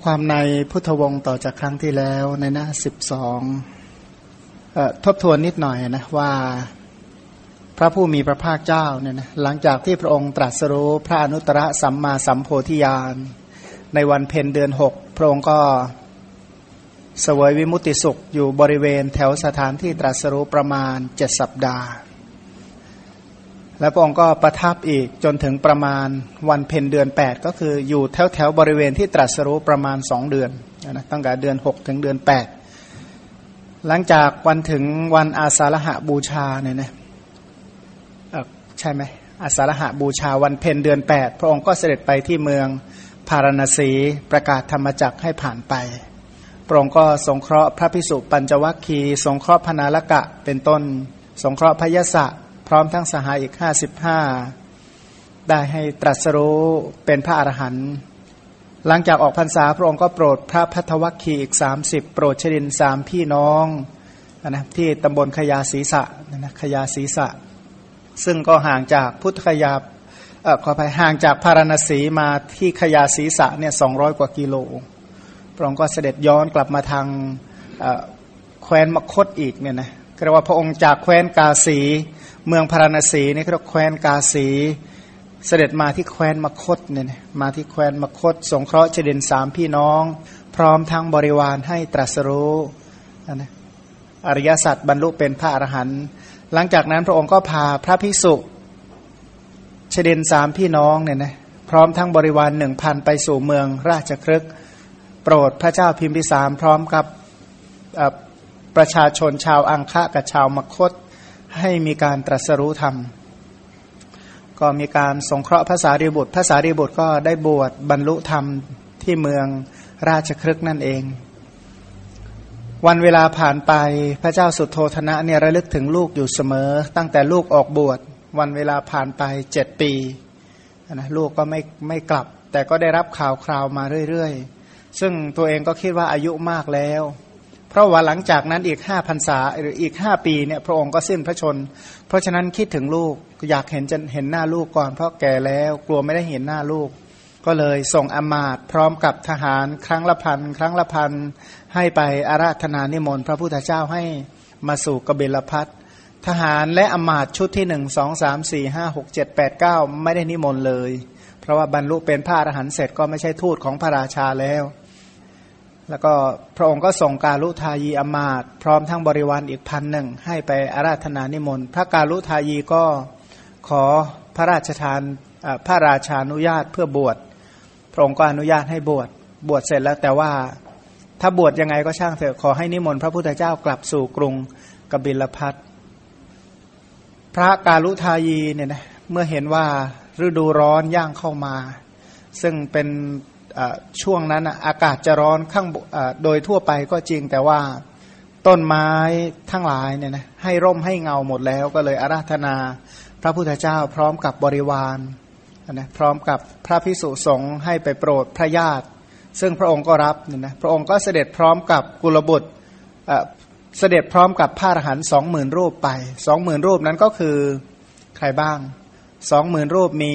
ข้อความในพุทธวงศ์ต่อจากครั้งที่แล้วในหน้าสิบสองทบทวนนิดหน่อยนะว่าพระผู้มีพระภาคเจ้าเนี่ยนะหลังจากที่พระองค์ตรัสรู้พระอนุตตรสัมมาสัมโพธิญาณ ในวันเพ็ญเดือนหกพระองค์ก็เสวยวิมุติสุขอยู่บริเวณแถวสถานที่ตรัสรู้ประมาณเจ็ดสัปดาห์ แล้วพระองค์ก็ประทับอีกจนถึงประมาณวันเพ็ญเดือน 8 ก็คืออยู่แถวแถวบริเวณที่ตรัสรู้ประมาณสองเดือนนะตั้งแต่เดือน 6 ถึงเดือน 8 หลังจากวันถึงวันอาสาฬหะบูชาเนี่ยนะใช่ไหมอาสาฬหะบูชาวันเพ็ญเดือน 8 พระองค์ก็เสด็จไปที่เมืองพาราณสีประกาศธรรมจักให้ผ่านไปพระองค์ก็สงเคราะห์พระพิสุปัญจวัคคี สงเคราะห์พนาลกะเป็นต้น สงเคราะห์พยศะ ร้อมทั้งสหายอีกห้าสิบห้าได้ให้ตรัสรู้เป็นพระอรหันต์หลังจากออกพรรษาพระองค์ก็โปรดพระพัทวคีอีกสามสิบโปรดชดินสามพี่น้องนะที่ตำบลขยาศีสะนะขยาศีสะ ซึ่งก็ห่างจากพุทธคยาเออขอไปห่างจากพาราณสีมาที่ขยาศีสะเนี่ยสองร้อยกว่ากิโล พระองค์ก็เสด็จย้อนกลับมาทางแคว้นมคตอีกเนี่ยนะเรียกว่าพระองค์จากแคว้นกาสี เมืองพาราณสีนี่คือแคว้นกาสี เสด็จมาที่แคว้นมคตเนี่ยมาที่แคว้นมคต สงเคราะห์เฉดินสามพี่น้อง พร้อมทั้งบริวารให้ตรัสรู้นะอริยสัจบรรลุเป็นพระอรหันต์หลังจากนั้นพระองค์ก็พาพระภิกษุเฉดินสามพี่น้องเนี่ยนะพร้อมทั้งบริวารหนึ่งพันไปสู่เมืองราชครึกโปรดพระเจ้าพิมพิสารพร้อมกับประชาชนชาวอังคะกับชาวมคต ให้มีการตรัสรู้ธรรม ก็มีการสงเคราะห์ภาษารีบุตรภาษารีบุตรก็ได้บวชบรรลุธรรมที่เมืองราชครึกนั่นเอง วันเวลาผ่านไปพระเจ้าสุโธธนะเนี่ยระลึกถึงลูกอยู่เสมอ ตั้งแต่ลูกออกบวชวันเวลาผ่านไปเจ็ดปีนะลูกก็ไม่ไม่กลับ แต่ก็ได้รับข่าวคราวมาเรื่อย ๆ ซึ่งตัวเองก็คิดว่าอายุมากแล้ว เพราะว่าหลังจากนั้นอีกห้าพรรษาหรืออีกห้าปีเนี่ยพระองค์ก็สิ้นพระชน เพราะฉะนั้นคิดถึงลูกอยากเห็นจะเห็นหน้าลูกก่อน เพราะแก่แล้วกลัวไม่ได้เห็นหน้าลูก ก็เลยส่งอมาตพร้อมกับทหารครั้งละพันครั้งละพันให้ไปอาราธนานิมนต์พระพุทธเจ้าให้มาสู่กบิลพัททหารและอมาตชุดที่หนึ่งสองสามสี่ห้าหกเจ็ดแปดเก้าไม่ได้นิมนต์เลย เพราะว่าบรรลุเป็นพระอรหันต์เสร็จก็ไม่ใช่ทูตของพระราชาแล้ว แล้วก็พระองค์ก็ส่งกาลุทายีอมาตพร้อมทั้งบริวารอีกพันหนึ่งให้ไปอาราธนานิมนต์ พระกาลุทายีก็ขอพระราชทานพระราชานุญาตเพื่อบวช พระองค์ก็อนุญาตให้บวชบวชเสร็จแล้วแต่ว่าถ้าบวชยังไงก็ช่างเถอะขอให้นิมนต์พระพุทธเจ้ากลับสู่กรุงกบิลพัทพระกาลุทายีเนี่ยนะเมื่อเห็นว่าฤดูร้อนย่างเข้ามา ซึ่งเป็น ช่วงนั้นอากาศจะร้อนข้างโดยทั่วไปก็จริงแต่ว่าต้นไม้ทั้งหลายเนี่ยนะให้ร่มให้เงาหมดแล้วก็เลยอาราธนาพระพุทธเจ้าพร้อมกับบริวารนะพร้อมกับพระพิสุสงฆ์ให้ไปโปรดพระญาติ ซึ่งพระองค์ก็รับเนี่ยนะพระองค์ก็เสด็จพร้อมกับกุลบุตรเสด็จพร้อมกับพระอรหันต์สองหมื่นรูปไปสองหมื่นรูปนั้นก็คือใครบ้างสองหมื่นรูปมี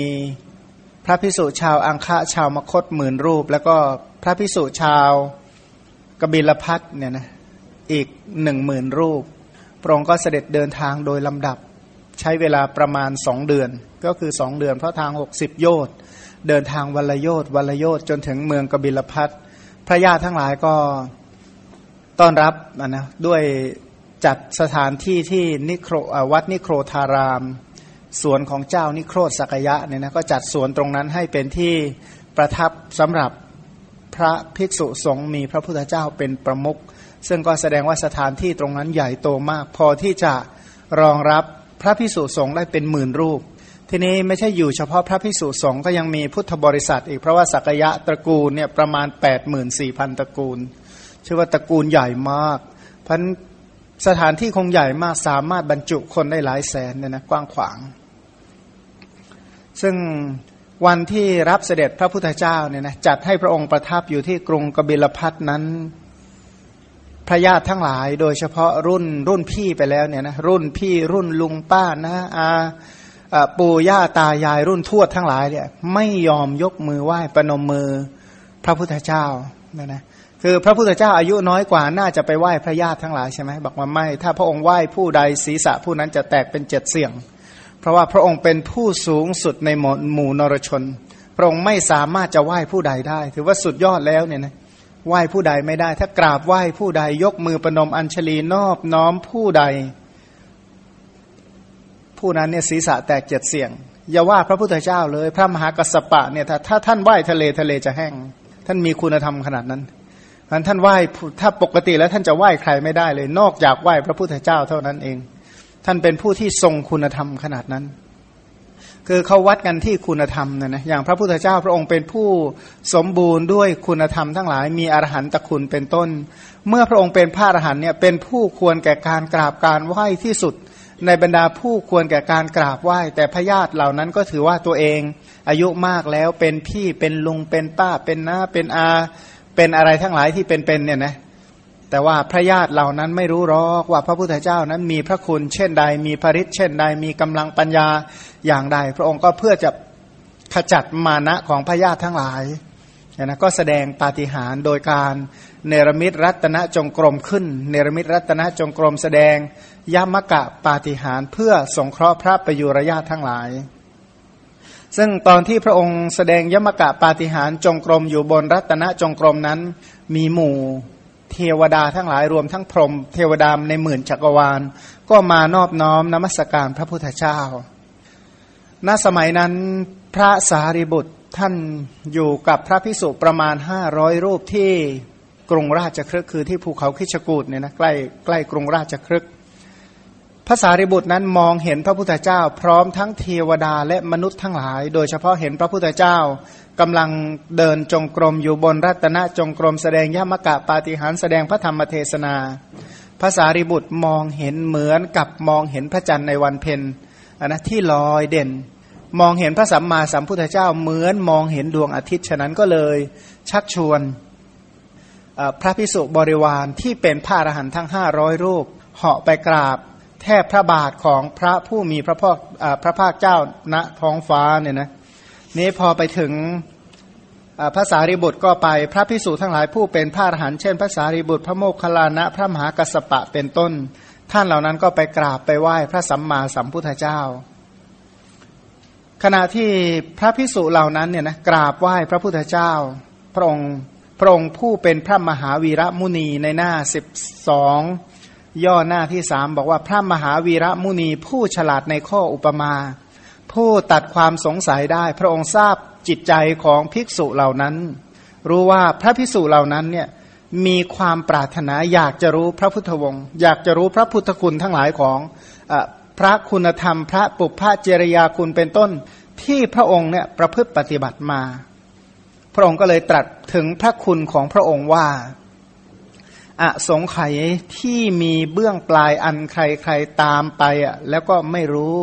พระพิสุชาวอังคะชาวมคตหมื่นรูป แล้วก็พระพิสุชาวกบิลพัทเนี่ยนะอีกหนึ่งหมื่นรูป พระองค์ก็เสด็จเดินทางโดยลำดับ ใช้เวลาประมาณสองเดือน ก็คือสองเดือนเพราะทางหกสิบโยชน์เดินทางวัลโยชน์วัลโยชน์จนถึงเมืองกบิลพัทพระญาติทั้งหลายก็ต้อนรับนะด้วยจัดสถานที่ที่นิโครวัดนิโครธาราม สวนของเจ้านิโครธสักยะเนี่ยนะก็จัดสวนตรงนั้นให้เป็นที่ประทับสำหรับพระภิกษุสงฆ์มีพระพุทธเจ้าเป็นประมุขซึ่งก็แสดงว่าสถานที่ตรงนั้นใหญ่โตมาก พอที่จะรองรับพระภิกษุสงฆ์ได้เป็นหมื่นรูป ทีนี้ไม่ใช่อยู่เฉพาะพระพิสุสงฆ์ก็ยังมีพุทธบริษัท อีกเพราะว่าสักยะตระกูลเนี่ยประมาณ 84,000 ตระกูล ชื่อว่าตระกูลใหญ่มากพันสถานที่คงใหญ่มากสามารถบรรจุคนได้หลายแสนเนี่ยนะกว้างขวาง ซึ่งวันที่รับเสด็จพระพุทธเจ้าเนี่ยนะจัดให้พระองค์ประทับอยู่ที่กรุงกบิลพัทนั้น พระญาติทั้งหลาย โดยเฉพาะรุ่นรุ่นพี่ไปแล้วเนี่ยนะรุ่นพี่รุ่นลุงป้านะอาปู่ย่าตายายรุ่นทวดทั้งหลายเนี่ยไม่ยอมยกมือไหว้ประนมมือพระพุทธเจ้าเนี่ยนะคือพระพุทธเจ้าอายุน้อยกว่าน่าจะไปไหว้พระญาติทั้งหลายใช่ไหมบอกว่าไม่ ถ้าพระองค์ไหว้ผู้ใดศีรษะผู้นั้นจะแตกเป็นเจ็ดเสี่ยง เพราะว่าพระองค์เป็นผู้สูงสุดในหมู่นรชน พระองค์ไม่สามารถจะไหว้ผู้ใดได้ ถือว่าสุดยอดแล้วเนี่ยนะไหว้ผู้ใดไม่ได้ ถ้ากราบไหว้ผู้ใดยกมือประนมอัญชลีนอบน้อมผู้ใด ผู้นั้นเนี่ยศีรษะแตกเจ็ดเสียงอย่าว่าพระพุทธเจ้าเลย พระมหากัสสปะเนี่ยถ้าถ้าท่านไหว้ทะเลทะเลจะแห้ง ท่านมีคุณธรรมขนาดนั้นท่านท่านไหว้ถ้าปกติแล้วท่านจะไหว้ใครไม่ได้เลย นอกจากไหว้พระพุทธเจ้าเท่านั้นเอง ท่านเป็นผู้ที่ทรงคุณธรรมขนาดนั้น คือเขาวัดกันที่คุณธรรมนะนะอย่างพระพุทธเจ้าพระองค์เป็นผู้สมบูรณ์ด้วยคุณธรรมทั้งหลาย มีอรหันตคุณเป็นต้น เมื่อพระองค์เป็นพระอรหันเนี่ยเป็นผู้ควรแก่การกราบการไหว้ที่สุด ในบรรดาผู้ควรแก่การกราบไหว้ แต่พญาติเหล่านั้นก็ถือว่าตัวเอง อายุมากแล้วเป็นพี่เป็นลุงเป็นป้าเป็นน้าเป็นอา เป็นอะไรทั้งหลายที่เป็นๆเนี่ยนะ แต่ว่าพระญาติเหล่านั้นไม่รู้หรอกว่าพระพุทธเจ้านั้นมีพระคุณเช่นใด มีภริษเช่นใด มีกำลังปัญญาอย่างใด พระองค์ก็เพื่อจะขจัดมานะของพระญาติทั้งหลายนะก็แสดงปาฏิหาริย์โดยการเนรมิตรัตนจงกรมขึ้น เนรมิตรัตนจงกรมแสดงยมกะปาฏิหาริย์เพื่อสงเคราะห์พระประยุรญาติทั้งหลาย ซึ่งตอนที่พระองค์แสดงยมกะปาฏิหารจงกรมอยู่บนรัตนจงกรมนั้น มีหมู่ เทวดาทั้งหลายรวมทั้งพรหมเทวดามในหมื่นจักรวาล ก็มานอบน้อมนมัสการพระพุทธเจ้า ณ สมัยนั้นพระสารีบุตรท่านอยู่กับพระพิสุประมาณห้าร้อยรูปที่กรุงราชครึกคือที่ภูเขาคิชกูดเนี่ยนะใกล้ใกล้กรุงราชครึกพระสารีบุตรนั้นมองเห็นพระพุทธเจ้า พร้อมทั้งเทวดาและมนุษย์ทั้งหลาย โดยเฉพาะเห็นพระพุทธเจ้า กำลังเดินจงกรมอยู่บนรัตนจงกรมแสดงยมกะปาฏิหารแสดงพระธรรมเทศนาพระสารีบุตรมองเห็นเหมือนกับมองเห็นพระจันทร์ในวันเพ็ญนนะที่ลอยเด่น มองเห็นพระสัมมาสัมพุทธเจ้าเหมือนมองเห็นดวงอาทิตย์ฉะนั้นก็เลยชักชวนพระพิสุบริวารที่เป็นพระอรหันต์ทั้งห้าร้อยรูป เหาะไปกราบ แทบพระบาทของพระผู้มีพระพ่อพระภาคเจ้าณท้องฟ้าเนี่ยนะ นี้พอไปถึงพระสารีบุตรก็ไปพระพิสุทั้งหลายผู้เป็นพระอรหันต์เช่นพระสารีบุตรพระโมคคัลลานะพระมหากัสสปะเป็นต้น ท่านเหล่านั้นก็ไปกราบไปไหว้พระสัมมาสัมพุทธเจ้า ขณะที่พระพิสุเหล่านั้นเนี่ยนะกราบไหว้พระพุทธเจ้า พระองค์พระองค์ผู้เป็นพระมหาวีระมุนีในหน้าสิบสองย่อหน้าที่สามบอกว่าพระมหาวีระมุนีผู้ฉลาดในข้ออุปมา ผู้ตัดความสงสัยได้ พระองค์ทราบจิตใจของภิกษุเหล่านั้น รู้ว่าพระภิกษุเหล่านั้นเนี่ยมีความปรารถนาอยากจะรู้พระพุทธวงศ์อยากจะรู้พระพุทธคุณทั้งหลายของอพระคุณธรรม พระปุพพะเจริยาคุณเป็นต้นที่พระองค์เนี่ยประพฤติปฏิบัติมา พระองค์ก็เลยตรัสถึงพระคุณของพระองค์ว่าอสงไขยที่มีเบื้องปลายอันใครใครตามไปอะแล้วก็ไม่รู้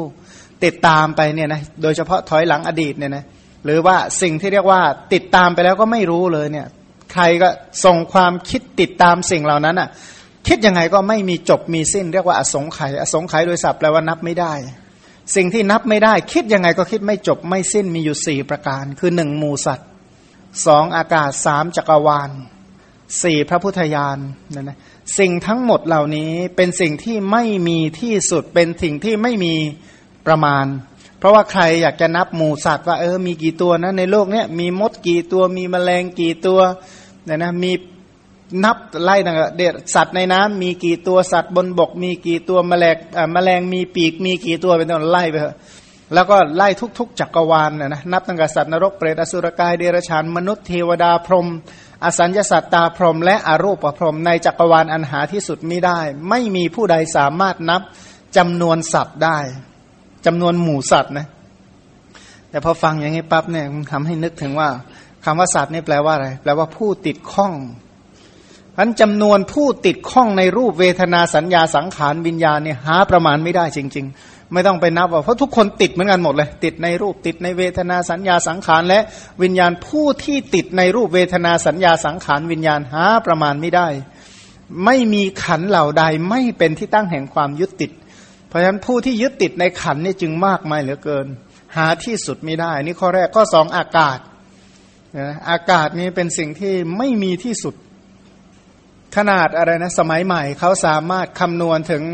ติดตามไปเนี่ยนะโดยเฉพาะถอยหลังอดีตเนี่ยนะหรือว่าสิ่งที่เรียกว่าติดตามไปแล้วก็ไม่รู้เลยเนี่ยใครก็ส่งความคิดติดตามสิ่งเหล่านั้นอะคิดยังไงก็ไม่มีจบมีสิ้น เรียกว่าอสงไขยอสงไขยโดยศัพท์แปลว่านับไม่ได้ สิ่งที่นับไม่ได้ คิดยังไงก็คิดไม่จบไม่สิ้นมีอยู่สี่ประการ คือหนึ่งมูสัตว์สองอากาศสามจักรวาลสี่พระพุทธญาณนั่นนะสิ่งทั้งหมดเหล่านี้เป็นสิ่งที่ไม่มีที่สุดเป็นสิ่งที่ไม่มี ประมาณ เพราะว่าใครอยากจะนับหมูสัตว์ว่าเออมีกี่ตัวนะในโลกนี้มีมดกี่ตัวมีแมลงกี่ตัวเนี่ยนะมีนับไล่นะเด็ดสัตว์ในน้ำมีกี่ตัวสัตว์บนบก มีกี่ตัวแมลงแมลงมีปีกมีกี่ตัวเป็นต้นไล่ไปเถอะแล้วก็ไล่ทุก ๆจักรวาลนะนะนับตั้งแต่สัตว์นรกเปรตอสุรกายเดรัจฉานมนุษย์เทวดาพรหมอสัญญาสัตตาพรหมและอรูปพรหมในจักรวาลอันหาที่สุดไม่ได้ ไม่มีผู้ใดสามารถนับจำนวนสัตว์ได้ จำนวนหมู่สัตว์นะ แต่พอฟังอย่างนี้ปั๊บเนี่ยมันทำให้นึกถึงว่าคำว่าสัตว์นี่แปลว่าอะไร แปลว่าผู้ติดข้องพันจำนวนผู้ติดข้องในรูปเวทนาสัญญาสังขารวิญญาณเนี่ยหาประมาณไม่ได้จริง ๆ ไม่ต้องไปนับว่าเพราะทุกคนติดเหมือนกันหมดเลย ติดในรูปติดในเวทนาสัญญาสังขารและวิญญาณผู้ที่ติดในรูปเวทนาสัญญาสังขารวิญญาณหาประมาณไม่ได้ ไม่มีขันเหล่าใดไม่เป็นที่ตั้งแห่งความยึดติด เพราะฉะนั้นผู้ที่ยึดติดในขันนี่จึงมากมายเหลือเกิน หาที่สุดไม่ได้ นี่ข้อแรกข้อสองอากาศนะอากาศนี่เป็นสิ่งที่ไม่มีที่สุด ขนาดอะไรนะสมัยใหม่เขาสามารถคำนวณถึง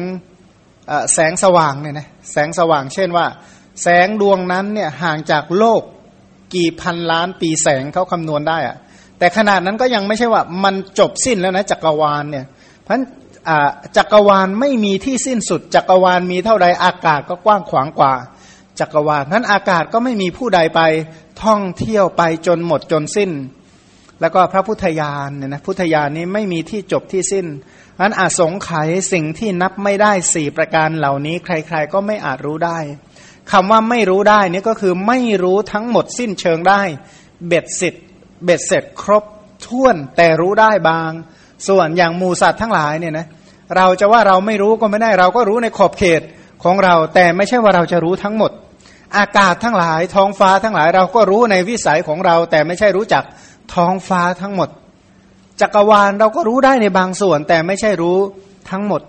แสงสว่างเนี่ยนะแสงสว่าง เช่นว่า แสงดวงนั้นเนี่ยห่างจากโลกกี่พันล้านปีแสงเขาคำนวณได้อะแต่ขนาดนั้นก็ยังไม่ใช่ว่ามันจบสิ้นแล้วนะจักรวาลเนี่ย เพราะ จักรวาลไม่มีที่สิ้นสุด จักรวาลมีเท่าใดอากาศก็กว้างขวางกว่า จักรวาลนั้นอากาศก็ไม่มีผู้ใดไปท่องเที่ยวไปจนหมดจนสิ้น แล้วก็พระพุทธญาณเนี่ยนะพุทธญาณนี้ไม่มีที่จบที่สิ้นอันอาสงไขสิ่งที่นับไม่ได้สี่ประการเหล่านี้ ใคร ๆ ก็ไม่อาจรู้ได้คำว่าไม่รู้ได้นี่ก็คือไม่รู้ทั้งหมดสิ้นเชิงได้ เบ็ดเสร็จเบ็ดเสร็จครบถ้วนแต่รู้ได้บาง ส่วนอย่างมูสัตว์ทั้งหลายเนี่ยนะเราจะว่าเราไม่รู้ก็ไม่ได้เราก็รู้ในขอบเขตของเรา แต่ไม่ใช่ว่าเราจะรู้ทั้งหมด อากาศทั้งหลาย ท้องฟ้าทั้งหลาย เราก็รู้ในวิสัยของเรา แต่ไม่ใช่รู้จักท้องฟ้าทั้งหมด จักรวาลเราก็รู้ได้ในบางส่วน แต่ไม่ใช่รู้ทั้งหมด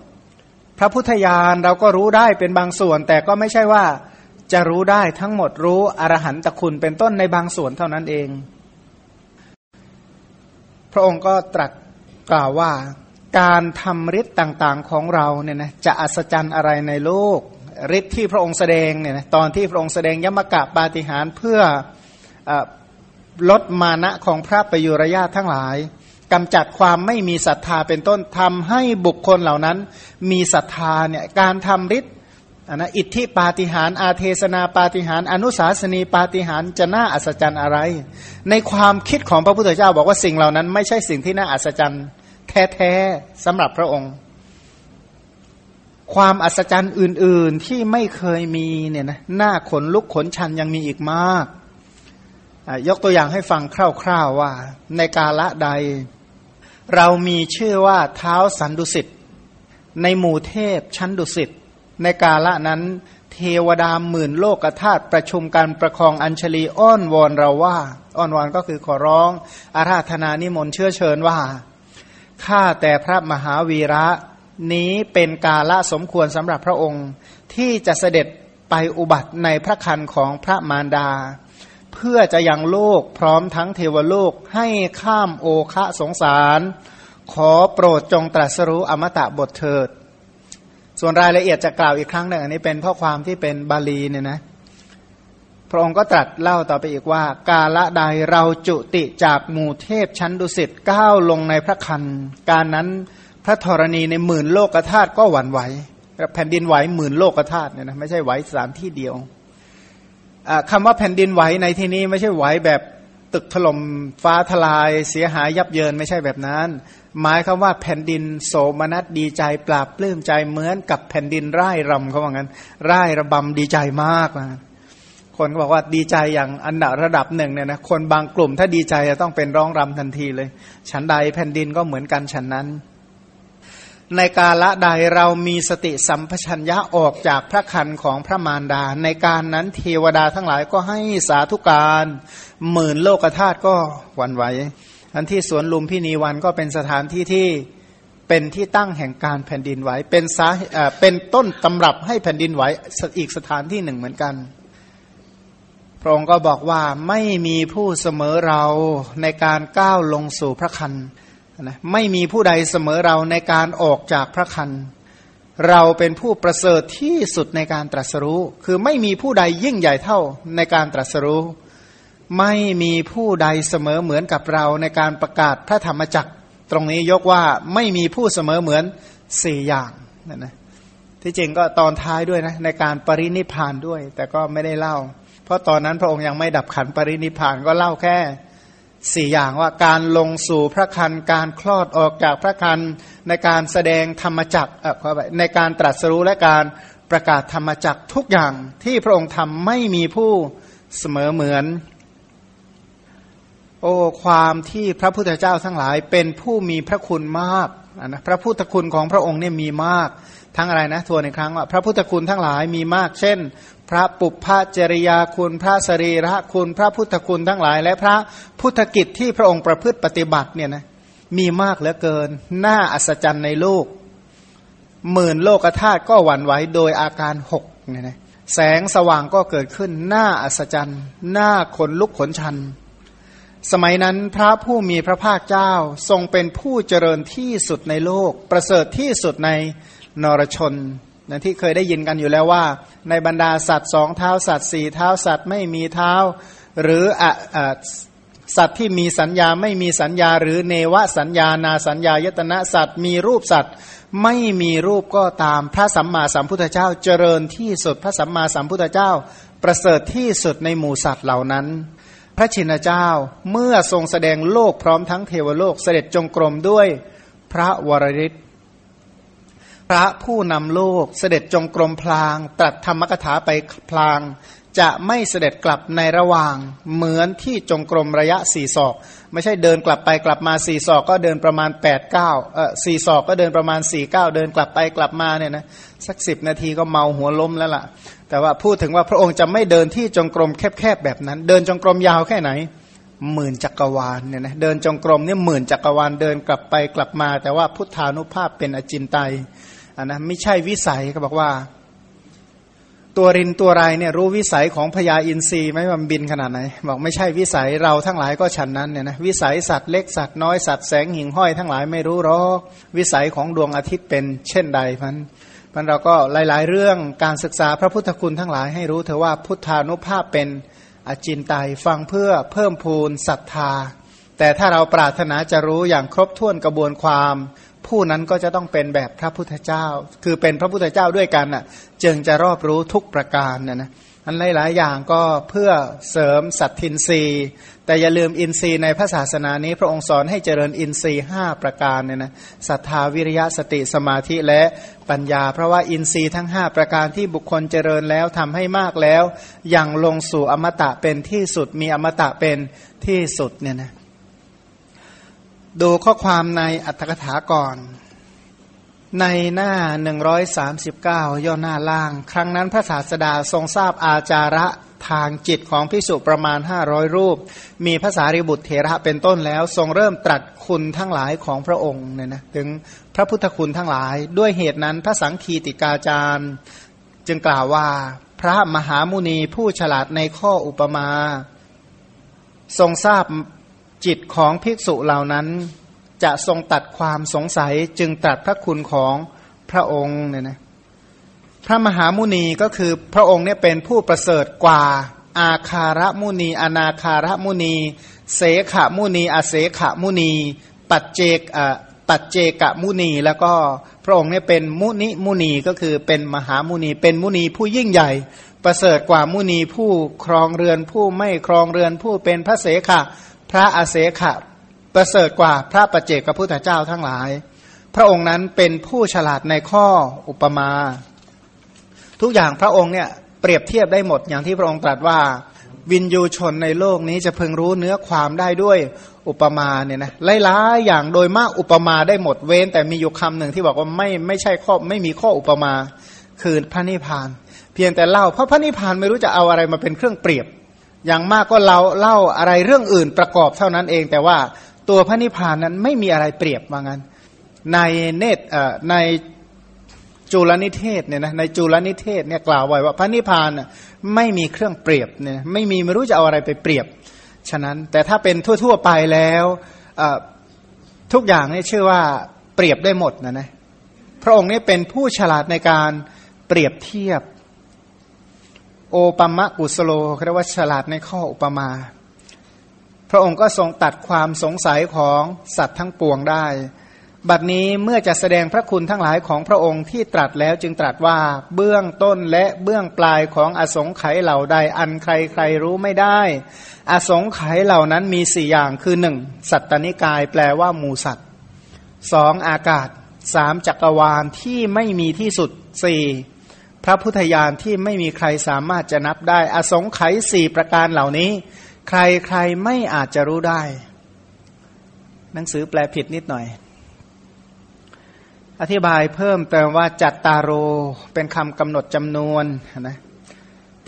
พระพุทธญาณเราก็รู้ได้เป็นบางส่วน แต่ก็ไม่ใช่ว่าจะรู้ได้ทั้งหมดรู้อรหันตคุณเป็นต้นในบางส่วนเท่านั้นเอง พระองค์ก็ตรัส กล่าวว่าการทำฤทธิ์ต่างๆของเราเนี่ยนะจะอัศจรรย์อะไรในโลกฤทธิ์ที่พระองค์แสดงเนี่ยนะตอนที่พระองค์แสดงยมกะปาฏิหารเพื่อลดมานะของพระประยุรญาตทั้งหลายกำจัดความไม่มีศรัทธาเป็นต้นทำให้บุคคลเหล่านั้น มีศรัทธาเนี่ยการทำฤทธิ์นะอิทธิปาฏิหารอาเทศนาปาฏิหารอนุสาสนีปาฏิหารจะน่าอัศจรรย์อะไร ในความคิดของพระพุทธเจ้าบอกว่าสิ่งเหล่านั้น ไม่ใช่สิ่งที่น่าอัศจรรย์ แท้ๆสำหรับพระองค์ ความอัศจรรย์อื่น ๆที่ไม่เคยมีเนี่ยนะหน้าขนลุกขนชันยังมีอีกมาก ยกตัวอย่างให้ฟังคร่าวๆว่า ในกาละใด เรามีชื่อว่าเท้าสันดุสิตในหมู่เทพชั้นดุสิตในกาละนั้น เทวดาหมื่นโลกธาตุประชุมกันประคองอัญชลีอ้อนวอนเราว่า อ้อนวอนก็คือขอร้องอาราธนานิมนต์เชื่อเชิญว่า ข้าแต่พระมหาวีระนี้เป็นกาละสมควรสำหรับพระองค์ที่จะเสด็จไปอุบัติในพระคันของพระมารดา เพื่อจะยังโลกพร้อมทั้งเทวโลกให้ข้ามโอคะสงสาร ขอโปรดจงตรัสรู้อมตะบทเถิด ส่วนรายละเอียดจะกล่าวอีกครั้งหนึ่งอันนี้เป็นข้อความที่เป็นบาลีเนี่ยนะ พระองค์ก็ตรัสเล่าต่อไปอีกว่า กาละใดเราจุติจากหมู่เทพชั้นดุสิตก้าวลงในพระคันการนั้นพระธรณีในหมื่นโลกธาตุก็หวั่นไหวแผ่นดินไหวหมื่นโลกธาตุเนี่ยนะไม่ใช่ไหวสถานที่เดียวคำว่าแผ่นดินไหวในที่นี้ไม่ใช่ไหวแบบตึกถล่มฟ้าทลายเสียหายยับเยินไม่ใช่แบบนั้น หมายคำว่าแผ่นดินโสมนัสดีใจปราบปลื้มใจเหมือนกับแผ่นดินไร่รำเขาว่างั้นไร่ระบำดีใจมากนะ คนก็บอกว่าดีใจอย่างอันดับระดับหนึ่งเนี่ยนะคนบางกลุ่ม ถ้าดีใจจะต้องเป็นร้องรำทันทีเลย ฉันใดแผ่นดินก็เหมือนกันฉันนั้น ในกาละใดเรามีสติสัมปชัญญะออกจากพระคันของพระมารดา ในการนั้นเทวดาทั้งหลายก็ให้สาธุการหมื่นโลกธาตุก็หวั่นไหวอันที่สวนลุมพินีวันก็เป็นสถานที่ที่เป็นที่ตั้งแห่งการแผ่นดินไหวเป็นสาเป็นต้นตำรับให้แผ่นดินไหวอีกสถานที่หนึ่งเหมือนกัน พระองค์ก็บอกว่าไม่มีผู้เสมอเราในการก้าวลงสู่พระคันนะไม่มีผู้ใดเสมอเราในการออกจากพระคันเราเป็นผู้ประเสริฐที่สุดในการตรัสรู้ คือไม่มีผู้ใดยิ่งใหญ่เท่าในการตรัสรู้ ไม่มีผู้ใดเสมอเหมือนกับเราในการประกาศพระธรรมจักร ตรงนี้ยกว่าไม่มีผู้เสมอเหมือนสี่อย่างนั่นนะที่จริงก็ตอนท้ายด้วยนะในการปรินิพานด้วย แต่ก็ไม่ได้เล่า เพราะตอนนั้นพระองค์ยังไม่ดับขันปรินิพานก็เล่าแค่สี่อย่างว่าการลงสู่พระคันการคลอดออกจากพระคันในการแสดงธรรมจักรในการตรัสรู้และการประกาศธรรมจักรทุกอย่างที่พระองค์ทำไม่มีผู้เสมอเหมือน โอ้ความที่พระพุทธเจ้าทั้งหลายเป็นผู้มีพระคุณมากนะพระพุทธคุณของพระองค์เนี่ยมีมาก ทั้งอะไรนะทวนอีกครั้งว่าพระพุทธคุณทั้งหลายมีมาก เช่น พระปุพพจริยาคุณพระสรีระคุณพระพุทธคุณทั้งหลาย และพระพุทธกิจที่พระองค์ประพฤติปฏิบัติเนี่ยนะมีมากเหลือเกิน น่าอัศจรรย์ในโลก หมื่นโลกธาตุก็หวั่นไหวโดยอาการหกเนี่ยนะแสงสว่างก็เกิดขึ้นน้าอัศจรรย์น้าขนลุกขนชัน สมัยนั้นพระผู้มีพระภาคเจ้าทรงเป็นผู้เจริญที่สุดในโลก ประเสริฐที่สุดในนรชน นะที่เคยได้ยินกันอยู่แล้วว่า ในบรรดาสัตว์สองเท้าสัตว์สี่เท้าสัตว์ไม่มีเท้า หรืออะสัตว์ที่มีสัญญาไม่มีสัญญา หรือเนวสัญญานาสัญญายตนะสัตว์มีรูปสัตว์ไม่มีรูปก็ตามพระสัมมาสัมพุทธเจ้าเจริญที่สุดพระสัมมาสัมพุทธเจ้า ประเสริฐที่สุดในหมู่สัตว์เหล่านั้น พระชินเจ้าเมื่อทรงแสดงโลกพร้อมทั้งเทวโลกเสด็จจงกรมด้วยพระวรริศ พระผู้นำโลกเสด็จจงกรมพลาง ตรัสธรรมกถาไปพลาง จะไม่เสด็จกลับในระหว่าง เหมือนที่จงกรมระยะสี่ศอก ไม่ใช่เดินกลับไปกลับมาสี่ศอกก็เดินประมาณ8ปดเก้าเออสี่ศอกก็เดินประมาณ4ี่เก้าเดินกลับไปกลับมาเนี่ยนะสักสิบนาทีก็เมาหัวล้มแล้วล่ะ แต่ว่าพูดถึงว่าพระองค์จะไม่เดินที่จงกรมแคบๆแบบนั้น เดินจงกรมยาวแค่ไหนหมื่นจักรวาลเนี่ยนะเดินจงกรมเนี่ยหมื่นจักรวาลเดินกลับไปกลับมา แต่ว่าพุทธานุภาพเป็นอจินไตย นนะไม่ใช่วิสัยก็บอกว่า ตัวรินตัวไรเนี่ยรู้วิสัยของพญาอินทรีย์ไหมมันบินขนาดไหนบอกไม่ใช่วิสัยเราทั้งหลายก็ฉันนั้นเนี่ยนะวิสัยสัตว์เล็กสัตว์น้อยสัตว์แสงหิ่งห้อยทั้งหลายไม่รู้หรอกวิสัยของดวงอาทิตย์เป็นเช่นใดพันมันเราก็หลาย ๆ เรื่องการศึกษาพระพุทธคุณทั้งหลายให้รู้เถอะว่าพุทธานุภาพเป็นอจินไตยฟังเพื่อเพิ่มพูนศรัทธา แต่ถ้าเราปรารถนาจะรู้อย่างครบถ้วนกระบวนความ ผู้นั้นก็จะต้องเป็นแบบพระพุทธเจ้า คือเป็นพระพุทธเจ้าด้วยกันน่ะ จึงจะรอบรู้ทุกประการน่ะนะอันหลายๆอย่างก็เพื่อเสริมสัตทินรีแต่อย่าลืมอินทรีย์ในพระศาสนานี้ พระองค์สอนให้เจริญอินทรีย์ห้าประการเนี่ยนะศรัทธาวิริยะสติสมาธิและปัญญา เพราะว่าอินทรีย์ทั้ง 5 ประการที่บุคคลเจริญแล้วทำให้มากแล้ว อย่างลงสู่อมตะเป็นที่สุดมีอมตะเป็นที่สุดเนี่ยนะ ดูข้อความในอัตถกถาก่อน ในหน้า 139 ย่อหน้าล่าง ครั้งนั้นพระศาสดาทรงทราบอาจาระทางจิตของพิสุประมาณ 500 รูป มีภาษาริบุตรเทระเป็นต้นแล้ว ทรงเริ่มตรัสคุณทั้งหลายของพระองค์เนี่ยนะถึงพระพุทธคุณทั้งหลาย ด้วยเหตุนั้นพระสังคีติกาจารย์ จึงกล่าวว่า พระมหามุนีผู้ฉลาดในข้ออุปมา ทรงทราบ จิตของภิกษุเหล่านั้น จะทรงตัดความสงสัยจึงตรัสพระคุณของพระองค์เนี่ยนะพระมหามุนีก็คือพระองค์เนี่ยเป็นผู้ประเสริฐกว่า อาคารมุนี อนาคารมุนี เสขมุนีอาเสขมุนี ปัจเจกปัจเจกมุนี แล้วก็พระองค์เนี่ยเป็นมุนิมุนีก็คือเป็นมหามุนี เป็นมุนีผู้ยิ่งใหญ่ ประเสริฐกว่ามุนีผู้ครองเรือนผู้ไม่ครองเรือนผู้เป็นพระเสขะ พระอาเสขะประเสริฐกว่าพระประเจกพระพุทธเจ้าทั้งหลาย พระองค์นั้นเป็นผู้ฉลาดในข้ออุปมา ทุกอย่างพระองค์เนี่ยเปรียบเทียบได้หมดอย่างที่พระองค์ตรัสว่า วินยูชนในโลกนี้จะพึงรู้เนื้อความได้ด้วยอุปมาเนี่ยนะหลายๆอย่างโดยมากอุปมาได้หมดเว้น แต่มีอยู่คำหนึ่งที่บอกว่าไม่ไม่ใช่ข้อไม่มีข้ออุปมาคือพระนิพพาน เพียงแต่เล่าเพราะพระนิพพานไม่รู้จะเอาอะไรมาเป็นเครื่องเปรียบ อย่างมากก็เราเล่าอะไรเรื่องอื่นประกอบเท่านั้นเอง แต่ว่าตัวพระนิพพานนั้นไม่มีอะไรเปรียบว่างั้น ในเนตในจุลนิเทศเนี่ยนะในจุลนิเทศเนี่ยกล่าวไว้ว่าพระนิพพานไม่มีเครื่องเปรียบเนี่ยไม่มีไม่รู้จะเอาอะไรไปเปรียบ ฉะนั้นแต่ถ้าเป็นทั่ว ๆ ไปแล้วทุกอย่างนี่ชื่อว่าเปรียบได้หมดนะนะพระองค์นี้เป็นผู้ฉลาดในการเปรียบเทียบ โอปัมมะกุสโลเรียกว่าฉลาดในข้ออุปมา พระองค์ก็ทรงตัดความสงสัยของสัตว์ทั้งปวงได้ บัดนี้เมื่อจะแสดงพระคุณทั้งหลายของพระองค์ที่ตรัสแล้วจึงตรัสว่าเบื้องต้นและเบื้องปลายของอสงไขยเหล่าใดอันใครใครรู้ไม่ได้ อสงไขยเหล่านั้นมีสี่อย่างคือหนึ่งสัตตนิกายแปลว่าหมูสัตว์สองอากาศสามจักรวาลที่ไม่มีที่สุดสี่ พระพุทธญาณที่ไม่มีใครสามารถจะนับได้ อสงไขยสี่ประการเหล่านี้ ใครใครไม่อาจจะรู้ได้ หนังสือแปลผิดนิดหน่อย อธิบายเพิ่มเติมว่าจัตตารโรเป็นคำกำหนดจำนวนนะ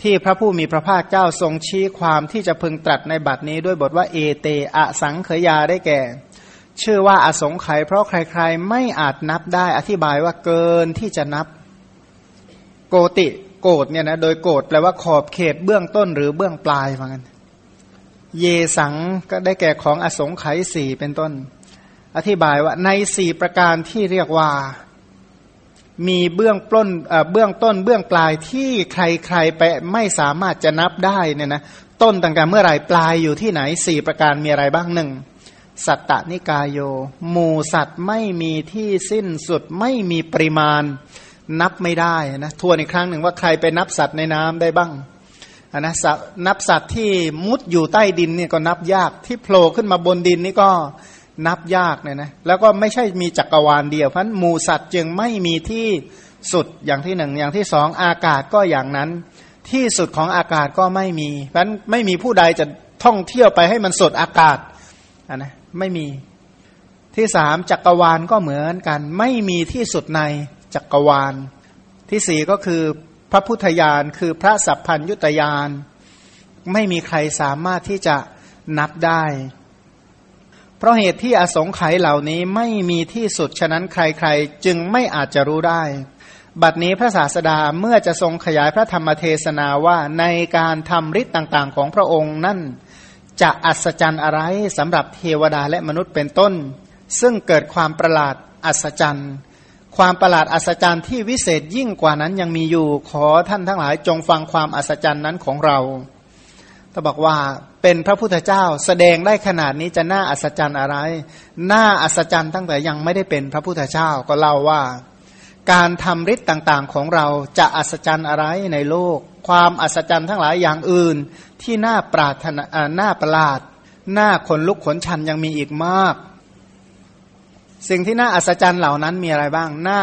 ที่พระผู้มีพระภาคเจ้าทรงชี้ความที่จะพึงตรัสในบัดนี้ด้วยบทว่าเอเตอสังเขยาได้แก่ ชื่อว่าอสงไขยเพราะใครๆ ไม่อาจนับได้ อธิบายว่าเกินที่จะนับ โกติโกดเนี่ยนะโดยโกดแปลว่าขอบเขตเบื้องต้นหรือเบื้องปลายเหมือนกันเยสังก็ได้แก่ของอสงไขยสี่เป็นต้น อธิบายว่าในสี่ประการที่เรียกว่ามีเบื้องต้นเบื้องต้นเบื้องปลายที่ใครๆไปไม่สามารถจะนับได้เนี่ยนะต้นต่างกันเมื่อไหร่ปลายอยู่ที่ไหนสี่ประการมีอะไรบ้างหนึ่งสัตตนิกายโยหมูสัตว์ไม่มีที่สิ้นสุดไม่มีปริมาณ นับไม่ได้นะทวนอีกครั้งหนึ่งว่าใครไปนับสัตว์ในน้ำได้บ้างนะนับสัตว์ที่มุดอยู่ใต้ดินเนี่ยก็นับยากที่โผล่ขึ้นมาบนดินนี่ก็นับยากเนี่ยนะแล้วก็ไม่ใช่มีจักรวาลเดียวเพราะหมูสัตว์จึงไม่มีที่สุดอย่างที่หนึ่งอย่างที่สองอากาศก็อย่างนั้น ที่สุดของอากาศก็ไม่มีเพราะไม่มีผู้ใดจะท่องเที่ยวไปให้มันสุดอากาศอะนะไม่มีที่สามจักรวาลก็เหมือนกัน ไม่มีที่สุดใน จักรวาล ที่สี่ก็คือพระพุทธญาณคือพระสัพพัญยุตยานไม่มีใครสามารถที่จะนับได้ เพราะเหตุที่อสงไขยเหล่านี้ไม่มีที่สุดฉะนั้นใครๆ จึงไม่อาจจะรู้ได้ บัดนี้พระศาสดาเมื่อจะทรงขยายพระธรรมเทศนาว่าในการทำฤทธิ์ต่างๆ ของพระองค์นั่น จะอัศจรรย์อะไรสำหรับเทวดาและมนุษย์เป็นต้น ซึ่งเกิดความประหลาดอัศจรรย์ ความประหลาดอัศจรรย์ที่วิเศษยิ่งกว่านั้นยังมีอยู่ขอท่านทั้งหลายจงฟังความอัศจรรย์นั้นของเราถ้าบอกว่าเป็นพระพุทธเจ้าแสดงได้ขนาดนี้จะน่าอัศจรรย์อะไร น่าอัศจรรย์ตั้งแต่ยังไม่ได้เป็นพระพุทธเจ้าก็เล่าว่า การทำฤทธิ์ต่างๆของเราจะอัศจรรย์อะไรในโลก ความอัศจรรย์ทั้งหลายอย่างอื่น ที่น่าปราถนาน่าประหลาด น่าขนลุกขนชันยังมีอีกมาก สิ่งที่น่าอัศจรรย์เหล่านั้นมีอะไรบ้าง หน้า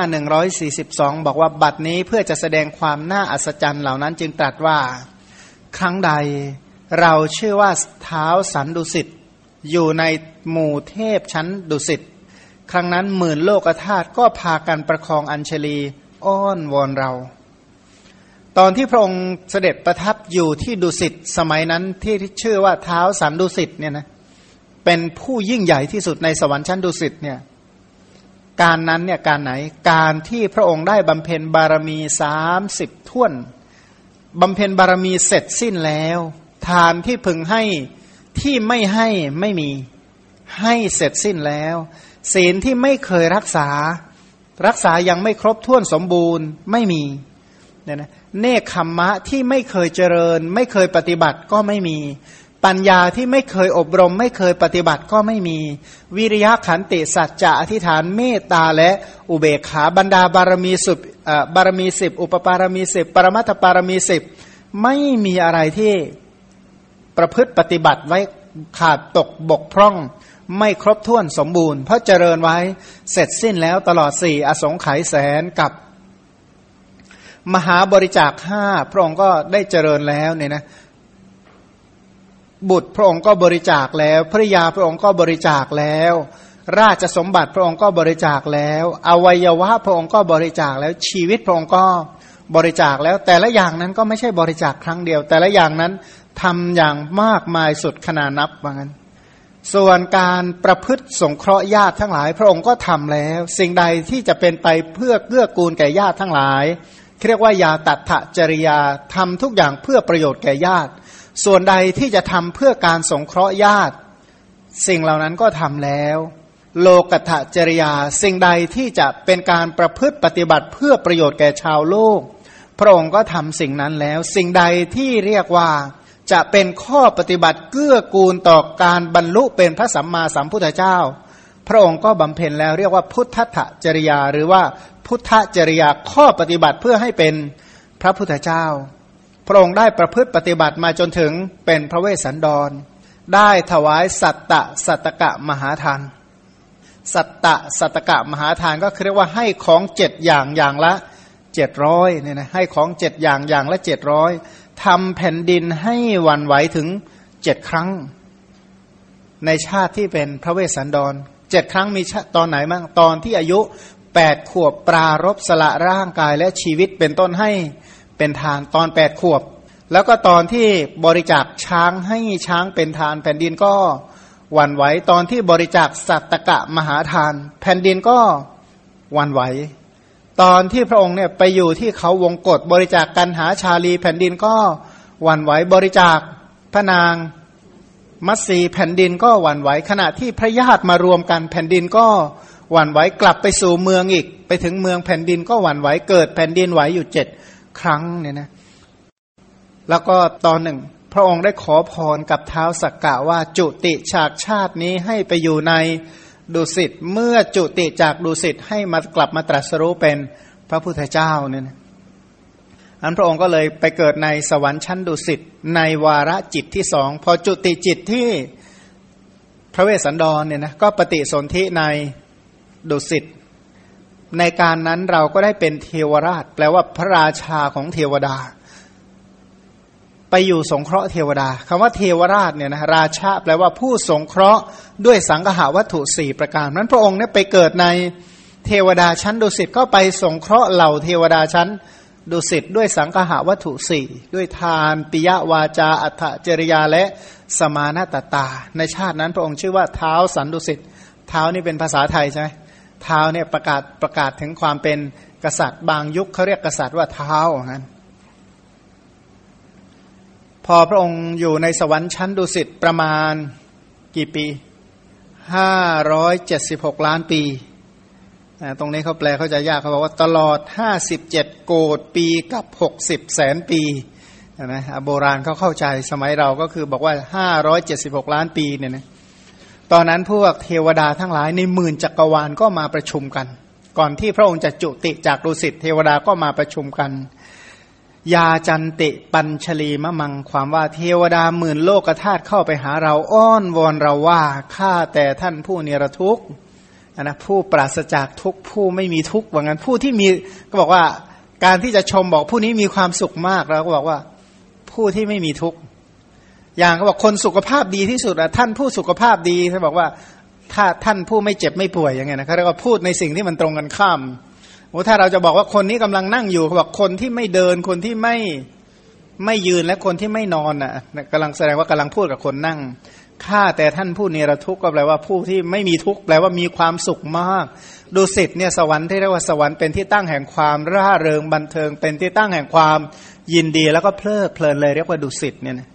142 บอกว่าบัดนี้เพื่อจะแสดงความน่าอัศจรรย์เหล่านั้นจึงตรัสว่า ครั้งใดเราชื่อว่าเท้าสันดุสิตอยู่ในหมู่เทพชั้นดุสิตครั้งนั้นหมื่นโลกธาตุก็พากันประคองอัญชลีอ้อนวอนเรา ตอนที่พระองค์เสด็จประทับอยู่ที่ดุสิตสมัยนั้นที่ชื่อว่าเท้าสันดุสิตเนี่ยนะเป็นผู้ยิ่งใหญ่ที่สุดในสวรรค์ชั้นดุสิตเนี่ย การนั้นเนี่ยการไหนการที่พระองค์ได้บำเพ็ญบารมีสามสิบท่วนบำเพ็ญบารมีเสร็จสิ้นแล้ว ทานที่พึงให้ที่ไม่ให้ไม่มีให้เสร็จสิ้นแล้ว ศีลที่ไม่เคยรักษา รักษายังไม่ครบถ้วนสมบูรณ์ไม่มีเนี่ยนะเนคขมมะที่ไม่เคยเจริญ ไม่เคยปฏิบัติก็ไม่มี ปัญญาที่ไม่เคยอบรม ไม่เคยปฏิบัติก็ไม่มี วิริยะขันติสัจจะอธิษฐานเมตตาและอุเบกขาบรรดาบารมีสุบารมีสิบอุปปารมีสิบปรมัตถปารมีสิบไม่มีอะไรที่ประพฤติปฏิบัติไว้ขาดตกบกพร่อง ไม่ครบถ้วนสมบูรณ์ เพราะเจริญไว้เสร็จสิ้นแล้วตลอดสี่อสงไขยแสนกับมหาบริจาคห้าพระองค์ก็ได้เจริญแล้วเนี่ยนะ บุตรพระองค์ก็บริจาคแล้วภริยาพระองค์ก็บริจาคแล้ว ราชสมบัติพระองค์ก็บริจาคแล้ว อวัยวะพระองค์ก็บริจาคแล้วชีวิตพระองค์ก็บริจาคแล้ว แต่ละอย่างนั้นก็ไม่ใช่บริจาคครั้งเดียว แต่ละอย่างนั้นทำอย่างมากมายสุดขนาดนับว่างั้น ส่วนการประพฤติสงเคราะห์ญาติทั้งหลาย พระองค์ก็ทำแล้ว สิ่งใดที่จะเป็นไปเพื่อเกื้อกูลแก่ญาติทั้งหลายเรียกว่ายาตัดถจริยาทำทุกอย่างเพื่อประโยชน์แก่ญาติ ส่วนใดที่จะทำเพื่อการสงเคราะห์ญาติ สิ่งเหล่านั้นก็ทำแล้ว โลกถจริยา สิ่งใดที่จะเป็นการประพฤติปฏิบัติเพื่อประโยชน์แก่ชาวโลก พระองค์ก็ทำสิ่งนั้นแล้ว สิ่งใดที่เรียกว่าจะเป็นข้อปฏิบัติเกื้อกูลต่อการบรรลุเป็นพระสัมมาสัมพุทธเจ้า พระองค์ก็บำเพ็ญแล้วเรียกว่าพุทธะจริยา หรือว่าพุทธจริยาข้อปฏิบัติเพื่อให้เป็นพระพุทธเจ้า พระองค์ได้ประพฤติปฏิบัติมาจนถึงเป็นพระเวสสันดร ได้ถวายสัตตะสัตกะมหาทานสัตตะสัตตกะมหาทานก็คือเรียกว่าให้ของเจ็ดอย่างอย่างละเจ็ดร้อยเนี่ยนะให้ของเจ็ดอย่างอย่างละเจ็ดร้อยทำแผ่นดินให้วันไหวถึงเจ็ดครั้ง ในชาติที่เป็นพระเวสสันดรเจ็ดครั้งมีตอนไหนบ้างตอนที่อายุแปดขวบปรารบสละร่างกายและชีวิตเป็นต้นให้ เป็นทานตอนแปดขวบ แล้วก็ตอนที่บริจาคช้างให้ช้างเป็นทาน แผ่นดินก็หวั่นไหวตอนที่บริจาคสัตตกะมหาทาน แผ่นดินก็หวั่นไหว ตอนที่พระองค์เนี่ยไปอยู่ที่เขาวงกฏบริจาคกันหาชาลี แผ่นดินก็หวั่นไหวบริจาคพระนางมัตสีแผ่นดินก็หวั่นไหวขณะที่พระญาติมารวมกันแผ่นดินก็หวั่นไหวกลับไปสู่เมืองอีก ไปถึงเมืองแผ่นดินก็หวั่นไหวเกิดแผ่นดินไหวอยู่เจ็ด ครั้งเนี่ยนะแล้วก็ตอนหนึ่ง พระองค์ได้ขอพรกับเท้าสักกะว่าจุติฉากชาตินี้ให้ไปอยู่ในดุสิตเมื่อจุติจากดุสิตให้มากลับมาตรัสรู้เป็นพระพุทธเจ้าเนี่ยนะอันพระองค์ก็เลยไปเกิดในสวรรค์ชั้นดุสิตในวาระจิตที่สองพอจุติจิตที่พระเวสสันดรเนี่ยนะก็ปฏิสนธิในดุสิต ในการนั้นเราก็ได้เป็นเทวราช แปลว่าพระราชาของเทวดา ไปอยู่สงเคราะห์เทวดาคำว่าเทวราชเนี่ยนะราชาแปลว่าผู้สงเคราะห์ด้วยสังหาวัตถุสี่ประการนั้นพระองค์เนี่ยไปเกิดในเทวดาชั้นดุสิตก็ไปสงเคราะห์เหล่าเทวดาชั้นดุสิตด้วยสังหาวัตถุสี่ด้วยทานปิยวาจาอัฏจริยาและสมานาตตา ในชาตินั้นพระองค์ชื่อว่าเท้าสันดุสิตเท้านี่เป็นภาษาไทยใช่ไหม เท้าเนี่ยประกาศประกาศถึงความเป็นกษัตริย์ บางยุคเขาเรียกกษัตริย์ว่าเท้านั้นพอพระองค์อยู่ในสวรรค์ชั้นดุสิตประมาณกี่ปีห้าร้อยเจ็ดสิบหกล้านปีตรงนี้เขาแปลเขาจะยากเขาบอกว่าตลอดห้าสิบเจ็ดโกดปีกับหกสิบแสนปีนะโบราณเขาเข้าใจสมัยเราก็คือบอกว่าห้าร้อยเจ็ดสิบหกล้านปีเนี่ยนะ ตอนนั้นพวกเทวดาทั้งหลายในหมื่นจักรวาลก็มาประชุมกัน ก่อนที่พระองค์จะจุติจากดุสิตเทวดาก็มาประชุมกัน ยาจันติปัญชลีมะมังความว่าเทวดาหมื่นโลกธาตุเข้าไปหาเราอ้อนวอนเราว่าข้าแต่ท่านผู้เนรทุกข์นะผู้ปราศจากทุกผู้ไม่มีทุกว่างั้นผู้ที่มีก็บอกว่าการที่จะชมบอกผู้นี้มีความสุขมากเราก็บอกว่าผู้ที่ไม่มีทุกข์ อย่างเขาบอกคนสุขภาพดีที่สุดอะท่านผู้สุขภาพดีเขาบอกว่าถ้าท่านผู้ไม่เจ็บไม่ป่วยอย่างเงี้ยนะเขาเรียกว่าพูดในสิ่งที่มันตรงกันข้ามโอ้ถ้าเราจะบอกว่าคนนี้กำลังนั่งอยู่เขาบอกคนที่ไม่เดินคนที่ไม่ไม่ยืนและคนที่ไม่นอนอะกำลังแสดงว่ากำลังพูดกับคนนั่งข้าแต่ท่านผู้เนรทุกข์ก็แปลว่าผู้ที่ไม่มีทุกข์แปลว่ามีความสุขมาก ดูสิทธ์เนี่ยสวรรค์ที่เรียกว่าสวรรค์เป็นที่ตั้งแห่งความร่าเริงบันเทิง เป็นที่ตั้งแห่งความยินดีแล้วก็เพลิดเพลินเลยเรียกว่าดุสิตเนี่ยนะ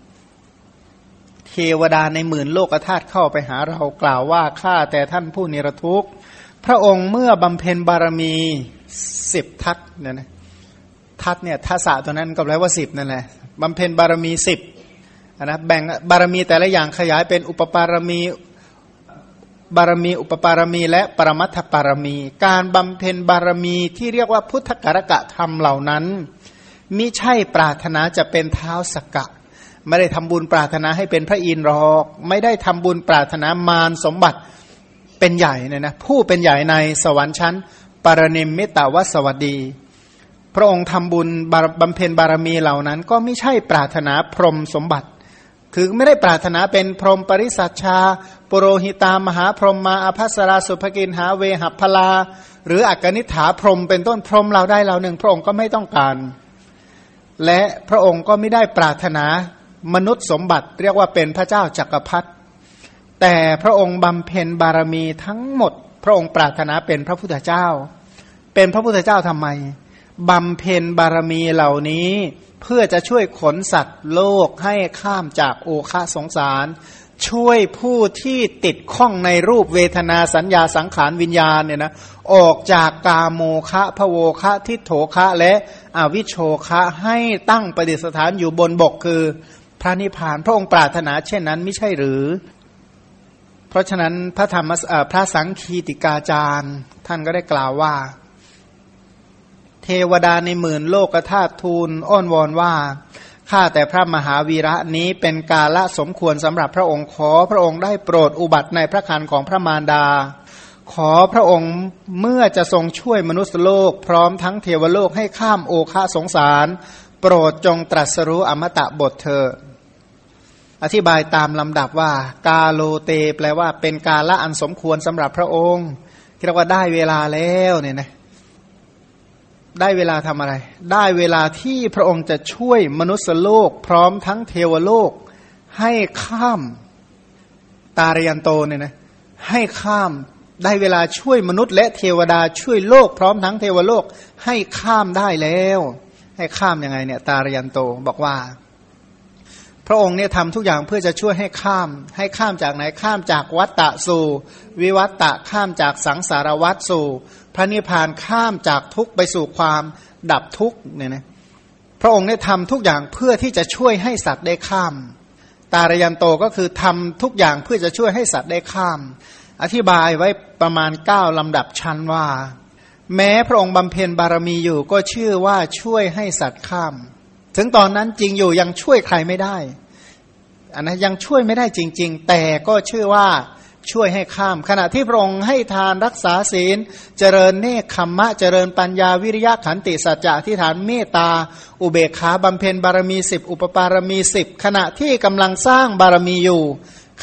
เทวดาในหมื่นโลกธาตุเข้าไปหาเรากล่าวว่าข้าแต่ท่านผู้เนรทุกข์ พระองค์เมื่อบำเพ็ญบารมีสิบทัศเนี่ยนะทัศเนี่ยทัศะตัวนั้นก็แปลว่าสิบนั่นแหละบำเพ็ญบารมีสิบนะแบ่งบารมีแต่ละอย่างขยายเป็นอุปปารมีบารมี อุปปารมี และปรมัตถปารมี การบำเพ็ญบารมีที่เรียกว่าพุทธกรกะธรรมเหล่านั้นมิใช่ปรารถนาจะเป็นเท้าสกกะ ไม่ได้ทำบุญปรารถนาให้เป็นพระอินทร์หรอก ไม่ได้ทำบุญปรารถนามารสมบัติเป็นใหญ่เนี่ยนะผู้เป็นใหญ่ในสวรรค์ชั้นปรนิมมิตาวสวัสดี พระองค์ทำบุญบำเพ็ญบารมีเหล่านั้น ก็ไม่ใช่ปรารถนาพรมสมบัติ คือไม่ได้ปรารถนาเป็นพรหมปริสัชชาปุโรหิตามหาพรหมมาอภัสราสุภกินหาเวหัพลา หรืออักนิฐาพรหมเป็นต้นพรหมเราได้เราหนึ่ง พระองค์ก็ไม่ต้องการ และพระองค์ก็ไม่ได้ปรารถนา มนุษย์สมบัติเรียกว่าเป็นพระเจ้าจักรพรรดิแต่พระองค์บำเพ็ญบารมีทั้งหมด พระองค์ปรารถนาเป็นพระพุทธเจ้า เป็นพระพุทธเจ้าทำไมบำเพ็ญบารมีเหล่านี้เพื่อจะช่วยขนสัตว์โลกให้ข้ามจากโอคาสงสาร ช่วยผู้ที่ติดข้องในรูปเวทนาสัญญาสังขารวิญญาณเนี่ยนะออกจากกาโมคะพะโวคะทิโถคะและอวิโชคะให้ตั้งประดิษฐานอยู่บนบกคือ ระนิพพาน พระองค์ปรารถนาเช่นนั้นไม่ใช่หรือ เพราะฉะนั้นพระธรรมพระสังคีติกาจารย์ ท่านก็ได้กล่าวว่า เทวดาในหมื่นโลกธาตุทูลอ้อนวอนว่าข้าแต่พระมหาวีระนี้เป็นกาละสมควรสำหรับพระองค์ขอพระองค์ได้โปรดอุบัติในพระคันของพระมารดา ขอพระองค์เมื่อจะทรงช่วยมนุษย์โลก พร้อมทั้งเทวโลกให้ข้ามโอคาสงสาร โปรดจงตรัสรู้อมตะบทเธอ อธิบายตามลำดับว่า กาโลเต แปลว่าเป็นกาละอันสมควรสำหรับพระองค์เรียกว่าได้เวลาแล้วเนี่ยนะได้เวลาทำอะไร ได้เวลาที่พระองค์จะช่วยมนุษย์โลก พร้อมทั้งเทวโลก ให้ข้ามตารยันโตเนี่ยนะให้ข้ามได้เวลาช่วยมนุษย์และเทวดาช่วยโลก พร้อมทั้งเทวโลกให้ข้ามได้แล้ว ให้ข้ามยังไงเนี่ย ตารยันโตบอกว่า พระองค์เนี่ยทำทุกอย่างเพื่อจะช่วยให้ข้าม ให้ข้ามจากไหนข้ามจากวัตตะสู่ วิวัตตะข้ามจากสังสารวัตสู่ พระนิพพานข้ามจากทุกไปสู่ความดับทุกเนี่ยนะพระองค์เนี่ยทำทุกอย่างเพื่อที่จะช่วยให้สัตว์ได้ข้าม ตารยันโตก็คือทำทุกอย่างเพื่อจะช่วยให้สัตว์ได้ข้าม อธิบายไว้ประมาณเก้าลำดับชั้นว่า แม้พระองค์บำเพ็ญบารมีอยู่ก็ชื่อว่าช่วยให้สัตว์ข้าม ถึงตอนนั้นจริงอยู่ยังช่วยใครไม่ได้อันนั้นยังช่วยไม่ได้จริง ๆ แต่ก็ชื่อว่าช่วยให้ข้าม ขณะที่พระองค์ให้ทานรักษาศีล เจริญเนคขมมะ เจริญปัญญาวิริยะขันติสัจจะที่ฐานเมตตา อุเบกขาบำเพ็ญบารมีสิบอุปปารมีสิบขณะที่กำลังสร้างบารมีอยู่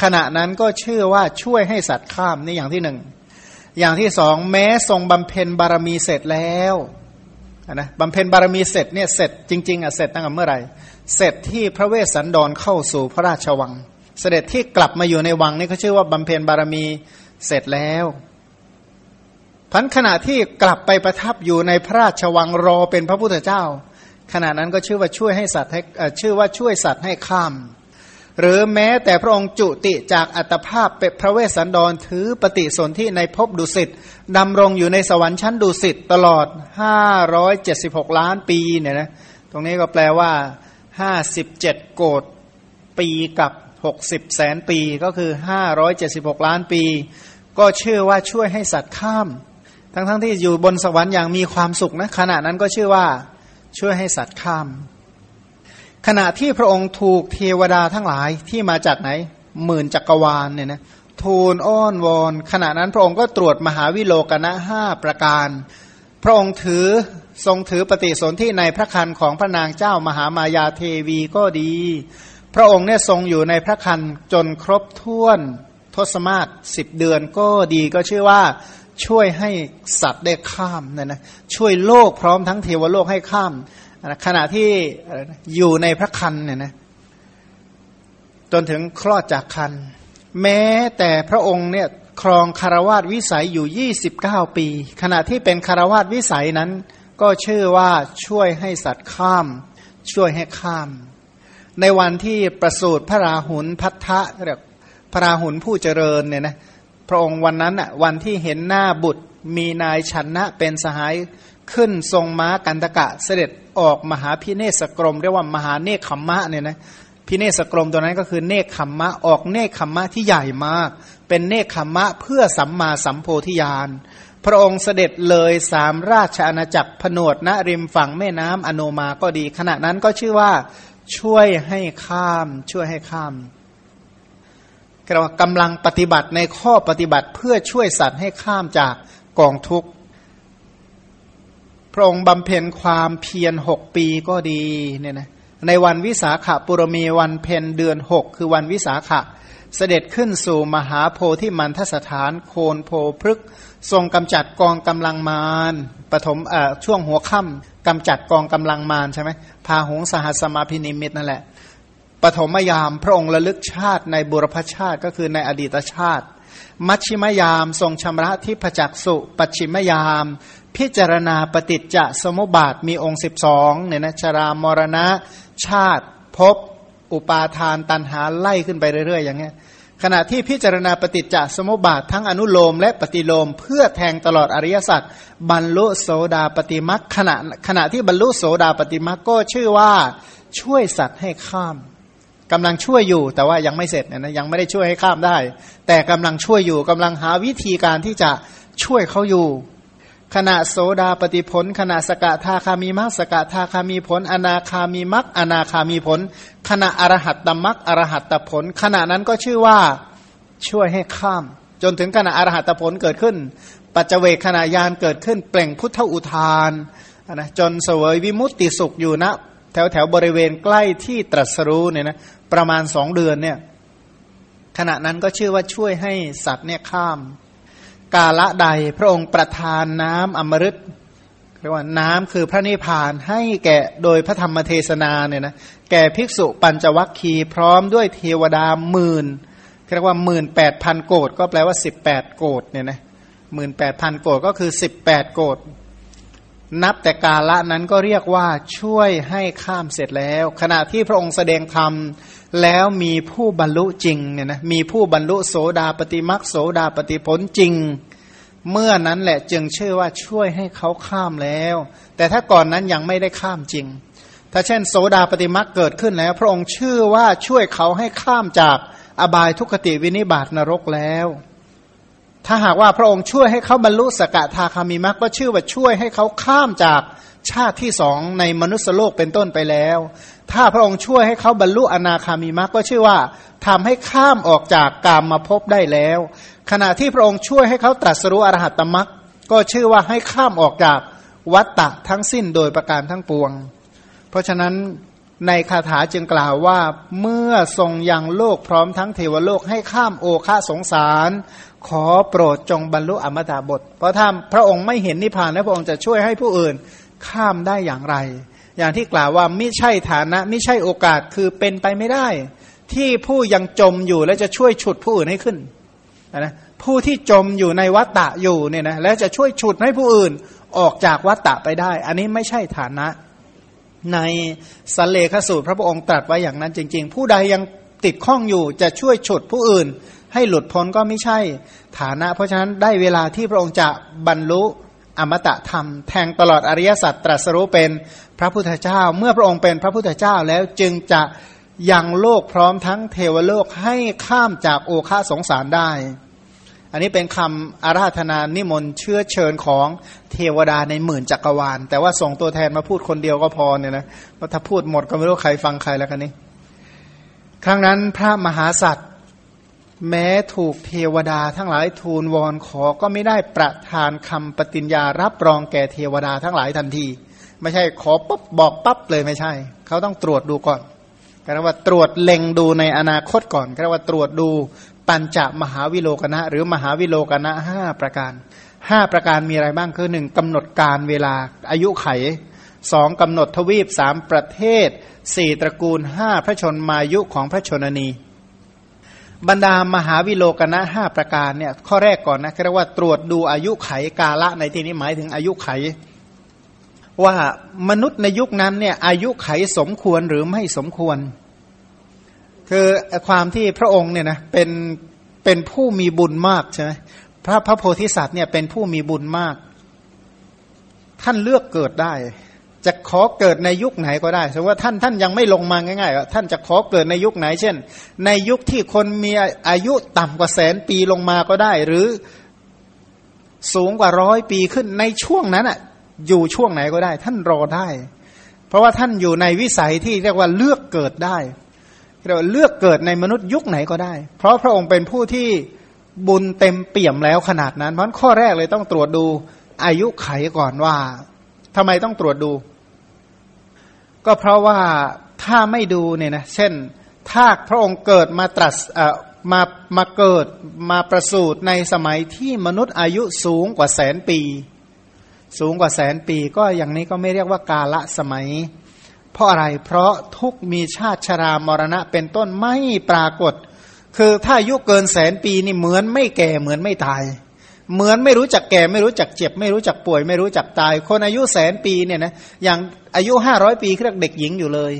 ขณะนั้นก็เชื่อว่าช่วยให้สัตว์ข้ามนี่อย่างที่หนึ่งอย่างที่สองแม้ทรงบำเพ็ญบารมีเสร็จแล้ว นะบำเพ็ญบารมีเสร็จเนี่ยเสร็จจริงๆอะเสร็จตั้งแต่เมื่อไหร่ เสร็จที่พระเวสสันดรเข้าสู่พระราชวัง เสด็จที่กลับมาอยู่ในวังนี่เขาชื่อว่าบำเพ็ญบารมีเสร็จแล้วพันขณะที่กลับไปประทับอยู่ในพระราชวังรอเป็นพระพุทธเจ้า ขณะนั้นก็ชื่อว่าช่วยให้สัตว์ให้ชื่อว่าช่วยสัตว์ให้ข้าม หรือแม้แต่พระองค์จุติจากอัตภาพเป็นพระเวสสันดรถือปฏิสนธิในภพดุสิตดำรงอยู่ในสวรรค์ชั้นดุสิตตลอด 576 ล้านปีเนี่ยนะตรงนี้ก็แปลว่า 57 โกดปีกับ 60 แสนปีก็คือ 576 ล้านปี ก็เชื่อว่าช่วยให้สัตว์ข้าม ทั้งๆทที่อยู่บนสวรรค์อย่างมีความสุขนะขณะนั้นก็ชื่อว่าช่วยให้สัตว์ข้าม ขณะที่พระองค์ถูกเทวดาทั้งหลายที่มาจากไหน หมื่นจักรวาลเนี่ยนะทูลอ้อนวอนขณะนั้นพระองค์ก็ตรวจมหาวิโลกนะห้าประการ พระองค์ถือทรงถือปฏิสนธิในพระคันของพระนางเจ้ามหามายาเทวีก็ดี พระองค์เนี่ยทรงอยู่ในพระคันจนครบถ้วนทศมาศสิบเดือนก็ดีก็ชื่อว่าช่วยให้สัตว์ได้ข้ามเนี่ยนะช่วยโลกพร้อมทั้งเทวโลกให้ข้าม ขณะที่อยู่ในพระคันเนี่ยนะจนถึงคลอดจากคัน แม้แต่พระองค์เนี่ยครองคารวาสวิสัยอยู่ 29 ปี ขณะที่เป็นคารวาสวิสัยนั้น ก็ชื่อว่าช่วยให้สัตว์ข้าม ช่วยให้ข้าม ในวันที่ประสูติพระราหุลพัทธะเรียกพระราหุลผู้เจริญเนี่ยนะพระองค์วันนั้นอะวันที่เห็นหน้าบุตรมีนายชนะเป็นสหาย ขึ้นทรงม้ากันตกะเสด็จออกมหาพิเนศกรม เรียกว่ามหาเนคขมมะเนี่ยนะพิเนศกรมตัวนั้นก็คือเนคขมมะออกเนคขมมะที่ใหญ่มาก เป็นเนคขมมะเพื่อสัมมาสัมโพธิญาณพระองค์เสด็จเลยสามราชอาณาจักรผนวดณริมฝั่งแม่น้ำอโนมาก็ดี ขณะนั้นก็ชื่อว่าช่วยให้ข้าม ช่วยให้ข้ามกำลังปฏิบัติในข้อปฏิบัติเพื่อช่วยสัตว์ให้ข้ามจากกองทุกข์ พระองค์บำเพ็ญความเพียรหกปีก็ดีเนี่ยนะในวันวิสาขบุรมีวันเพ็ญเดือนหกคือวันวิสาขะ เสด็จขึ้นสู่มหาโพธิมันทสถานโคนโพพฤกทรงกำจัดกองกำลังมารปฐมช่วงหัวค่ำกำจัดกองกำลังมารใช่ไหมพาหงสหัสมาพินิมิตนั่นแหละปฐมยามพระองค์ระลึกชาติในบุรพชาติก็คือในอดีตชาติ มัชชิมยามทรงชำระที่ผจักสุ ปัจฉิมยาม พิจารณาปฏิจจสมุปบาทมีองค์สิบสองเนี่ยนะชรามรณะ ชาติภพอุปาทานตันหาไล่ขึ้นไปเรื่อยๆ อย่างเงี้ยขณะที่พิจารณาปฏิจจสมุปบาททั้งอนุโลมและปฏิโลมเพื่อแทงตลอดอริยสัจบรรลุโสดาปฏิมักขณะขณะที่บรรลุโสดาปฏิมักก็ชื่อว่าช่วยสัตว์ให้ข้ามกำลังช่วยอยู่แต่ว่ายังไม่เสร็จนะยังไม่ได้ช่วยให้ข้ามได้ แต่กำลังช่วยอยู่กำลังหาวิธีการที่จะช่วยเขาอยู่ ขณะโสดาปฏิผล ขณะสกทาคามีมักสกทาคามีผล อนาคามีมักอนาคามีผล ขณะอรหัตตมักอรหัตตผล ขณะนั้นก็ชื่อว่าช่วยให้ข้าม จนถึงขณะอรหัตผลเกิดขึ้น ปัจเจเวกขณะยานเกิดขึ้น เปล่งพุทธอุทานนะจนเสวยวิมุตติสุขอยู่ณนะแถวแถวบริเวณใกล้ที่ตรัสรู้เนี่ยนะประมาณสองเดือนเนี่ยขณะนั้นก็ชื่อว่าช่วยให้สัตว์เนี่ยข้าม กาละใดพระองค์ประทานน้ำอมฤตเรียกว่าน้ำคือพระนิพพานให้แก่โดยพระธรรมเทศนาเนี่ยนะแก่ภิกษุปัญจวัคคีย์พร้อมด้วยเทวดาหมื่นเรียกว่าหมื่นแปดพันโกดก็แปลว่าสิบแปดโกดเนี่ยนะหมื่นแปดพันโกดก็คือสิบแปดโกดนับแต่กาละนั้นก็เรียกว่าช่วยให้ข้ามเสร็จแล้ว ขณะที่พระองค์แสดงธรรม แล้วมีผู้บรรลุจริงเนี่ยนะมีผู้บรรลุโสดาปฏิมักโสดาปฏิผลจริง เมื่อนั้นแหละจึงชื่อว่าช่วยให้เขาข้ามแล้ว แต่ถ้าก่อนนั้นยังไม่ได้ข้ามจริง ถ้าเช่น โสดาปฏิมักเกิดขึ้นแล้ว พระองค์ชื่อว่าช่วยเขาให้ข้ามจากอบายทุกขติวินิบาตนรกแล้ว ถ้าหากว่าพระองค์ช่วยให้เขาบรรลุสกทาคามิมักก็ชื่อว่าช่วยให้เขาข้ามจากชาติที่สองในมนุษยโลกเป็นต้นไปแล้ว ถ้าพระองค์ช่วยให้เขาบรรลุอนาคามิมักก็ชื่อว่าทำให้ข้ามออกจากกามมาพบได้แล้ว ขณะที่พระองค์ช่วยให้เขาตรัสรู้อรหัตตมักก็ชื่อว่าให้ข้ามออกจากวัตตะทั้งสิ้นโดยประการทั้งปวง เพราะฉะนั้นในคาถาจึงกล่าวว่าเมื่อทรงยังโลกพร้อมทั้งเทวโลกให้ข้ามโอคาสงสาร ขอโปรดจงบรรลุอมตะบท เพราะถ้าพระองค์ไม่เห็นนิพพานแล้วพระองค์จะช่วยให้ผู้อื่นข้ามได้อย่างไร อย่างที่กล่าวว่าไม่ใช่ฐานะไม่ใช่โอกาสคือเป็นไปไม่ได้ ที่ผู้ยังจมอยู่แล้วจะช่วยฉุดผู้อื่นให้ขึ้นนะผู้ที่จมอยู่ในวัฏฏะอยู่เนี่ยนะแล้วจะช่วยฉุดให้ผู้อื่นออกจากวัฏฏะไปได้ อันนี้ไม่ใช่ฐานะ ในสัลเลขสูตรพระองค์ตรัสไว้อย่างนั้นจริง ๆ ผู้ใดยังติดข้องอยู่จะช่วยฉุดผู้อื่น ให้หลุดพ้นก็ไม่ใช่ ฐานะ เพราะฉะนั้นได้เวลาที่พระองค์จะบรรลุอมตะธรรม แทงตลอดอริยสัจตรัสรู้เป็น ระพุทธเจ้า เมื่อพระองค์เป็นพระพุทธเจ้าแล้วจึงจะยังโลกพร้อมทั้งเทวโลกให้ข้ามจากโอคาสงสารได้ อันนี้เป็นคำอาราธนานิมนต์เชื้อเชิญของเทวดาในหมื่นจักรวาล แต่ว่าส่งตัวแทนมาพูดคนเดียวก็พอเนี่ยนะเพราะถ้าพูดหมดก็ไม่รู้ใครฟังใครแล้วกันนี้ ครั้งนั้นพระมหาสัตว์แม้ถูกเทวดาทั้งหลายทูลวอนขอก็ไม่ได้ประทานคำปฏิญญารับรองแก่เทวดาทั้งหลายทันที ไม่ใช่ขอปุ๊บบอกปั๊บเลยไม่ใช่ เขาต้องตรวจดูก่อนก็เรียกว่าตรวจเล็งดูในอนาคตก่อนก็เรียกว่าตรวจดูปัญจมหาวิโลกนะ หรือมหาวิโลกนะห้าประการห้าประการมีอะไรบ้างคือหนึ่งกำหนดการเวลาอายุไขสองกำหนดทวีปสามประเทศสี่ตระกูลห้าพระชนมายุของพระชนนี บรรดามหาวิโลกนะห้าประการเนี่ยข้อแรกก่อนนะเรียกว่าตรวจดูอายุไขกาละในที่นี้หมายถึงอายุไข ว่ามนุษย์ในยุคนั้นเนี่ยอายุไขสมควรหรือไม่สมควร คือความที่พระองค์เนี่ยนะเป็นเป็นผู้มีบุญมากใช่ไหมพระพระโพธิสัตว์เนี่ยเป็นผู้มีบุญมาก ท่านเลือกเกิดได้ จะขอเกิดในยุคไหนก็ได้สมมติว่าท่านท่านยังไม่ลงมาง่ายๆท่านจะขอเกิดในยุคไหน เช่น ในยุคที่คนมีอายุต่ำกว่าแสนปีลงมาก็ได้ หรือสูงกว่าร้อยปีขึ้นในช่วงนั้นอะ อยู่ช่วงไหนก็ได้ ท่านรอได้ เพราะว่าท่านอยู่ในวิสัยที่เรียกว่าเลือกเกิดได้เราเลือกเกิดในมนุษย์ยุคไหนก็ได้ เพราะพระองค์เป็นผู้ที่บุญเต็มเปี่ยมแล้วขนาดนั้น เพราะข้อแรกเลยต้องตรวจดูอายุไขก่อนว่าทำไมต้องตรวจดู ก็เพราะว่าถ้าไม่ดูเนี่ยนะเช่น ถ้าพระองค์เกิดมาตรัสมามาเกิดมาประสูติในสมัยที่มนุษย์อายุสูงกว่าแสนปี สูงกว่าแสนปีก็อย่างนี้ก็ไม่เรียกว่ากาละสมัย เพราะอะไรเพราะทุกมีชาติชรามรณะเป็นต้นไม่ปรากฏ คือถ้าอายุเกินแสนปีนี่เหมือนไม่แก่เหมือนไม่ตาย เหมือนไม่รู้จักแก่ไม่รู้จักเจ็บ ไม่รู้จักป่วย ไม่รู้จักตาย คนอายุแสนปีเนี่ยนะอย่างอายุห้าร้อยปีเรียกเด็กหญิงอยู่เลย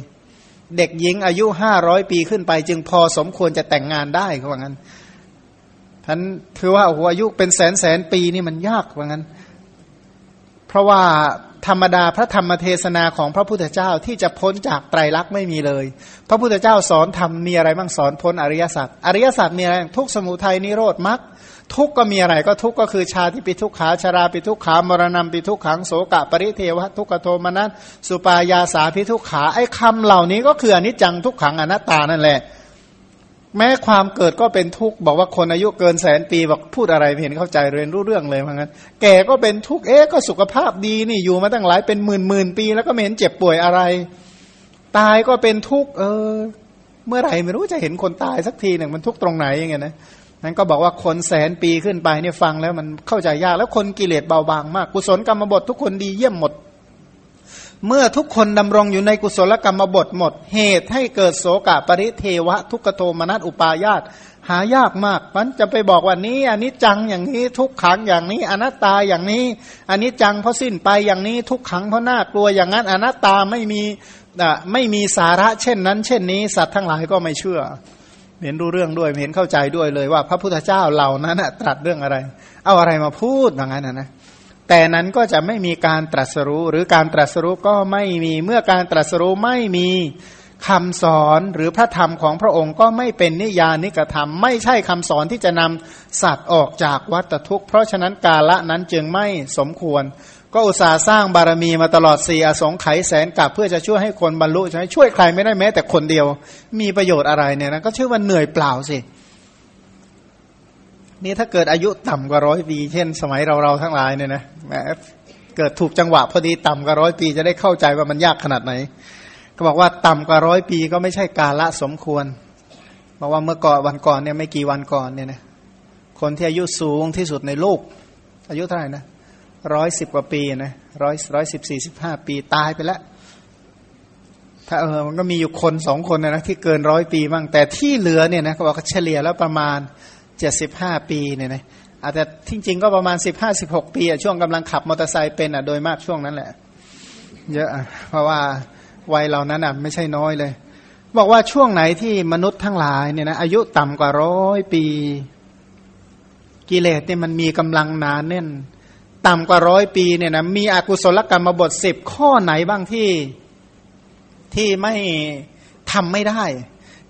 เด็กหญิงอายุห้าร้อยปีขึ้นไป จึงพอสมควรจะแต่งงานได้เขาว่างั้นท่านถือว่าโอ้โหอายุเป็นแสนแสนปีนี่มันยากว่างั้น เพราะว่าธรรมดาพระธรรมเทศนาของพระพุทธเจ้าที่จะพ้นจากไตรลักษณ์ไม่มีเลย พระพุทธเจ้าสอนทำมีอะไรบ้างสอนพ้นอริยสัจอริยสัจมีอะไรทุกสมุทัยนิโรธมรรคทุกก็มีอะไรก็ทุกก็คือชาติปิทุกขาชาราปิทุกขามรณะปิทุกขังโสกะปริเทวะทุกขโทมนัสสุปายาสาปิทุกขาไอ้คำเหล่านี้ก็คืออนิจจังทุกขังอนัตตานั่นแหละ แม้ความเกิดก็เป็นทุกข์บอกว่าคนอายุเกินแสนปีบอกพูดอะไรไม่เห็นเข้าใจเรียนรู้เรื่องเลยว่างั้นแก่ก็เป็นทุกข์เอ๊ะก็สุขภาพดีนี่อยู่มาตั้งหลายเป็นหมื่นหมื่นปี แล้วก็ไม่เห็นเจ็บป่วยอะไร ตายก็เป็นทุกข์เออ เมื่อไหร่ไม่รู้จะเห็นคนตายสักทีหนึ่งมันทุกข์ตรงไหนอย่างเงี้ยนะนั้นก็บอกว่าคนแสนปีขึ้นไปเนี่ยฟังแล้วมันเข้าใจยากแล้วคนกิเลสเบาบางมากกุศลกรรมบททุกคนดีเยี่ยมหมด เมื่อทุกคนดำรงอยู่ในกุศลกรรมบทหมด เหตุให้เกิดโสกะปริเทวะ ทุกโทมนัสอุปายาตหายากมากมันจะไปบอกว่านี้อันนี้จังอย่างนี้ทุกขังอย่างนี้ อนัตตาอย่างนี้อันนี้จังเพราะสิ้นไปอย่างนี้ทุกขังเพราะน่ากลัวอย่างนั้นอนัตตาไม่มีไม่มีสาระเช่นนั้น เช่นนี้ สัตว์ทั้งหลายก็ไม่เชื่อ เห็นรู้เรื่องด้วยเห็นเข้าใจด้วยเลยว่า พระพุทธเจ้าเหล่านั้นตรัสเรื่องอะไร เอาอะไรมาพูดอย่างนั้นนะ แต่นั้นก็จะไม่มีการตรัสรู้ หรือการตรัสรู้ก็ไม่มีเมื่อการตรัสรู้ไม่มีคำสอนหรือพระธรรมของพระองค์ก็ไม่เป็นนิยานิกธรรม ไม่ใช่คำสอนที่จะนำสัตว์ออกจากวัฏทุกข์ เพราะฉะนั้นกาละนั้นจึงไม่สมควร ก็อุตส่าห์สร้างบารมีมาตลอดสี่อสงไขยแสนกับเพื่อจะช่วยให้คนบรรลุใช่ช่วยใครไม่ได้แม้แต่คนเดียว มีประโยชน์อะไรเนี่ยนะก็ชื่อว่าเหนื่อยเปล่าสิ นี่ถ้าเกิดอายุต่ำกว่าร้อยปี เช่น สมัยเราเราทั้งหลายเนี่ยนะเกิดถูกจังหวะพอดีต่ำกว่าร้อยปีจะได้เข้าใจว่ามันยากขนาดไหน ก็บอกว่าต่ำกว่าร้อยปีก็ไม่ใช่กาละสมควรบอกว่าเมื่อก่อนวันก่อนเนี่ยไม่กี่วันก่อนเนี่ยนะคนที่อายุสูงที่สุดในโลก อายุเท่าไหร่นะร้อยสิบกว่าปีนะร้อยร้อยสิบสี่สิบห้าปีตายไปแล้วถ้าเออมันก็มีอยู่คนสองคนนะที่เกินร้อยปีบ้างแต่ที่เหลือเนี่ยนะเขาบอกเฉลี่ยแล้วประมาณ เจ็ดสิบห้าปีเนี่ยนะอาจจะที่จริงก็ประมาณสิบห้าสิบหกปีช่วงกำลังขับมอเตอร์ไซค์เป็นอะโดยมากช่วงนั้นแหละ เยอะเพราะว่าวัยเหล่านั้นอะไม่ใช่น้อยเลย บอกว่าช่วงไหนที่มนุษย์ทั้งหลายเนี่ยนะอายุต่ำกว่าร้อยปี กิเลสเนี่ยมันมีกำลังหนานแน่น ต่ำกว่าร้อยปีเนี่ยนะมีอกุศลกรรมบทสิบข้อไหนบ้างที่ที่ไม่ทำไม่ได้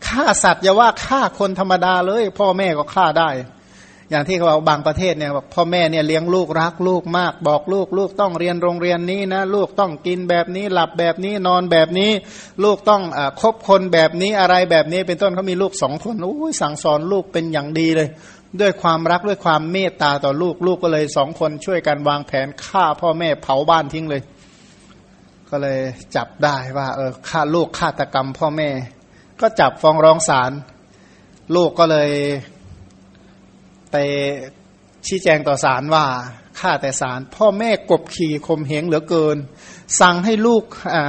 ฆ่าสัตว์อย่าว่าฆ่าคนธรรมดาเลย พ่อแม่ก็ฆ่าได้ อย่างที่เขาบอกบางประเทศเนี่ยบอกพ่อแม่เนี่ยเลี้ยงลูกรักลูกมาก บอกลูกลูกต้องเรียนโรงเรียนนี้นะ ลูกต้องกินแบบนี้หลับแบบนี้นอนแบบนี้ ลูกต้องอคบคนแบบนี้อะไรแบบนี้ เป็นต้นเขามีลูกสองคนอุ้ยสั่งสอนลูกเป็นอย่างดีเลย ด้วยความรักด้วยความเมตตาต่อลูกลูกก็เลยสองคนช่วยกันวางแผนฆ่าพ่อแม่เผาบ้านทิ้งเลย ก็เลยจับได้ว่าเออฆ่าลูกฆาตกรรมพ่อแม่ ก็จับฟ้องร้องศาลลูกก็เลยไปชี้แจงต่อศาลว่าข้าแต่ศาลพ่อแม่กบขี่ข่มเหงเหลือเกิน สั่งให้ลูก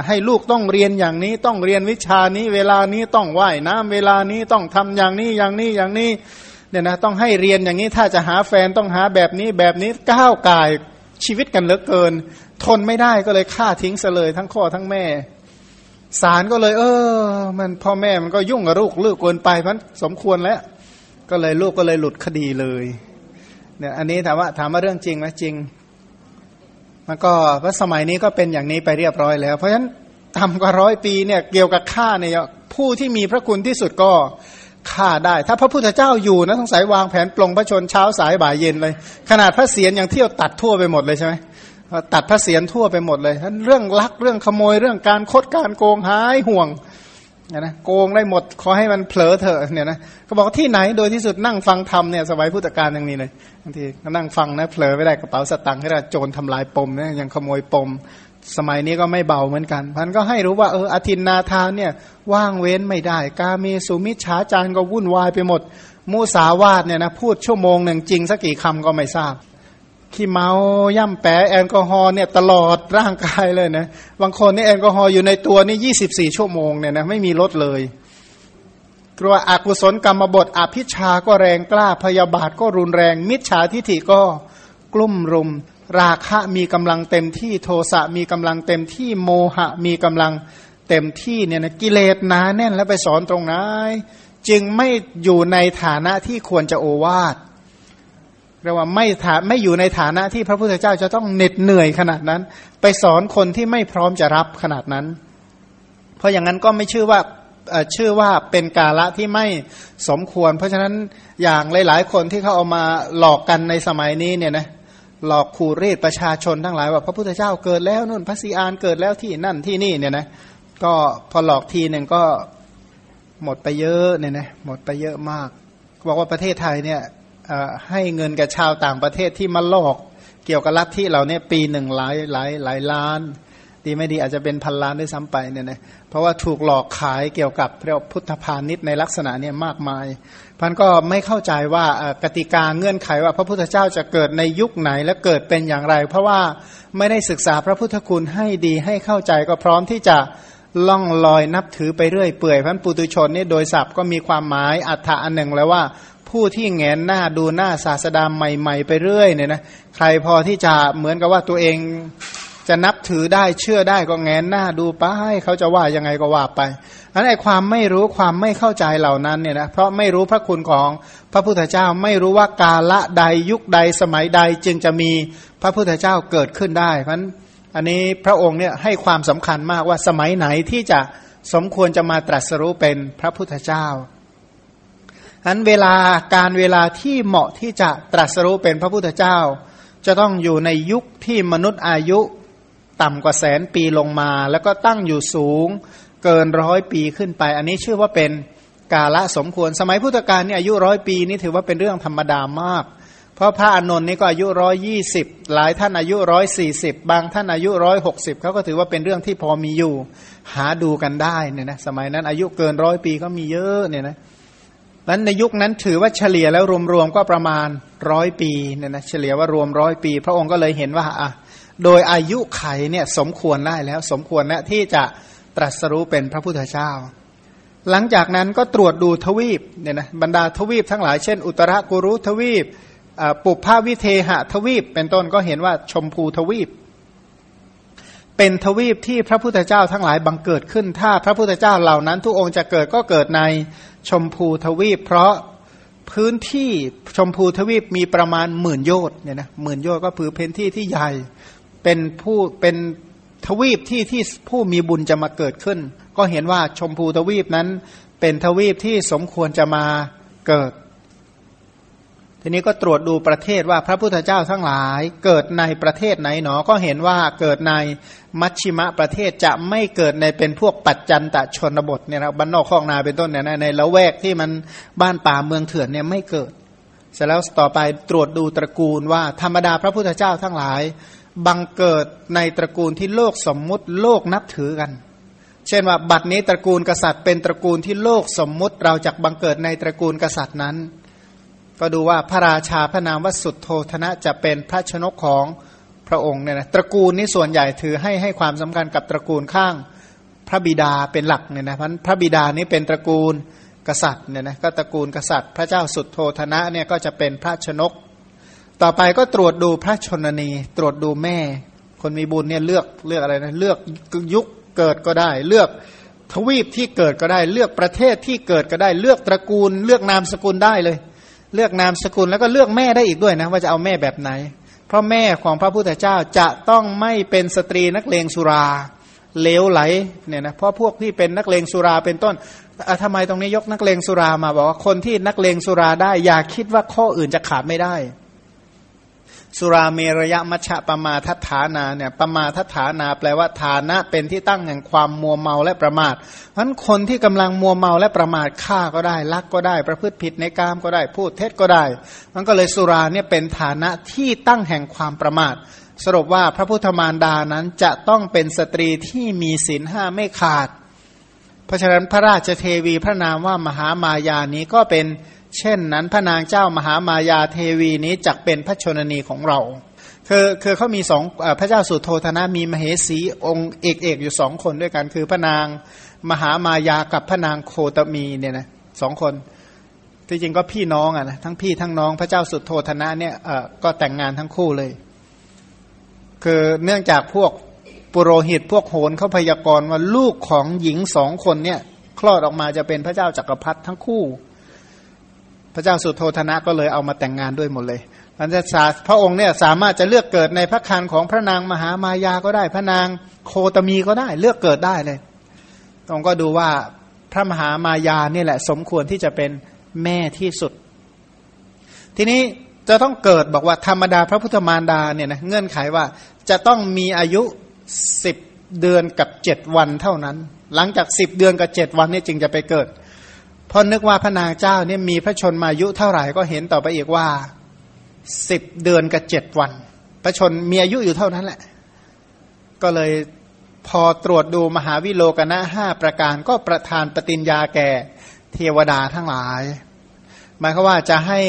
ให้ลูกต้องเรียนอย่างนี้ต้องเรียนวิชานี้เวลานี้ต้องไหว้น้ำเวลานี้ต้องทำอย่างนี้อย่างนี้อย่างนี้เนี่ยนะต้องให้เรียนอย่างนี้ถ้าจะหาแฟนต้องหาแบบนี้แบบนี้ก้าวกายชีวิตกันเหลือเกิน ทนไม่ได้ก็เลยฆ่าทิ้งเสลยทั้งพ่อทั้งแม่ ศาลก็เลย เออ มันพ่อแม่มันก็ยุ่งกับลูกลูกเกินไปมันสมควรแล้ว ก็เลยลูกก็เลยหลุดคดีเลยเนี่ยอันนี้ถามว่าถามว่าเรื่องจริงไหมจริง มันก็ว่าสมัยนี้ก็เป็นอย่างนี้ไปเรียบร้อยแล้ว เพราะฉะนั้นต่ำกว่าร้อยปีเนี่ยเกี่ยวกับฆ่าเนี่ยผู้ที่มีพระคุณที่สุดก็ฆ่าได้ ถ้าพระพุทธเจ้าอยู่นะสงสัยวางแผนปลงพระชนเช้าสายบ่ายเย็นเลย ขนาดพระเศียรยังเที่ยวตัดทั่วไปหมดเลยใช่ไหม ตัดพระเศียรทั่วไปหมดเลยเรื่องลักเรื่องขโมยเรื่องการคดการโกงหายห่วงนะโกงได้หมดขอให้มันเผลอเถอะเนี่ยนะก็บอกที่ไหนโดยที่สุดนั่งฟังธรรมเนี่ยสมัยพุทธกาลอย่างนี้เลยบางทีก็นั่งฟังนะเผลอไม่ได้กระเป๋าสตังค์ให้เราโจรทำลายปมเนะยังขโมยปม สมัยนี้ก็ไม่เบาเหมือนกันพันก็ให้รู้ว่าเอออธินนาทานเนี่ยว่างเว้นไม่ได้ กาเมสุมิชฌาจารก็วุ่นวายไปหมดมูสาวาดเนี่ยนะพูดชั่วโมงหนึ่งจริงสักกี่คำก็ไม่ทราบ ขี้เมาย่ำแปะแอลกอฮอล์เนี่ยตลอดร่างกายเลยนะบางคนนี่แอลกอฮอล์อยู่ในตัวนี่ยี่สิบสี่ชั่วโมงเนี่ยนะไม่มีลดเลยกลัวอกุศลกรรมบทอภิชาก็แรงกล้าพยาบาทก็รุนแรง มิจฉาทิฐิก็กลุ่มรุม ราคะมีกำลังเต็มที่โทสะมีกำลังเต็มที่โมหะมีกำลังเต็มที่เนี่ยนะกิเลสหนาแน่นแล้วไปสอนตรงไหนจึงไม่อยู่ในฐานะที่ควรจะโอวาท เรียกว่าไม่ฐานไม่อยู่ในฐานะที่พระพุทธเจ้าจะต้องเหน็ดเหนื่อยขนาดนั้น ไปสอนคนที่ไม่พร้อมจะรับขนาดนั้น เพราะอย่างนั้นก็ไม่ชื่อว่าชื่อว่าเป็นกาละที่ไม่สมควร เพราะฉะนั้นอย่างหลาย ๆ คนที่เขาเอามาหลอกกันในสมัยนี้เนี่ยนะหลอกขู่รีดประชาชนทั้งหลายว่าพระพุทธเจ้าเกิดแล้วนู่นพระศรีอานเกิดแล้วที่นั่นที่นี่เนี่ยนะก็พอหลอกทีหนึ่งก็หมดไปเยอะเนี่ยนะหมดไปเยอะมากบอกว่าประเทศไทยเนี่ย ให้เงินกับชาวต่างประเทศที่มาหลอกเกี่ยวกับลัทธิเราเนี่ยปีหนึ่งหลายหลายหลายล้าน ดีไม่ดีอาจจะเป็นพันล้านด้วยซ้ำไปเนี่ยนะเพราะว่าถูกหลอกขายเกี่ยวกับเรียกพุทธพาณิชย์ในลักษณะเนี่ยมากมายพันก็ไม่เข้าใจว่ากติกาเงื่อนไขว่าพระพุทธเจ้าจะเกิดในยุคไหนและเกิดเป็นอย่างไร เพราะว่าไม่ได้ศึกษาพระพุทธคุณให้ดีให้เข้าใจก็พร้อมที่จะล่องลอยนับถือไปเรื่อยเปื่อยพันปุตุชนนี่โดยศัพท์ก็มีความหมายอัฏฐะอันหนึ่งแล้วว่า ผู้ที่แงนหน้าดูหน้าศาสดาใหม่ ๆ ไปเรื่อยเนี่ยนะใครพอที่จะเหมือนกับว่าตัวเองจะนับถือได้เชื่อได้ก็แงนหน้าดูไปเขาจะว่ายังไงก็ว่าไปอันไอความไม่รู้ความไม่เข้าใจเหล่านั้นเนี่ยนะเพราะไม่รู้พระคุณของพระพุทธเจ้าไม่รู้ว่ากาละใดยุคใดสมัยใดจึงจะมีพระพุทธเจ้าเกิดขึ้นได้เพราะอันนี้พระองค์เนี่ยให้ความสำคัญมากว่าสมัยไหนที่จะสมควรจะมาตรัสรู้เป็นพระพุทธเจ้า อันเวลาการเวลาที่เหมาะที่จะตรัสรู้เป็นพระพุทธเจ้า จะต้องอยู่ในยุคที่มนุษย์อายุต่ำกว่าแสนปีลงมา แล้วก็ตั้งอยู่สูงเกินร้อยปีขึ้นไป อันนี้ชื่อว่าเป็นกาละสมควร สมัยพุทธกาลนี่อายุร้อยปีนี่ถือว่าเป็นเรื่องธรรมดามาก เพราะพระอานนท์นี่ก็อายุร้อยยี่สิบหลายท่านอายุร้อยสี่สิบบางท่านอายุร้อยหกสิบเขาก็ถือว่าเป็นเรื่องที่พอมีอยู่ หาดูกันได้เนี่ยนะสมัยนั้นอายุเกินร้อยปีก็มีเยอะเนี่ยนะ นั้นในยุคนั้นถือว่าเฉลี่ยแล้วรวมๆก็ประมาณร้อยปีเนี่ยนะเฉลี่ยว่ารวมร้อยปี พระองค์ก็เลยเห็นว่าอะโดยอายุไขเนี่ยสมควรได้แล้ว สมควรนะที่จะตรัสรู้เป็นพระพุทธเจ้า หลังจากนั้นก็ตรวจดูทวีปเนี่ยนะบรรดาทวีปทั้งหลายเช่น อุตรกุรุทวีปปุพพวิเทหะทวีป เป็นต้นก็เห็นว่าชมพูทวีป เป็นทวีปที่พระพุทธเจ้าทั้งหลายบังเกิดขึ้น ถ้าพระพุทธเจ้าเหล่านั้น ทุกองค์จะเกิดก็เกิดใน ชมพูทวีป เพราะพื้นที่ชมพูทวีปมีประมาณหมื่นโยชน์เนี่ยนะหมื่นโยชน์ก็คือพื้นที่ที่ใหญ่ เป็นผู้เป็นทวีปที่ที่ผู้มีบุญจะมาเกิดขึ้น ก็เห็นว่าชมพูทวีปนั้นเป็นทวีปที่สมควรจะมาเกิด ทีนี้ก็ตรวจดูประเทศว่าพระพุทธเจ้าทั้งหลาย เกิดในประเทศไหนหนอ ก็เห็นว่าเกิดในมัชชิมะประเทศจะไม่เกิดในเป็นพวกปัจจันตชนบทเนี่ยนะบ้านนอกคลองนาเป็นต้นเนี่ยในละแวกที่มันบ้านป่าเมืองเถื่อนเนี่ยไม่เกิด เสร็จแล้วต่อไปตรวจดูตระกูลว่าธรรมดาพระพุทธเจ้าทั้งหลาย บังเกิดในตระกูลที่โลกสมมุติโลกนับถือกันเช่นว่าบัดนี้ตระกูลกษัตริย์เป็นตระกูลที่โลกสมมุติเราจะบังเกิดในตระกูลกษัตริย์นั้น ก็ดูว่าพระราชาพระนามวสุดโทธนะจะเป็นพระชนกของพระองค์เนี่ยนะตระกูลนี้ส่วนใหญ่ถือให้ให้ความสำคัญกับตระกูลข้างพระบิดาเป็นหลักเนี่ยนะพพระบิดานี้เป็นตระกูลกษัตริย์เนี่ยนะก็ตระกูลกษัตริย์ พระเจ้าสุดโทธนะเนี่ยก็จะเป็นพระชนก ต่อไปก็ตรวจดูพระชนนี ตรวจดูแม่ คนมีบุญเนี่ยเลือกเลือกอะไรนะเลือกยุคเกิดก็ได้ เลือกทวีปที่เกิดก็ได้ เลือกประเทศที่เกิดก็ได้ เลือกตระกูล เลือกนามสกุลได้เลย เลือกนามสกุลแล้วก็เลือกแม่ได้อีกด้วยนะว่าจะเอาแม่แบบไหน เพราะแม่ของพระพุทธเจ้าจะต้องไม่เป็นสตรีนักเลงสุราเลวไหลเนี่ยนะเพราะพวกที่เป็นนักเลงสุราเป็นต้นทำไมตรงนี้ยกนักเลงสุรามาบอกว่าคนที่นักเลงสุราได้ อย่าคิดว่าข้ออื่นจะขาดไม่ได้ สุราเมรยะมัชะปมาทัฐานาเนี่ยปมาทัฐานาแปลว่าฐานะเป็นที่ตั้งแห่งความมัวเมาและประมาทเพราะคนที่กำลังมัวเมาและประมาทฆ่าก็ได้ลักก็ได้ ประพฤติผิดในกามก็ได้พูดเท็จก็ได้ มันก็เลยสุราเนี่ยเป็นฐานะที่ตั้งแห่งความประมาท สรุปว่าพระพุทธมารดานั้นจะต้องเป็นสตรีที่มีศีลห้าไม่ขาด เพราะฉะนั้นพระราชเทวีพระนามว่ามหามายานี้ก็เป็น เช่นนั้นพระนางเจ้ามหามายาเทวีนี้จักเป็นพระชนนีของเรา คือคือเขามีสองพระเจ้าสุโธธนะมีมเหสีองค์เอกเอกอยู่สองคนด้วยกัน คือพระนางมหามายากับพระนางโคตมีเนี่ยนะสองคนที่จริงก็พี่น้องอะนะทั้งพี่ทั้งน้องพระเจ้าสุโธธนะเนี่ยเออก็แต่งงานทั้งคู่เลย คือเนื่องจากพวกปุโรหิตพวกโหนเขาพยากรณ์ว่าลูกของหญิงสองคนเนี่ย คลอดออกมาจะเป็นพระเจ้าจักรพรรดิทั้งคู่ พระเจ้าสุโธธนะก็เลยเอามาแต่งงานด้วยหมดเลยพันธศาพระองค์เนี่ยสามารถจะเลือกเกิดในพระคันของพระนางมหามายาก็ได้ พระนางโคตมีก็ได้ เลือกเกิดได้เลยตรงก็ดูว่าพระมหามายานี่แหละ สมควรที่จะเป็นแม่ที่สุด ทีนี้จะต้องเกิดบอกว่าธรรมดาพระพุทธมารดาเนี่ยนะเงื่อนไขว่าจะต้องมีอายุสิบเดือนกับเจ็ดวันเท่านั้น หลังจากสิบเดือนกับเจ็ดวันนี่จึงจะไปเกิด ราะนึกว่าพระนางเจ้าเนี่ยมีพระชนมายุเท่าไหร่ก็เห็นต่อไปอีกว่าสิบเดือนกับเจ็ดวัน พระชนมีอายุอยู่เท่านั้นแหละ ก็เลยพอตรวจดูมหาวิโลกนะห้าประการก็ประทานปฏิญญาแก่เทวดาทั้งหลาย หมายความว่าจะให้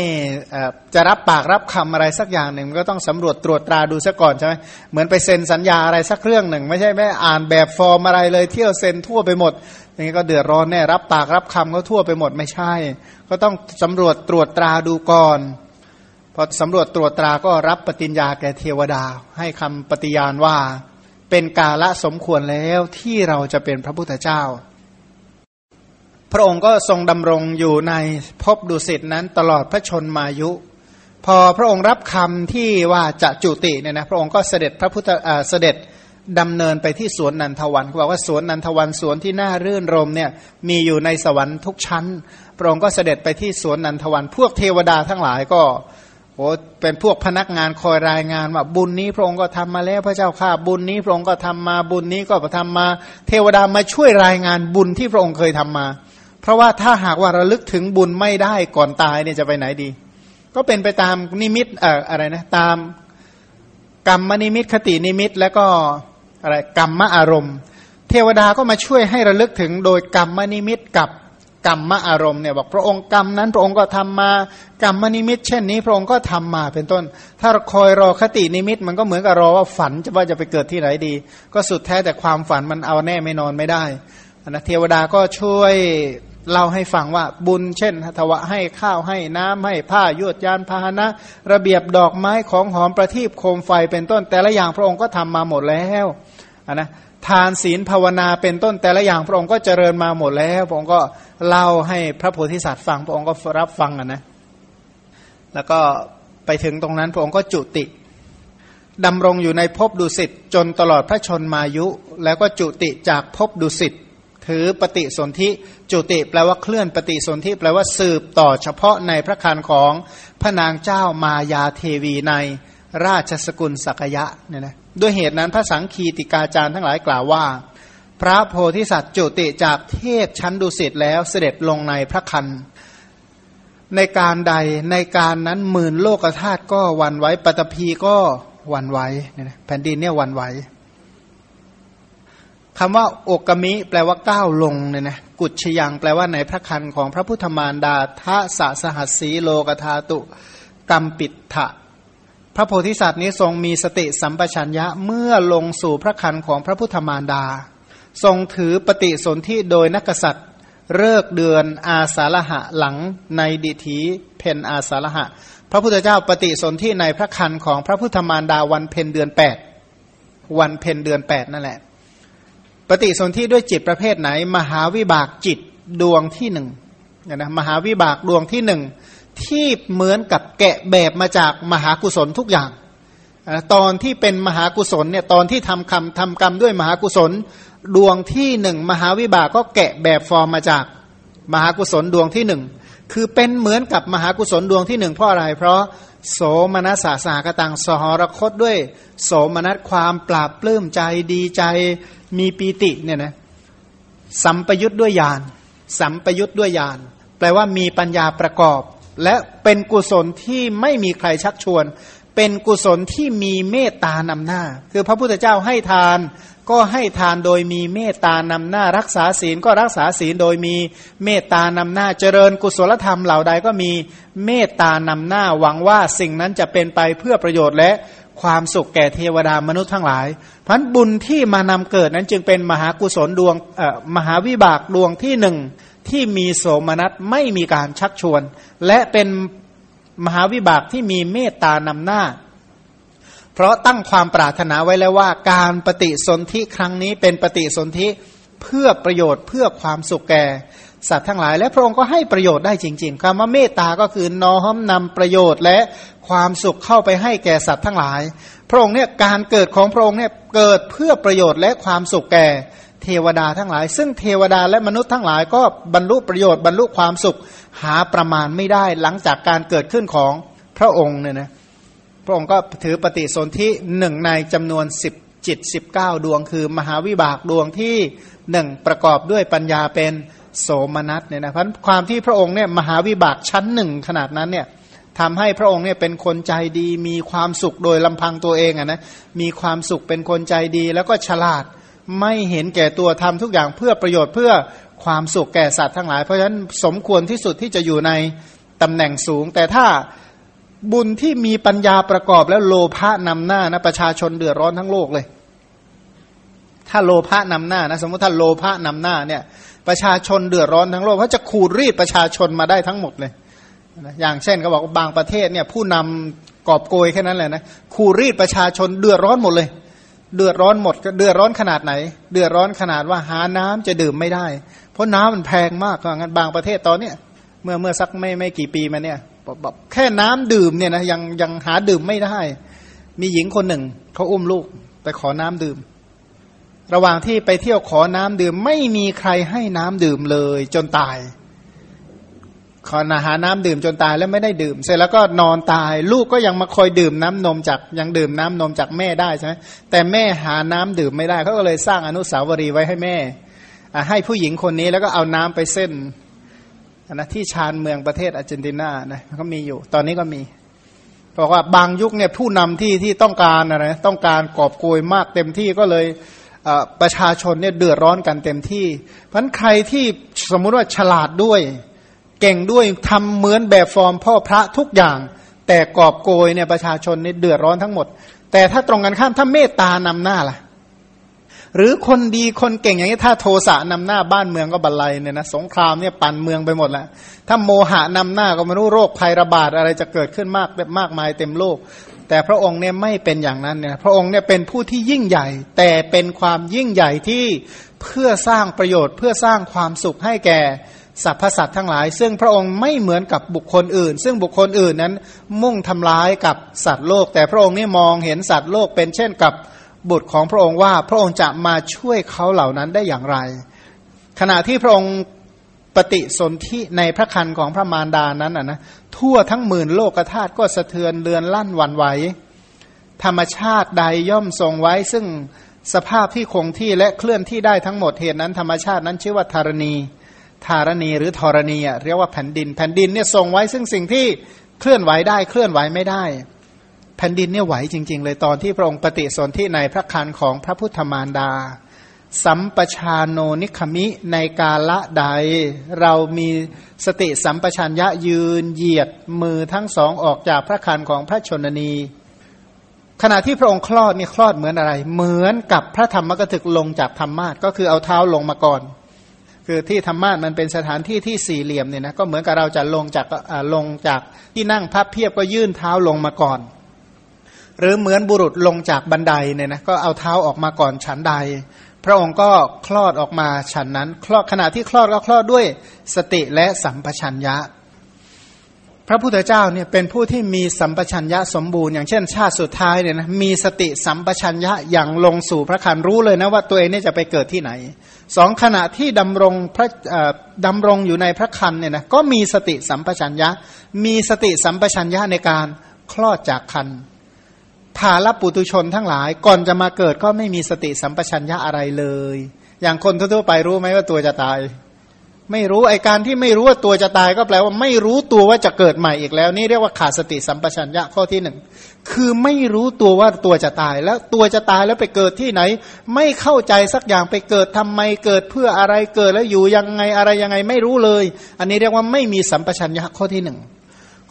จะรับปากรับคำอะไรสักอย่างหนึ่ง ก็ต้องสำรวจตรวจตราดูซะก่อนใช่ไหมเหมือนไปเซ็นสัญญาอะไรสักเรื่องหนึ่ง ไม่ใช่ไม่อ่านแบบฟอร์มอะไรเลยเที่ยวเซ็นทั่วไปหมด อย่างนี้ก็เดือดร้อนแน่รับปากรับคำก็ทั่วไปหมดไม่ใช่ ก็ต้องสำรวจตรวจตราดูก่อนพอสำรวจตรวจตราก็รับปฏิญญาแก่เทวดา ให้คำปฏิญาณว่า เป็นกาละสมควรแล้วที่เราจะเป็นพระพุทธเจ้า พระองค์ก็ทรงดำรงอยู่ในภพดุสิตนั้นตลอดพระชนมายุ พอพระองค์รับคำที่ว่าจะจุติเนี่ยนะพระองค์ก็เสด็จพระพุทธเสด็จ ดำเนินไปที่สวนนันทวันเขาบอกว่าสวนนันทวันสวนที่น่ารื่นรมเนี่ยมีอยู่ในสวรรค์ทุกชั้น พระองค์ก็เสด็จไปที่สวนนันทวัน พวกเทวดาทั้งหลายก็โอ้เป็นพวกพนักงานคอยรายงานว่าบุญนี้พระองค์ก็ทำมาแล้วพระเจ้าข้าบุญนี้พระองค์ก็ทำมาบุญนี้ก็ทำมา เทวดามาช่วยรายงานบุญที่พระองค์เคยทำมา เพราะว่าถ้าหากว่าระลึกถึงบุญไม่ได้ก่อนตายเนี่ยจะไปไหนดี ก็เป็นไปตามนิมิตเอ่ออะไรนะตามกรรมนิมิตคตินิมิตแล้วก็ อะไรกรรมอารมณ์ เทวดาก็มาช่วยให้ระลึกถึงโดยกรรมนิมิตกับกรรมอารมณ์เนี่ยบอกพระองค์กรรมนั้นพระองค์ก็ทำมากรรมนิมิต เช่นนี้พระองค์ก็ทำมาเป็นต้น ถ้าคอยรอคตินิมิต มันก็เหมือนกับรอว่าฝันจะว่าจะไปเกิดที่ไหนดี ก็สุดแท้แต่ความฝันมันเอาแน่ไม่นอนไม่ได้นะเทวดาก็ช่วยเล่าให้ฟังว่าบุญเช่นถวะให้ข้าวให้น้ำให้ผ้ายวดยานพาหนะ ระเบียบดอกไม้ของหอมประทีปโคมไฟเป็นต้นแต่ละอย่างพระองค์ก็ทำมาหมดแล้ว นะทานศีลภาวนาเป็นต้นแต่ละอย่างพระองค์ก็เจริญมาหมดแล้ว พระองค์ก็เล่าให้พระโพธิสัตว์ฟัง พระองค์ก็รับฟังอะนะแล้วก็ไปถึงตรงนั้นพระองค์ก็จุติดำรงอยู่ในภพดุสิตจนตลอดพระชนมายุ แล้วก็จุติจากภพดุสิตถือปฏิสนธิจุติแปลว่าเคลื่อนปฏิสนธิแปลว่าสืบต่อเฉพาะในพระคันของพระนางเจ้ามายาเทวีในราชสกุลสักยะเนี่ยนะ ด้วยเหตุนั้นพระสังคีติกาจารย์ทั้งหลายกล่าวว่า พระโพธิสัตว์จุติจากเทพชั้นดุสิตแล้วเสด็จลงในพระคันในการใดในการนั้นหมื่นโลกธาตุก็วันไว้ปตพีก็วันไว้แผ่นดินเนี่ยวันไว้คำว่าอกกมิ แปลว่าก้าวลงเนี่ยนะกุชยังแปลว่าในพระคันของพระพุทธมารดาทะสะสหัสสีโลกธาตุกัมปิทะ พระโพธิสัตว์นี้ทรงมีสติสัมปชัญญะเมื่อลงสู่พระคันของพระพุทธมารดา ทรงถือปฏิสนธิโดยนักษัตริย์เลิกเดือนอาสาฬหะหลังในดิถีเพนอาสาฬหะ พระพุทธเจ้าปฏิสนธิในพระคันของพระพุทธมารดาวันเพ็ญเดือนแปดวันเพ็ญเดือนแปดนั่นแหละ ปฏิสนธิด้วยจิตประเภทไหน มหาวิบากจิตดวงที่หนึ่งนะมหาวิบากดวงที่หนึ่ง ที่เหมือนกับแกะแบบมาจากมหากุศลทุกอย่าง ตอนที่เป็นมหากุศลเนี่ยตอนที่ทำคำทำกรรมด้วยมหากุศล ดวงที่หนึ่งมหาวิบากก็แกะแบบฟอร์มมาจากมหากุศลดวงที่หนึ่งคือเป็นเหมือนกับมหากุศลดวงที่หนึ่งเพราะอะไร เพราะโสมนัสสาสากตังสหรคตด้วย โสมนัสความปราบปลื้มใจดีใจมีปีติเนี่ยนะสัมปยุทธ์ด้วยญาณสัมปยุทธ์ด้วยญาณแปลว่ามีปัญญาประกอบ และเป็นกุศลที่ไม่มีใครชักชวน เป็นกุศลที่มีเมตตานำหน้า คือพระพุทธเจ้าให้ทานก็ให้ทานโดยมีเมตตานำหน้า รักษาศีลก็รักษาศีลโดยมีเมตตานำหน้าเจริญกุศลธรรมเหล่าใดก็มีเมตตานำหน้าหวังว่าสิ่งนั้นจะเป็นไปเพื่อประโยชน์และความสุขแก่เทวดามนุษย์ทั้งหลายพันบุญที่มานำเกิดนั้นจึงเป็นมหากุศลดวงมหาวิบากดวงที่หนึ่ง ที่มีโสมนัสไม่มีการชักชวน และเป็นมหาวิบากที่มีเมตตานำหน้า เพราะตั้งความปรารถนาไว้แล้วว่า การปฏิสนธิครั้งนี้เป็นปฏิสนธิเพื่อประโยชน์เพื่อความสุขแก่สัตว์ทั้งหลาย และพระองค์ก็ให้ประโยชน์ได้จริง ๆคำว่าเมตตาก็คือน้อมนำประโยชน์และความสุขเข้าไปให้แก่สัตว์ทั้งหลาย พระองค์เนี่ยการเกิดของพระองค์เนี่ยเกิดเพื่อประโยชน์และความสุขแก่ เทวดาทั้งหลาย ซึ่งเทวดาและมนุษย์ทั้งหลายก็บรรลุประโยชน์บรรลุความสุขหาประมาณไม่ได้หลังจากการเกิดขึ้นของพระองค์เนี่ยนะพระองค์ก็ถือปฏิสนธิหนึ่งในจำนวนสิบจิตสิบเก้าดวง คือมหาวิบากดวงที่หนึ่งประกอบด้วยปัญญาเป็นโสมนัสเนี่ยนะเพราะความที่พระองค์เนี่ยมหาวิบากชั้นหนึ่งขนาดนั้นเนี่ยทำให้พระองค์เนี่ยเป็นคนใจดีมีความสุขโดยลำพังตัวเองอะนะมีความสุขเป็นคนใจดีแล้วก็ฉลาด ไม่เห็นแก่ตัวทำทุกอย่างเพื่อประโยชน์เพื่อความสุขแก่สัตว์ทั้งหลาย เพราะฉะนั้นสมควรที่สุดที่จะอยู่ในตำแหน่งสูง แต่ถ้าบุญที่มีปัญญาประกอบแล้วโลภะนำหน้านะประชาชนเดือดร้อนทั้งโลกเลย ถ้าโลภะนำหน้านะสมมติถ้าโลภะนำหน้าเนี่ย ประชาชนเดือดร้อนทั้งโลกเขาจะขูดรีดประชาชนมาได้ทั้งหมดเลยอย่างเช่นเขาบอกว่าบางประเทศเนี่ยผู้นำกอบโกยแค่นั้นแหละนะขูดรีดประชาชนเดือดร้อนหมดเลย เดือดร้อนหมดเดือดร้อนขนาดไหน เดือดร้อนขนาดว่าหาน้ำจะดื่มไม่ได้ เพราะน้ำมันแพงมากก็งั้นบางประเทศตอนเนี้ยเมื่อเมื่อสักไม่ไม่กี่ปีมาเนี่ยบอกแค่น้ำดื่มเนี่ยนะยังยังหาดื่มไม่ได้ มีหญิงคนหนึ่งเขาอุ้มลูกไปขอน้ำดื่ม ระหว่างที่ไปเที่ยวขอน้ำดื่ม ไม่มีใครให้น้ำดื่มเลยจนตาย ขอหาน้ำดื่มจนตายแล้วไม่ได้ดื่ม เสร็จแล้วก็นอนตาย ลูกก็ยังมาคอยดื่มน้ำนมจากยังดื่มน้ำนมจากแม่ได้ใช่ไหมแต่แม่หาน้ำดื่มไม่ได้เขาก็เลยสร้างอนุสาวรีย์ไว้ให้แม่ให้ผู้หญิงคนนี้แล้วก็เอาน้ำไปเส้นนะที่ชานเมืองประเทศอาร์เจนตินานะก็มีอยู่ ตอนนี้ก็มีบอกว่าบางยุคเนี่ยผู้นำที่ที่ต้องการอะไรต้องการกอบโกยมากเต็มที่ก็เลยประชาชนเนี่ยเดือดร้อนกันเต็มที่ เพราะใครที่สมมุติว่าฉลาดด้วย เก่งด้วยทำเหมือนแบบฟอร์มพ่อพระทุกอย่าง แต่กอบโกยเนี่ยประชาชนเนี่ยเดือดร้อนทั้งหมด แต่ถ้าตรงกันข้ามถ้าเมตตานำหน้าล่ะ หรือคนดีคนเก่งอย่างนี้ถ้าโทสะนำหน้าบ้านเมืองก็บันไลเนี่ยนะสงครามเนี่ยปั่นเมืองไปหมดแล้วถ้าโมหะนำหน้าก็ไม่รู้โรคภัยระบาดอะไรจะเกิดขึ้นมากมากมายเต็มโลก แต่พระองค์เนี่ยไม่เป็นอย่างนั้นเนี่ยพระองค์เนี่ยเป็นผู้ที่ยิ่งใหญ่ แต่เป็นความยิ่งใหญ่ที่เพื่อสร้างประโยชน์เพื่อสร้างความสุขให้แก่ สรรพสัตว์ทั้งหลาย ซึ่งพระองค์ไม่เหมือนกับบุคคลอื่น ซึ่งบุคคลอื่นนั้นมุ่งทำร้ายกับสัตว์โลก แต่พระองค์นี่มองเห็นสัตว์โลกเป็นเช่นกับบุตรของพระองค์ว่าพระองค์จะมาช่วยเขาเหล่านั้นได้อย่างไร ขณะที่พระองค์ปฏิสนธิในพระคันของพระมารดานั้นนะทั่วทั้งหมื่นโลกธาตุก็สะเทือนเลือนลั่นวันไหว ธรรมชาติใดย่อมทรงไว้ ซึ่งสภาพที่คงที่และเคลื่อนที่ได้ทั้งหมดเหตุนั้นธรรมชาตินั้นชื่อว่าธารณี ธารณีหรือธรณีอะเรียกว่าแผ่นดิน แผ่นดินเนี่ยทรงไว้ซึ่งสิ่งที่เคลื่อนไหวได้เคลื่อนไหวไม่ได้ แผ่นดินเนี่ยไหวจริง ๆ เลยตอนที่พระองค์ปฏิสนธิในพระคันของพระพุทธมารดา สัมปชาโนนิคมิในกาละใด เรามีสติสัมปชัญญะยืนเหยียดมือทั้งสองออกจากพระคันของพระชนนี ขณะที่พระองค์คลอดนี่คลอดเหมือนอะไร เหมือนกับพระธรรมกถึกลงจากธรรมาทก็คือเอาเท้าลงมาก่อน คือที่ธรรมะมันเป็นสถานที่ที่สี่เหลี่ยมเนี่ยนะก็เหมือนกับเราจะลงจากลงจากที่นั่งพับเพียบก็ยื่นเท้าลงมาก่อน หรือเหมือนบุรุษลงจากบันไดเนี่ยนะก็เอาเท้าออกมาก่อนฉันใด พระองค์ก็คลอดออกมาฉันนั้น คลอดขณะที่คลอดก็คลอดด้วยสติและสัมปชัญญะ พระพุทธเจ้าเนี่ยเป็นผู้ที่มีสัมปชัญญะสมบูรณ์อย่างเช่นชาติสุดท้ายเนี่ยนะมีสติสัมปชัญญะอย่างลงสู่พระคันรู้เลยนะว่าตัวเองเนี่ยจะไปเกิดที่ไหนสองขณะที่ดำรงพระดำรงอยู่ในพระคันเนี่ยนะก็มีสติสัมปชัญญะ มีสติสัมปชัญญะในการคลอดจากคันภาลปุตุชนทั้งหลายก่อนจะมาเกิดก็ไม่มีสติสัมปชัญญะอะไรเลย อย่างคนทั่วไปรู้ไหมว่าตัวจะตาย ไม่รู้ไอการที่ไม่รู้ว่าตัวจะตายก็แปลว่าไม่รู้ตัวว่าจะเกิดใหม่อีกแล้ว นี่เรียกว่าขาดสติสัมปชัญญะข้อที่หนึ่งคือไม่รู้ตัวว่าตัวจะตายแล้วตัวจะตายแล้วไปเกิดที่ไหน ไม่เข้าใจสักอย่างไปเกิดทำไมเกิดเพื่ออะไรเกิดแล้วอยู่ยังไงอะไรยังไงไม่รู้เลย อันนี้เรียกว่าไม่มีสัมปชัญญะข้อที่หนึ่ง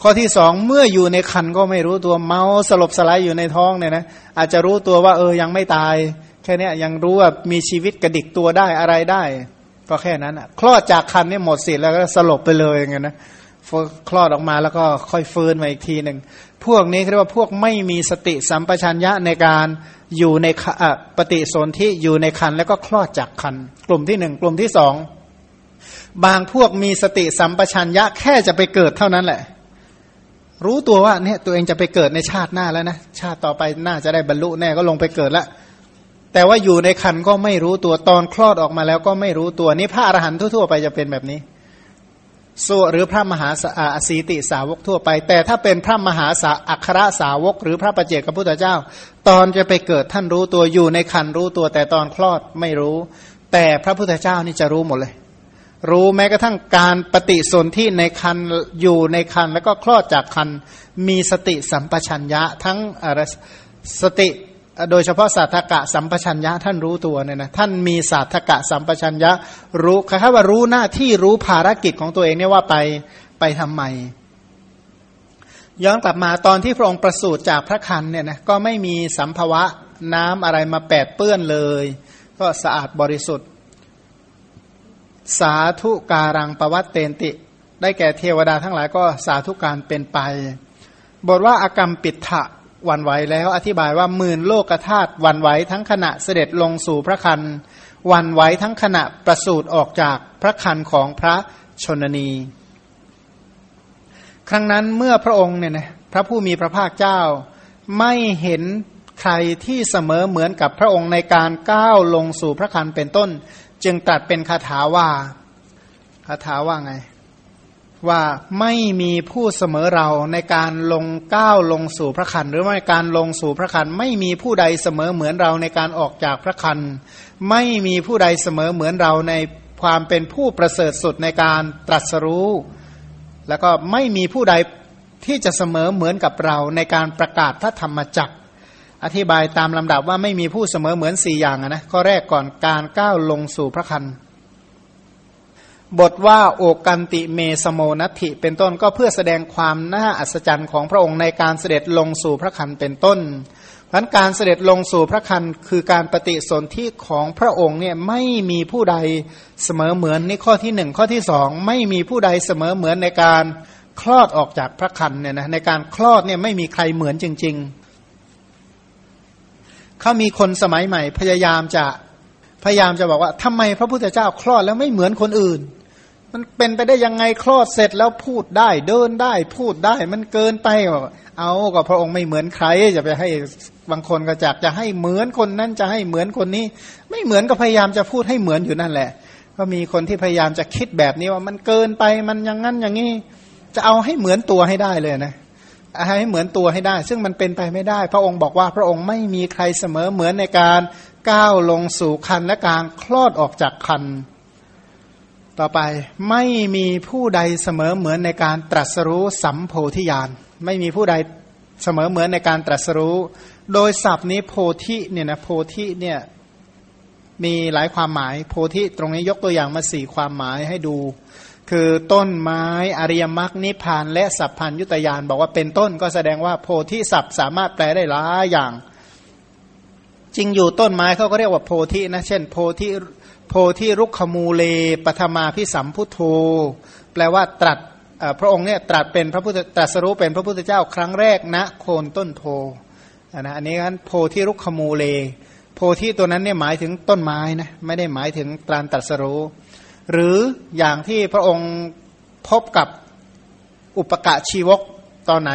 ข้อที่สองเมื่ออยู่ในคันก็ไม่รู้ตัวเมาสลบสลายอยู่ในท้องเนี่ยนะอาจจะรู้ตัวว่าเออยังไม่ตาย แค่นี้ยังรู้ว่ามีชีวิตกระดิกตัวได้อะไรได้ ก็แค่นั้นอะ คลอดจากคันนี่หมดสิทธิ์แล้วก็สลบไปเลยอย่างเงี้ยนะคลอดออกมาแล้วก็ค่อยฟื้นมาอีกทีหนึ่งพวกนี้เรียกว่าพวกไม่มีสติสัมปชัญญะในการอยู่ในปฏิสนธิอยู่ในคันแล้วก็คลอดจากคันกลุ่มที่หนึ่งกลุ่มที่สองบางพวกมีสติสัมปชัญญะแค่จะไปเกิดเท่านั้นแหละ รู้ตัวว่าเนี่ยตัวเองจะไปเกิดในชาติหน้าแล้วนะชาติต่อไปน่าจะได้บรรลุแน่ก็ลงไปเกิดแล้ว แต่ว่าอยู่ในคันก็ไม่รู้ตัวตอนคลอดออกมาแล้วก็ไม่รู้ตัวนี่พระอรหันต์ทั่วๆไปจะเป็นแบบนี้ส่วหรือพระมหาอาสีติสาวกทั่วไป แต่ถ้าเป็นพระมหาสาอัครสาวก หรือพระประเจกพระพุทธเจ้า ตอนจะไปเกิดท่านรู้ตัวอยู่ในคันรู้ตัว แต่ตอนคลอดไม่รู้ แต่พระพุทธเจ้านี่จะรู้หมดเลย รู้แม้กระทั่งการปฏิสนธิในคันอยู่ในคันแล้วก็คลอดจากคันมีสติสัมปชัญญะทั้งสติ โดยเฉพาะสาธกะสัมปชัญญะท่านรู้ตัวเนี่ยนะท่านมีสาธกะสัมปชัญญะรู้คล้ายๆว่ารู้หน้าที่รู้ภารกิจของตัวเองเนี่ยว่าไปไปทำไมย้อนกลับมาตอนที่พระองค์ประสูติจากพระคันเนี่ยนะก็ไม่มีสัมภวะน้ำอะไรมาแปดเปื้อนเลย ก็สะอาดบริสุทธิ์ สาธุการังประวัตเตนติ ได้แก่เทวดาทั้งหลายก็สาธุการเป็นไป บทว่าอากรรมปิดถะ วันไหวแล้วอธิบายว่าหมื่นโลกธาตุวันไหวทั้งขณะเสด็จลงสู่พระคันวันไหวทั้งขณะประสูติออกจากพระคันของพระชนนี ครั้งนั้นเมื่อพระองค์เนี่ยนะพระผู้มีพระภาคเจ้า ไม่เห็นใครที่เสมอเหมือนกับพระองค์ในการก้าวลงสู่พระคันเป็นต้น จึงตรัสเป็นคาถาว่าคาถาว่าไง ว่าไม่มีผู้เสมอเราในการลงก้าวลงสู่พระคันหรือว่าการลงสู่พระคันไม่มีผู้ใดเสมอเหมือนเราในการออกจากพระคันไม่มีผู้ใดเสมอเหมือนเราในความเป็นผู้ประเสริฐสุดในการตรัสรู้ แล้วก็ไม่มีผู้ใดที่จะเสมอเหมือนกับเราในการประกาศพระธรรมจักร อธิบายตามลำดับว่าไม่มีผู้เสมอเหมือนสี่อย่างนะข้อแรกก่อนการก้าวลงสู่พระคัน บทว่าโอกันติเมสโมนัติเป็นต้นก็เพื่อแสดงความน่าอัศจรรย์ของพระองค์ในการเสด็จลงสู่พระคันเป็นต้นพันการเสด็จลงสู่พระคันคือการปฏิสนธิของพระองค์เนี่ยไม่มีผู้ใดเสมอเหมือนในข้อที่หนึ่งข้อที่สองไม่มีผู้ใดเสมอเหมือนในการคลอดออกจากพระคันเนี่ยนะในการคลอดเนี่ยไม่มีใครเหมือนจริง ๆเขามีคนสมัยใหม่พยายามจะ พยายามจะบอกว่าทำไมพระพุทธเจ้าคลอดแล้วไม่เหมือนคนอื่น มันเป็นไปได้ยังไงคลอดเสร็จแล้วพูดได้เดินได้พูดได้มันเกินไปเอาก็พระองค์ไม่เหมือนใครจะไปให้บางคนก็จักจะให้เหมือนคนนั้นจะให้เหมือนคนนี้ ไม่เหมือนก็พยายามจะพูดให้เหมือนอยู่นั่นแหละ ก็มีคนที่พยายามจะคิดแบบนี้ว่ามันเกินไปมันอย่างนั้นอย่างนี้จะเอาให้เหมือนตัวให้ได้เลยนะ ให้เหมือนตัวให้ได้ ซึ่งมันเป็นไปไม่ได้ พระองค์บอกว่าพระองค์ไม่มีใครเสมอเหมือนในการก้าวลงสู่คันและการคลอดออกจากคัน ต่อไปไม่มีผู้ใดเสมอเหมือนในการตรัสรู้สัมโพธิญาณไม่มีผู้ใดเสมอเหมือนในการตรัสรู้ โดยศัพท์นี้โพธิเนี่ยนะโพธิเนี่ยมีหลายความหมาย โพธิตรงนี้ยกตัวอย่างมาสี่ความหมายให้ดู คือต้นไม้อริยมรรคนิพพานและสัพพัญยุตยานบอกว่าเป็นต้นก็แสดงว่าโพธิศัพท์สามารถแปลได้หลายอย่าง จริงอยู่ต้นไม้เขาก็เรียกว่าโพธินะ เช่น โพธิโพธิรุกขมูเลปธมาพิสัมพุทโธแปลว่าตรัสพระองค์เนี่ยตรัสเป็นพระพุทธตรัสรู้เป็นพระพุทธเจ้าครั้งแรกณโคนต้นโพนะอันนี้นั้นโพธิรุกขมูเล โพธิตัวนั้นเนี่ยหมายถึงต้นไม้นะไม่ได้หมายถึงการตรัสรู้ หรืออย่างที่พระองค์พบกับอุปกะชีวกตอนไหน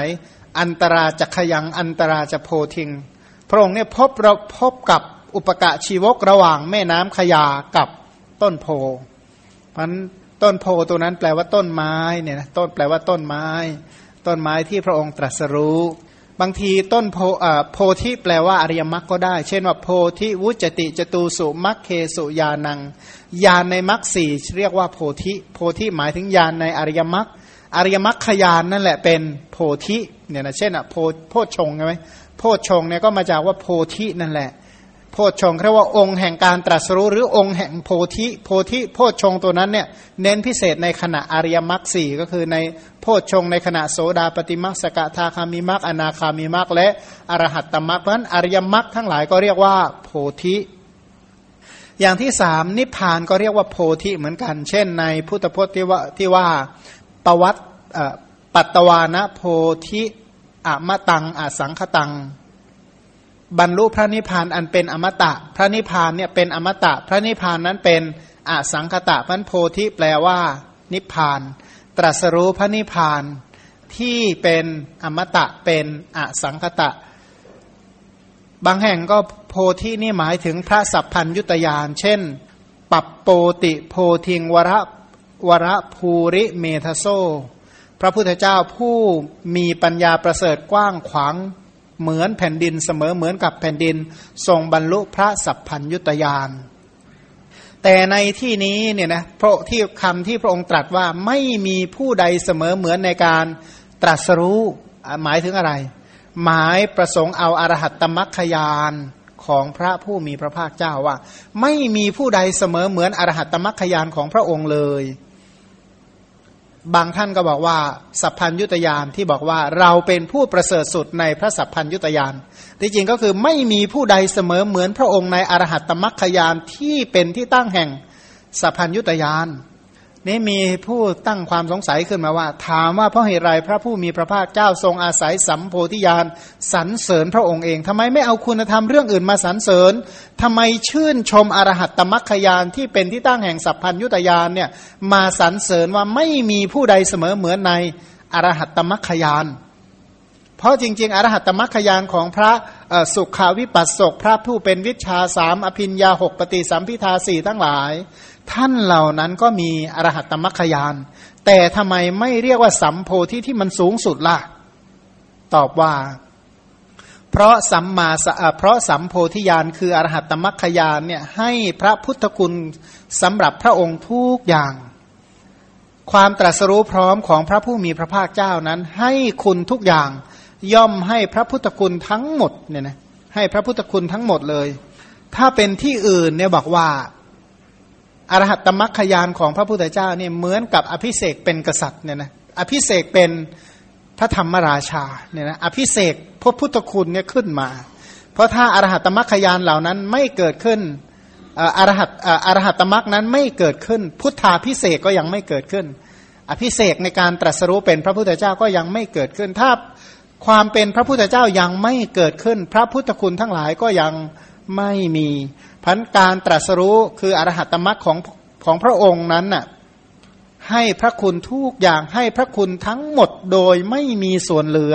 อันตราจักขยังอันตราจะโพทิง พระองค์เนี่ยพบเราพบกับอุปกะชีวกระหว่างแม่น้ำขยากับต้นโพพันต้นโพตัวนั้นแปลว่าต้นไม้เนี่ยนะต้นแปลว่าต้นไม้ ต้นไม้ที่พระองค์ตรัสรู้ บางทีต้นโพโพธิแปลว่าอริยมรรคก็ได้ เช่นว่าโพธิวุจติจตูสุมัคเคสุยานัง ยานในมรรคสี่เรียกว่าโพธิโพธิหมายถึงยานในอริยมรรคอริยมรรคยานนั่นแหละเป็นโพธิเนี่ยนะเช่นอะโพโพชงใช่ไหมโพชงเนี่ยก็มาจากว่าโพธินั่นแหละ โพชงเรียกว่าองค์แห่งการตรัสรู้หรือองค์แห่งโพธิโพธิโพชงตัวนั้นเนี่ยเน้นพิเศษในขณะอริยมรรคสี่ก็คือในโพชงในขณะโสดาปฏิมรรคสกทาคามิมรรคอนาคามิมรรคและอรหัตตมรรคเพราะนั้นอริยมรรคทั้งหลายก็เรียกว่าโพธิ อย่างที่สามนิพพานก็เรียกว่าโพธิเหมือนกัน เช่นในพุทธพจน์ที่ว่าที่ว่าปวัตปัตตวานะโพธิอะมะตังอสังคตัง บรรลุพระนิพพานอันเป็นอมตะ พระนิพพานเนี่ยเป็นอมตะ พระนิพพานนั้นเป็นอสังคตะพันโพธิแปลว่า นิพพาน ตรัสรู้พระนิพพานที่เป็นอมตะเป็นอสังคตะ บางแห่งก็โพธินี่หมายถึงพระสัพพัญยุตยาน เช่น ปัปโปติโพธิงวระวระภูริเมทโซ พระพุทธเจ้าผู้มีปัญญาประเสริฐกว้างขวางเหมือนแผ่นดินเสมอเหมือนกับแผ่นดิน ทรงบรรลุพระสัพพัญยุตยานแต่ในที่นี้เนี่ยนะพระที่คำที่พระองค์ตรัสว่าไม่มีผู้ใดเสมอเหมือนในการตรัสรู้หมายถึงอะไร หมายประสงค์เอาอารหัตตมัคคยานของพระผู้มีพระภาคเจ้าว่า ไม่มีผู้ใดเสมอเหมือนอรหัตตมัคคยานของพระองค์เลย บางท่านก็บอกว่า สัพพัญยุตยานที่บอกว่าเราเป็นผู้ประเสริฐสุดในพระสัพพัญยุตยานที่จริงก็คือไม่มีผู้ใดเสมอเหมือนพระองค์ในอรหัตตมัคคยานที่เป็นที่ตั้งแห่งสัพพัญยุตยาน นี่มีผู้ตั้งความสงสัยขึ้นมาว่า ถามว่าเพราะเหตุไรพระผู้มีพระภาคเจ้าทรงอาศัยสัมโพธิญาณสรรเสริญพระองค์เองทำไมไม่เอาคุณธรรมเรื่องอื่นมาสรรเสริญทำไมชื่นชมอรหัตตมัคคยานที่เป็นที่ตั้งแห่งสัพพัญยุตยานเนี่ยมาสรรเสริญว่าไม่มีผู้ใดเสมอเหมือนในอรหัตตมัคคยาน เพราะจริง ๆ อรหัตตมัคคยานของพระสุขาวิปัสสกพระผู้เป็นวิชาสามอภินยาหกปฏิสัมพิทาสี่ทั้งหลาย ท่านเหล่านั้นก็มีอรหัตตมัคคยาน แต่ทำไมไม่เรียกว่าสัมโพธิที่มันสูงสุดล่ะ ตอบว่า เพราะสัมมาเพราะสัมโพธิญาณคืออรหัตตมัคคยานเนี่ยให้พระพุทธคุณสำหรับพระองค์ทุกอย่าง ความตรัสรู้พร้อมของพระผู้มีพระภาคเจ้านั้น ให้คุณทุกอย่าง ย่อมให้พระพุทธคุณทั้งหมดเนี่ยนะให้พระพุทธคุณทั้งหมดเลย ถ้าเป็นที่อื่นเนี่ยบอกว่า อรหัตตมัคคยานของพระพุทธเจ้าเนี่ยเหมือนกับอภิเศกเป็นกษัตริย์เนี่ยนะอภิเศกเป็นพระธรรมราชาเนี่ยนะอภิเศกพระพุทธคุณเนี่ยขึ้นมา เพราะถ้าอรหัตตมัคคยานเหล่านั้นไม่เกิดขึ้นอรหัตอรหัตตมัคนั้นไม่เกิดขึ้น พุทธาพิเศษก็ยังไม่เกิดขึ้น อภิเศกในการตรัสรู้เป็นพระพุทธเจ้าก็ยังไม่เกิดขึ้น ถ้าความเป็นพระพุทธเจ้ายังไม่เกิดขึ้น พระพุทธคุณทั้งหลายก็ยังไม่มี พันการตรัสรู้คืออรหัตมรรคของของพระองค์นั้นน่ะให้พระคุณทุกอย่างให้พระคุณทั้งหมดโดยไม่มีส่วนเหลือ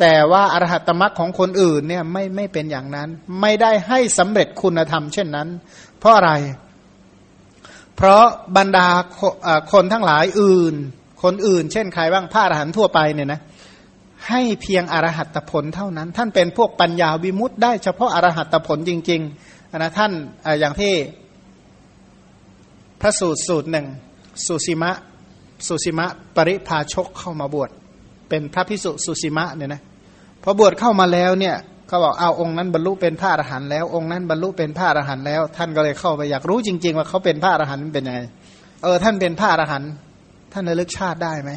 แต่ว่าอรหัตมรรคของคนอื่นเนี่ยไม่ไม่เป็นอย่างนั้น ไม่ได้ให้สำเร็จคุณธรรมเช่นนั้น เพราะอะไร เพราะบรรดาคนทั้งหลายอื่น คนอื่น เช่นใครบ้างพระอรหันต์ทั่วไปเนี่ยนะ ให้เพียงอรหัตผลเท่านั้น ท่านเป็นพวกปัญญาวิมุตต์ได้เฉพาะอรหัตผลจริงๆนะท่านอย่างที่พระสูตรสูตรหนึ่งสุสีมะสุสีมะปริพาชกเข้ามาบวชเป็นพระพิสุสุสีมะเนี่ยนะพอบวชเข้ามาแล้วเนี่ยเขาบอกเอาองค์นั้นบรรลุเป็นพระอรหันต์แล้วองค์นั้นบรรลุเป็นพระอรหันต์แล้ว ท่านก็เลยเข้าไปอยากรู้จริง ๆ ว่าเขาเป็นพระอรหันต์เป็นยังไงเออท่านเป็นพระอรหันต์ท่านระลึกชาติได้ไหม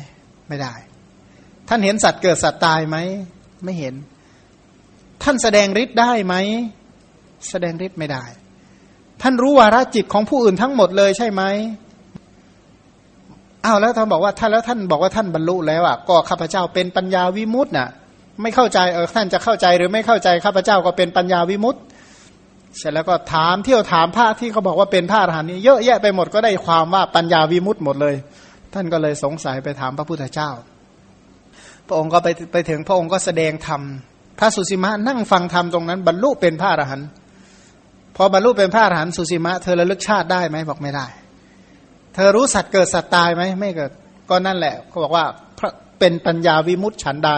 ไม่ได้ ท่านเห็นสัตว์เกิดสัตว์ตายไหม ไม่เห็น ท่านแสดงฤทธิ์ได้ไหม แสดงฤทธิ์ไม่ได้ ท่านรู้วาระจิตของผู้อื่นทั้งหมดเลยใช่ไหมอ้าวแล้วท่านบอกว่าท่านแล้วท่านบอกว่าท่านบรรลุแล้วอะก็ข้าพเจ้าเป็นปัญญาวิมุตต์น่ะ ไม่เข้าใจเออท่านจะเข้าใจหรือไม่เข้าใจข้าพเจ้าก็เป็นปัญญาวิมุตต์เสร็จแล้วก็ถามเที่ยวถามพระที่เขาบอกว่าเป็นพระอรหันต์นี้เยอะแยะไปหมดก็ได้ความว่าปัญญาวิมุตต์หมดเลย ท่านก็เลยสงสัยไปถามพระพุทธเจ้า พระองค์ก็ไปไปถึงพระองค์ก็แสดงธรรมพระสุสีมะนั่งฟังธรรมตรงนั้น บรรลุเป็นพระอรหันต์พอบรรลุเป็นพระอรหันต์สุสีมะเธอระลึกชาติได้ไหมบอกไม่ได้ เธอรู้สัตว์เกิดสัตว์ตายไหมไม่เกิดก็นั่นแหละเขาบอกว่าเป็นปัญญาวิมุตต์ฉันใด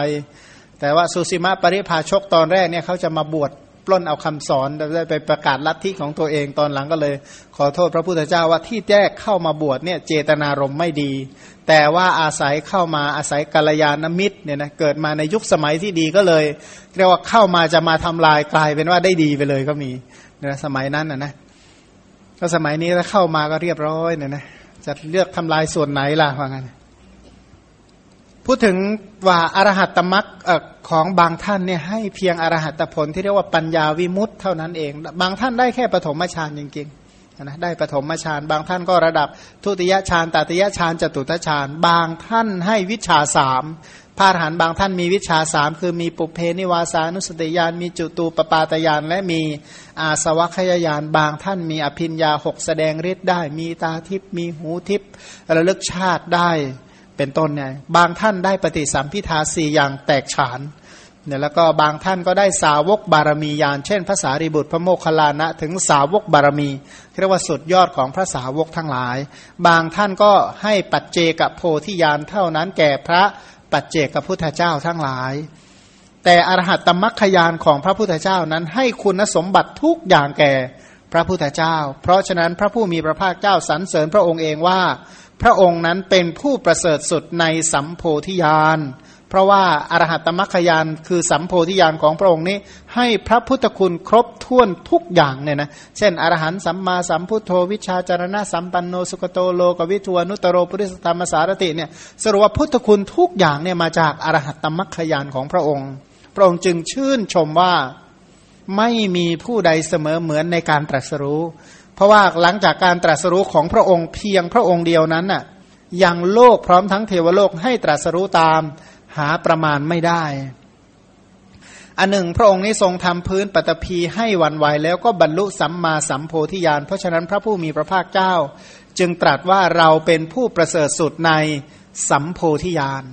แต่ว่าสุสีมะปริพาชกตอนแรกเนี่ยเขาจะมาบวชปล้นเอาคำสอนได้ไปประกาศลัทธิของตัวเองตอนหลังก็เลย ขอโทษพระพุทธเจ้าว่าที่แจ้เข้ามาบวชเนี่ยเจตนารมณ์ไม่ดี แต่ว่าอาศัยเข้ามาอาศัยกัลยาณมิตรเนี่ยนะเกิดมาในยุคสมัยที่ดีก็เลย เรียกว่าเข้ามาจะมาทำลายกลายเป็นว่าได้ดีไปเลยก็มีนี่ยสมัยนั้นนะนะก็สมัยนี้ถ้าเข้ามาก็เรียบร้อยเนี่ยนะจะเลือกทำลายส่วนไหนล่ะว่างั้นพูดถึงว่าอารหัตตมรักของบางท่านเนี่ยให้เพียงอรหัตผลที่เรียกว่าปัญญาวิมุตต์เท่านั้นเอง บางท่านได้แค่ปฐมฌานจริงๆ นะได้ปฐมฌานบางท่านก็ระดับทุติยฌานตติยฌานจตุตฌานบางท่านให้วิชาสามพาหันบางท่านมีวิชาสามคือมีปุเพนิวาสานุสติยานมีจุตูปปาตยานและมีอาสวัคยายานบางท่านมีอภิญญาหกแสดงฤทธิ์ได้ มีตาทิพมีหูทิพระลึกชาติได้เป็นต้นเนี่ยบางท่านได้ปฏิสัมพิทาสี่อย่างแตกฉาน เนี่ยแล้วก็บางท่านก็ได้สาวกบารมียานเช่นภาษาริบุตรพระโมคคัลลานะ ถึงสาวกบารมีเรียกว่าสุดยอดของพระสาวกทั้งหลาย บางท่านก็ให้ปัจเจกโพธิยานเท่านั้นแก่พระปัจเจกพุทธเจ้าทั้งหลาย แต่อรหัตตมัคคยานของพระพุทธเจ้านั้นให้คุณสมบัติทุกอย่างแก่พระพุทธเจ้า เพราะฉะนั้นพระผู้มีพระภาคเจ้าสรรเสริญพระองค์เองว่า พระองค์นั้นเป็นผู้ประเสริฐสุดในสัมโพธิญาณ เพราะว่าอรหัตมัคคยานคือสัมโพธิญาณของพระองค์นี้ ให้พระพุทธคุณครบถ้วนทุกอย่างเนี่ยนะเช่น อรหันสัมมาสัมพุทโธวิชาจารณะสัมปันโนสุกโตโลกวิทวนุตโรปุริสธรรมสารติเนี่ยสรุปว่าพุทธคุณทุกอย่างเนี่ยมาจากอรหัตมัคคยานของพระองค์ พระองค์จึงชื่นชมว่าไม่มีผู้ใดเสมอเหมือนในการตรัสรู้ เพราะว่าหลังจากการตรัสรู้ของพระองค์เพียงพระองค์เดียวนั้นน่ะยังโลกพร้อมทั้งเทวโลกให้ตรัสรู้ตาม หาประมาณไม่ได้ อันหนึ่ง พระองค์นี้ทรงทำพื้นปฐพีให้วันไหวแล้วก็บรรลุสัมมาสัมโพธิญาณเพราะฉะนั้นพระผู้มีพระภาคเจ้า จึงตรัสว่าเราเป็นผู้ประเสริฐสุดในสัมโพธิญาณ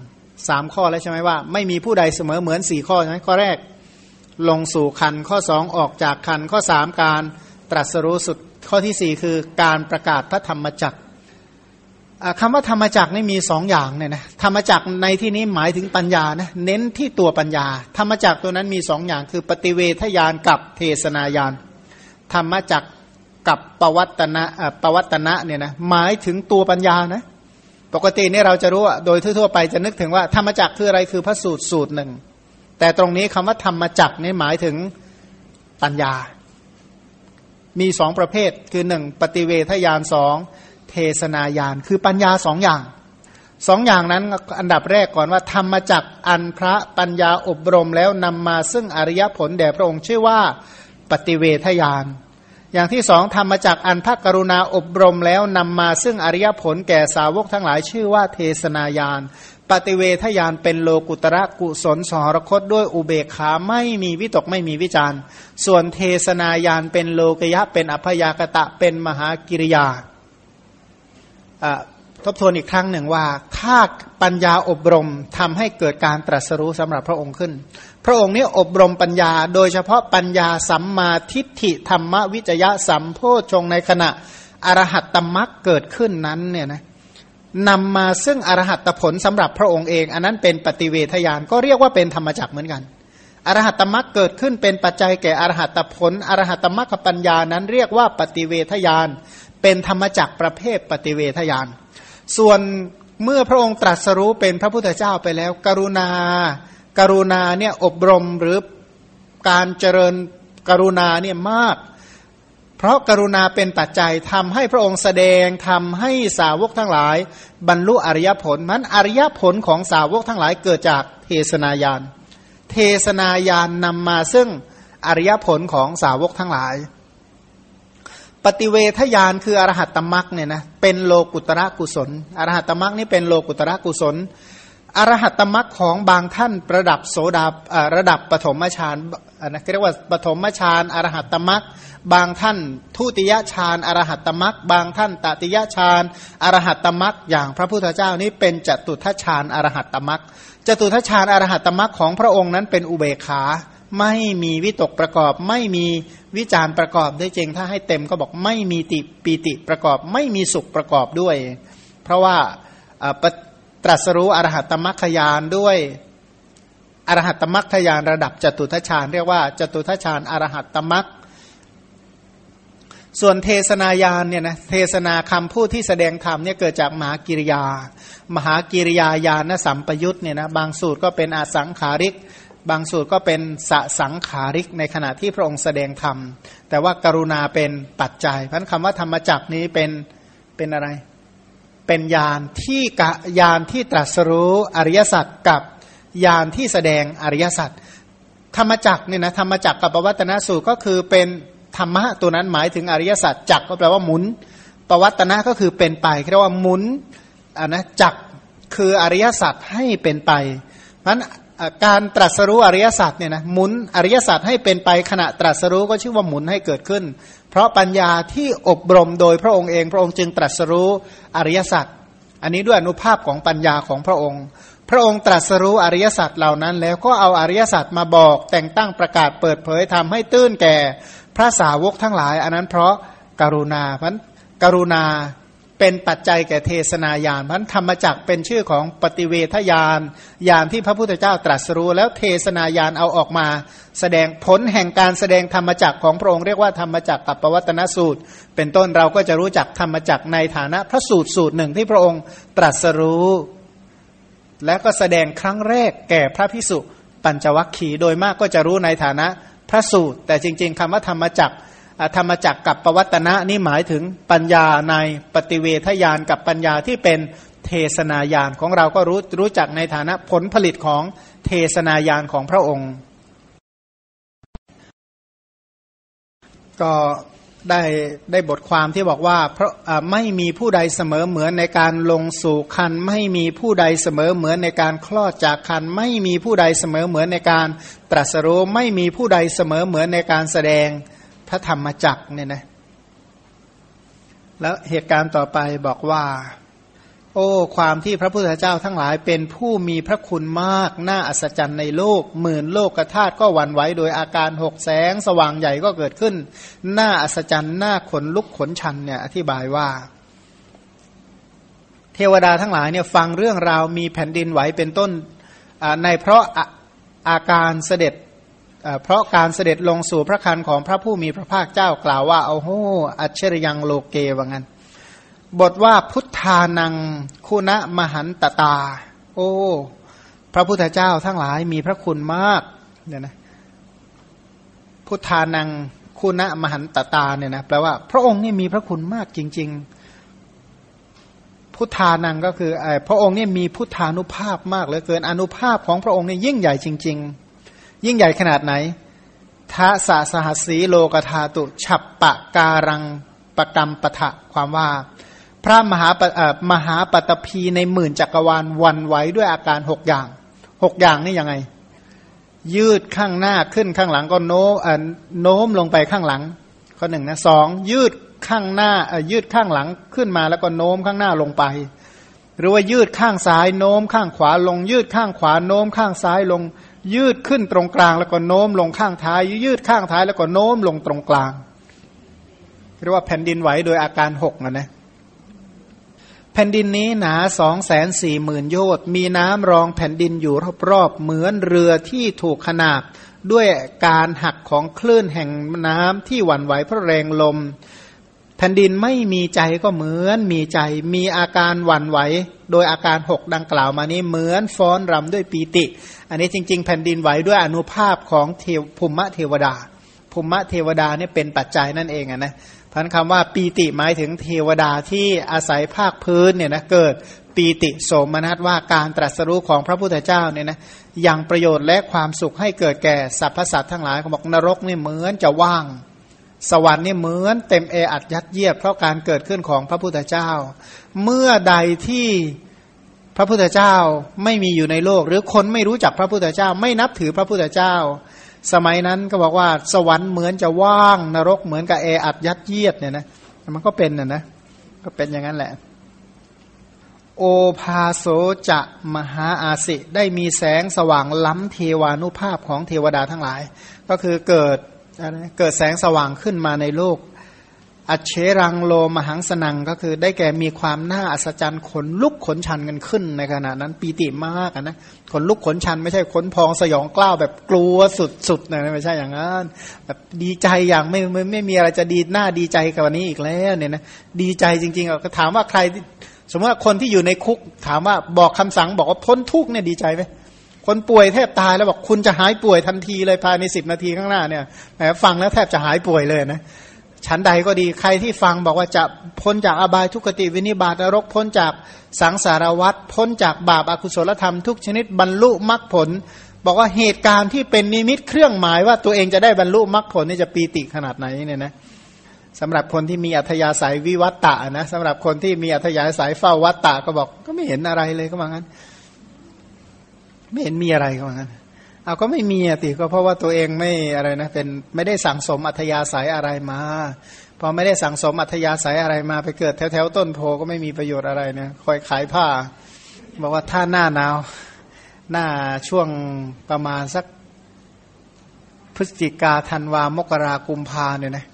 สามข้อแล้วใช่ไหมว่า ไม่มีผู้ใดเสมอเหมือนสี่ข้อใช่ไหมข้อแรก ลงสู่คันข้อสองออกจากคันข้อสามการตรัสรู้สุดข้อที่สี่คือการประกาศพระธรรมจักร คำว่าธรรมจักนี่มีสองอย่างเนี่ยนะธรรมจักในที่นี้หมายถึงปัญญานะเน้นที่ตัวปัญญา ธรรมจักตัวนั้นมีสองอย่าง คือปฏิเวทยานกับเทศนายาน ธรรมจักกับปวัตนะปวัตนะเนี่ยนะหมายถึงตัวปัญญานะปกตินี่เราจะรู้ว่าโดยทั่วๆไปจะนึกถึงว่าธรรมจักคืออะไรคือพระสูตรสูตรหนึ่ง แต่ตรงนี้คำว่าธรรมจักนี่หมายถึงปัญญา มีสองประเภทคือหนึ่งปฏิเวทยานสอง เทศนายานคือปัญญาสองอย่างสองอย่างนั้นอันดับแรกก่อนว่าธรรมจักอันพระปัญญาอบรมแล้วนำมาซึ่งอริยผลแด่พระองค์ชื่อว่าปฏิเวทยานอย่างที่สองธรรมจักอันพระกรุณาอบรมแล้วนำมาซึ่งอริยผลแก่สาวกทั้งหลายชื่อว่าเทศนายาน ปฏิเวทยานเป็นโลกุตระกุศลสหรคตด้วยอุเบกขาไม่มีวิตกไม่มีวิจารส่วนเทศนายานเป็นโลกยะเป็นอภยากตะเป็นมหากิริยา ทบทวนอีกครั้งหนึ่งว่า ถ้าปัญญาอบรมทำให้เกิดการตรัสรู้สำหรับพระองค์ขึ้น พระองค์นี้อบรมปัญญา โดยเฉพาะปัญญาสัมมาทิฏฐิธรรมวิจยะสัมโพชงในขณะอรหัตตมักเกิดขึ้นนั้นเนี่ยนะนำมาซึ่งอรหัตผลสำหรับพระองค์เอง อันนั้นเป็นปฏิเวทยานก็เรียกว่าเป็นธรรมจักเหมือนกันอรหัตตมักเกิดขึ้นเป็นปัจจัยแก่อรหัตผลอรหัตมักปัญญานั้นเรียกว่าปฏิเวทยาน เป็นธรรมจักประเภทปฏิเวทยาน ส่วนเมื่อพระองค์ตรัสรู้เป็นพระพุทธเจ้าไปแล้ว กรุณากรุณาเนี่ยอบรมหรือการเจริญกรุณาเนี่ยมาก เพราะกรุณาเป็นปัจจัยทำให้พระองค์แสดงทำให้สาวกทั้งหลาย บรรลุอริยผลมันอริยผลของสาวกทั้งหลายเกิดจากเทศนายาน เทศนายานนำมาซึ่งอริยผลของสาวกทั้งหลาย ปฏิเวทยานคืออรหัตตมักเนี่ยนะเป็นโลกุตระกุศลอรหัตตมักนี่เป็นโลกุตระกุศลอรหัตตมักของบางท่านระดับโสดาระดับปฐมฌานนะเรียกว่าปฐมฌานอรหัตตมักบางท่านทุติยฌานอรหัตตมักบางท่านตติยฌานอรหัตตมักอย่างพระพุทธเจ้านี้เป็นจตุทัชฌานอรหัตตมักจตุทัชฌานอรหัตตมักของพระองค์นั้นเป็นอุเบกขา ไม่มีวิตกประกอบ ไม่มีวิจารประกอบได้จริงถ้าให้เต็มก็บอกไม่มีติปีติประกอบ ไม่มีสุขประกอบด้วย เพราะว่าตรัสรู้อรหัตตมัคคยานด้วยอรหัตตมัคคยานระดับจตุทัชฌานเรียกว่าจตุทัชฌานอรหัตตมัคส่วนเทศนายานเนี่ยนะเทศนาคำพูดที่แสดงธรรมเนี่ยเกิดจากมหากิริยา มหากิริยาญาณสัมปยุตเนี่ยนะบางสูตรก็เป็นอาสังขาริก บางสูตรก็เป็นสสังขาริกในขณะที่พระองค์แสดงธรรม แต่ว่าการุณาเป็นปัจจัยพันคำว่าธรรมจักนี้เป็นเป็นอะไร เป็นยานที่กะยานที่ตรัสรู้อริยสัจกับยานที่แสดงอริยสัจธรรมจักเนี่ยนะธรรมจักกับปวัตนสูตรก็คือเป็นธรรมะตัวนั้นหมายถึงอริยสัจจักก็แปลว่าหมุนปวัตนะก็คือเป็นไปเรียกว่าหมุนอ่านะจักคืออริยสัจให้เป็นไปเพราะ การตรัสรู้อริยสัจเนี่ยนะหมุนอริยสัจให้เป็นไปขณะตรัสรู้ก็ชื่อว่าหมุนให้เกิดขึ้น เพราะปัญญาที่อบรมโดยพระองค์เอง พระองค์จึงตรัสรู้อริยสัจอันนี้ด้วยอนุภาพของปัญญาของพระองค์ พระองค์ตรัสรู้อริยสัจเหล่านั้น แล้วก็เอาอริยสัจมาบอก แต่งตั้งประกาศเปิดเผยทำให้ตื้นแก่พระสาวกทั้งหลาย อันนั้นเพราะการุณาพราะกรุณา เป็นปัจจัยแก่เทศนายานพันธรรมจักเป็นชื่อของปฏิเวทยานยานที่พระพุทธเจ้าตรัสรู้ แล้วเทศนายานเอาออกมา แสดงผลแห่งการแสดงธรรมจักของพระองค์เรียกว่าธรรมจักกับปวัตนสูตร เป็นต้นเราก็จะรู้จักธรรมจักในฐานะพระสูตรสูตรหนึ่งที่พระองค์ตรัสรู้ และก็แสดงครั้งแรกแก่พระพิสุปัญจวัคคีย์โดยมากก็จะรู้ในฐานะพระสูตร แต่จริง ๆคำว่าธรรมจัก ธรรมจักกับปวัตนะนี่หมายถึงปัญญาในปฏิเวทยานกับปัญญาที่เป็นเทศนายานของเราก็รู้รู้จักในฐานะผลผลิตของเทศนายานของพระองค์ ก็ได้ได้บทความที่บอกว่าเพราะไม่มีผู้ใดเสมอเหมือนในการลงสู่คัน ไม่มีผู้ใดเสมอเหมือนในการคลอดจากคัน ไม่มีผู้ใดเสมอเหมือนในการตรัสรู้ไม่มีผู้ใดเสมอเหมือนในการแสดง พระธรรมจักเนี่ยนะแล้วเหตุการณ์ต่อไปบอกว่า โอ้ ความที่พระพุทธเจ้าทั้งหลายเป็นผู้มีพระคุณมาก น่าอัศจรรย์ในโลก หมื่นโลกกธาตุก็หวั่นไหวโดยอาการหกแสงสว่างใหญ่ก็เกิดขึ้น น่าอัศจรรย์น่าขนลุกขนชันเนี่ยอธิบายว่า เทวดาทั้งหลายเนี่ยฟังเรื่องราวมีแผ่นดินไหวเป็นต้นในเพราะอาการเสด็จ เพราะการเสด็จลงสู่พระคันของพระผู้มีพระภาคเจ้ากล่าวว่าเอาโหอัจฉริยังโลเกว่างั้น บทว่าพุทธานังคุณะมหันตตา โอ้ พระพุทธเจ้าทั้งหลายมีพระคุณมากเนี่ยนะพุทธานังคุณะมหันตตาเนี่ยนะแปลว่าพระองค์นี่มีพระคุณมากจริง ๆ พุทธานังก็คือพระองค์นี่มีพุทธานุภาพมากเหลือเกินอนุภาพของพระองค์นี่ยิ่งใหญ่จริง ๆ ยิ่งใหญ่ขนาดไหนทัสะสหัสีโลกธาตุฉับปะการังปกรรมปะทะความว่า พระมหาปมหาปตพีในหมื่นจักรวาลวันไหวด้วยอาการหกอย่างหกอย่างนี่ยังไง ยืดข้างหน้าขึ้นข้างหลังก็โน้มโน้มลงไปข้างหลัง ข้อหนึ่งนะสองยืดข้างหน้ายืดข้างหลังขึ้นมาแล้วก็โน้มข้างหน้าลงไป หรือว่ายืดข้างซ้ายโน้มข้างขวาลง ยืดข้างขวาโน้มข้างซ้ายลง ยืดขึ้นตรงกลางแล้วก็โน้มลงข้างท้าย ยืดข้างท้ายแล้วก็โน้มลงตรงกลางเรียกว่าแผ่นดินไหวโดยอาการหกนะนะแผ่นดินนี้หนาสองแสนสี่หมื่นโยชน์มีน้ำรองแผ่นดินอยู่รอบๆเหมือนเรือที่ถูกขนาบด้วยการหักของคลื่นแห่งน้ำที่หวั่นไหวเพราะแรงลม แผ่นดินไม่มีใจก็เหมือนมีใจ มีอาการหวั่นไหว โดยอาการหกดังกล่าวมานี้เหมือนฟ้อนรำด้วยปีติ อันนี้จริง ๆ แผ่นดินไหวด้วยอนุภาพของเทวภูมิเทวดาภูมิเทวดาเนี่ยเป็นปัจจัยนั่นเองนะพันคำว่าปีติหมายถึงเทวดาที่อาศัยภาคพื้นเนี่ยนะเกิดปีติโสมนัสว่าการตรัสรู้ของพระพุทธเจ้าเนี่ยนะยังประโยชน์และความสุขให้เกิดแก่สรรพสัตว์ทั้งหลายเขาบอกนรกนี่เหมือนจะว่าง สวรรค์นี่เหมือนเต็มเออัดยัดเยียดเพราะการเกิดขึ้นของพระพุทธเจ้า เมื่อใดที่พระพุทธเจ้าไม่มีอยู่ในโลก หรือคนไม่รู้จักพระพุทธเจ้า ไม่นับถือพระพุทธเจ้า สมัยนั้นก็บอกว่า สวรรค์เหมือนจะว่างนรกเหมือนกับแออัดยัดเยียดเนี่ยนะมันก็เป็นนะนะก็เป็นอย่างนั้นแหละ โอภาโสจะมหาอาสิได้มีแสงสว่างล้ำเทวานุภาพของเทวดาทั้งหลาย ก็คือเกิด เกิดแสงสว่างขึ้นมาในโลก อัเชรังโลมหังสนังก็คือได้แก่มีความน่าอัศจรรย์ขนลุกขนชันกันขึ้นในขณะนั้นปีติมากนะขนลุกขนชันไม่ใช่ขนพองสยองกล้าวแบบกลัวสุดๆนะไม่ใช่อย่างนั้นแบบดีใจอย่างไม่ไม่ไม่มีอะไรจะดีหน้าดีใจกับวันนี้อีกแล้วเนี่ยนะดีใจจริงๆก็ถามว่าใคร สมมติว่าคนที่อยู่ในคุก ถามว่าบอกคำสั่งบอกว่าพ้นทุกเนี่ยดีใจไหม คนป่วยแทบตายแล้วบอกคุณจะหายป่วยทันทีเลยภายในสิบนาทีข้างหน้าเนี่ยแหมฟังแล้วแทบจะหายป่วยเลยนะชั้นใดก็ดีใครที่ฟังบอกว่าจะพ้นจากอบายทุกติวินิบาตนรกพ้นจากสังสารวัฏพ้นจากบาปอากุศลธรรมทุกชนิดบรรลุมรรคผล บอกว่าเหตุการณ์ที่เป็นนิมิตเครื่องหมายว่าตัวเองจะได้บรรลุมรรคผลนี่จะปีติขนาดไหนเนี่ยนะสำหรับคนที่มีอัธยาศัยวิวัตตะนะสำหรับคนที่มีอัธยาศัยเฝ้าวัตตะก็บอกก็ไม่เห็นอะไรเลยก็ว่างั้น ไม่เห็นมีอะไรก็ว่างั้นเอาก็ไม่มีอะติก็เพราะว่าตัวเองไม่อะไรนะเป็นไม่ได้สั่งสมอัธยาศัยอะไรมาพอไม่ได้สั่งสมอัธยาศัยอะไรมาไปเกิดแถวๆต้นโพก็ไม่มีประโยชน์อะไรเนี่ยคอยขายผ้า บอกว่าถ้าหน้าหนาว หน้าช่วงประมาณสักพฤศจิกาธันวามกรากุมภาเนี่ยนะ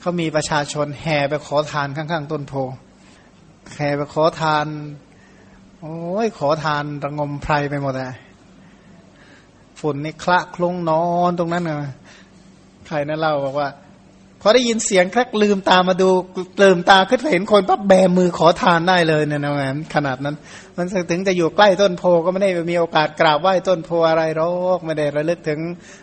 เขามีประชาชนแห่ไปขอทานข้าง ๆ ต้นโพแค่ไปขอทาน โอ้ยขอทานระงมไพรไปหมดเลย ฝุ่นนี่คละคลุ้งนอนตรงนั้นนะใครนั่นเล่าบอกว่าพอได้ยินเสียงคลักลืมตามาดูลืมตาขึ้นเห็นคนปั๊บแบมือขอทานได้เลยเนี่ยนะแหมขนาดนั้น มันถึงจะอยู่ใกล้ต้นโพก็ไม่ได้มีโอกาสกราบไหว้ต้นโพอะไรหรอกไม่ได้ระลึกถึง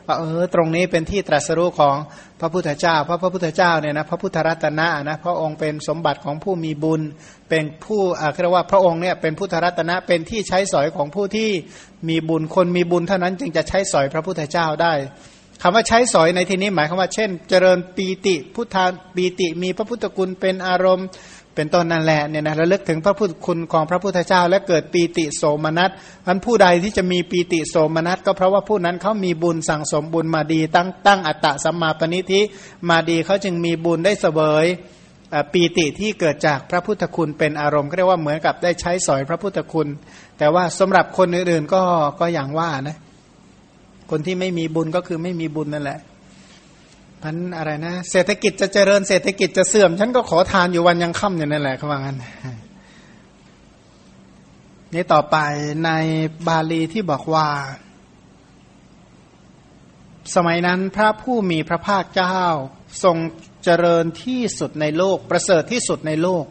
ว่าเออตรงนี้เป็นที่ตรัสรู้ของพระพุทธเจ้า พระพระพุทธเจ้าเนี่ยนะพระพุทธรัตนะนะพระองค์เป็นสมบัติของผู้มีบุญ เป็นผู้อ่าเรียกว่าพระองค์เนี่ยเป็นพุทธรัตนะเป็นที่ใช้สอยของผู้ที่มีบุญคนมีบุญเท่านั้นจึงจะใช้สอยพระพุทธเจ้าได้คำว่าใช้สอยในที่นี้หมายความว่า เช่น เจริญปีติพุทธาปีติมีพระพุทธคุณเป็นอารมณ์ เป็นต้นนั่นแหละเนี่ยนะระลึกถึงพระพุทธคุณของพระพุทธเจ้า และเกิดปีติโสมนัสอันผู้ใดที่จะมีปีติโสมนัสก็เพราะว่าผู้นั้นเขามีบุญสั่งสมบุญมาดี ตั้งตั้งอัตตะสัมมาปณิธิมาดีเขาจึงมีบุญได้เสวย ปีติที่เกิดจากพระพุทธคุณเป็นอารมณ์เรียกว่าเหมือนกับได้ใช้สอยพระพุทธคุณ แต่ว่าสำหรับคนอื่นๆก็ก็อย่างว่านะคนที่ไม่มีบุญก็คือไม่มีบุญนั่นแหละพันอะไรนะ เศรษฐกิจจะเจริญเศรษฐกิจจะเสื่อม ฉันก็ขอทานอยู่วันยังค่ำอยู่นั่นแหละเขาว่างั้นนี่ต่อไปในบาลีที่บอกว่า สมัยนั้นพระผู้มีพระภาคเจ้า ทรง เจริญที่สุดในโลก ประเสริฐที่สุดในโลก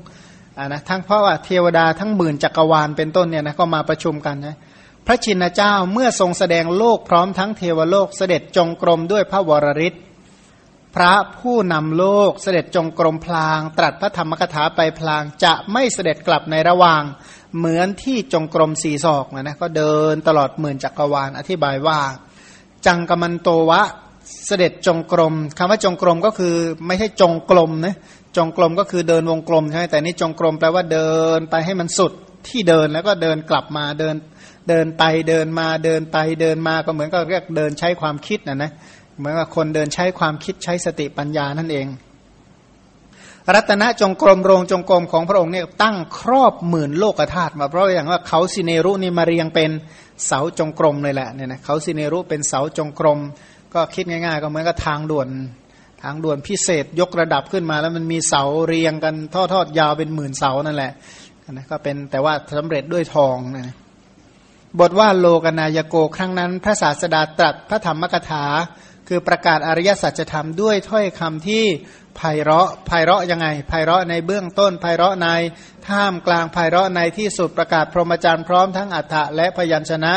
อ่านะทั้งเพราะว่าเทวดาทั้งหมื่นจักรวาลเป็นต้นเนี่ยนะก็มาประชุมกันนะพระชินเจ้าเมื่อทรงแสดงโลกพร้อมทั้งเทวโลกเสด็จจงกรมด้วยพระวรริศพระผู้นำโลกเสด็จจงกรมพลาง ตรัสพระธรรมกถาไปพลางจะไม่เสด็จกลับในระหว่าง เหมือนที่จงกรมสีศอกนะนะก็เดินตลอดหมื่นจักรวาลอธิบายว่า จังกมันโตวะ เสด็จจงกรมคำว่าจงกรมก็คือไม่ใช่จงกลมนะจงกรมก็คือเดินวงกลมใช่ไหมแต่นี่จงกรมแปลว่าเดินไปให้มันสุดที่เดินแล้วก็เดินกลับมาเดินเดินไปเดินมาเดินไปเดินมาก็เหมือนกับเรียกเดินใช้ความคิดนะนะเหมือนกับคนเดินใช้ความคิดใช้สติปัญญานั่นเอง รัตนจงกรมโรงจงกรมของพระองค์เนี่ยตั้งครอบหมื่นโลกธาตุมาเพราะอย่างว่าเขาสิเนรุนี่มาเรียงเป็นเสาจงกรมเลยแหละเนี่ยนะเขาสิเนรุเป็นเสาจงกรม ก็คิดง่ายๆ ก็เหมือนกับทางด่วน ทางด่วนพิเศษยกระดับขึ้นมา แล้วมันมีเสาเรียงกันทอดๆยาวเป็นหมื่นเสานั่นแหละนะก็เป็นแต่ว่าสำเร็จด้วยทองนะบทว่าโลกนายโกครั้งนั้น พระศาสดาตรัสพระธรรมกถา คือประกาศอริยสัจธรรมด้วยถ้อยคำที่ไพเราะไพเราะยังไงไพเราะในเบื้องต้นไพเราะใน ท่ามกลางไพเราะในที่สุดประกาศพรหมจรรย์พร้อมทั้งอัฏฐะและพยัญชนะ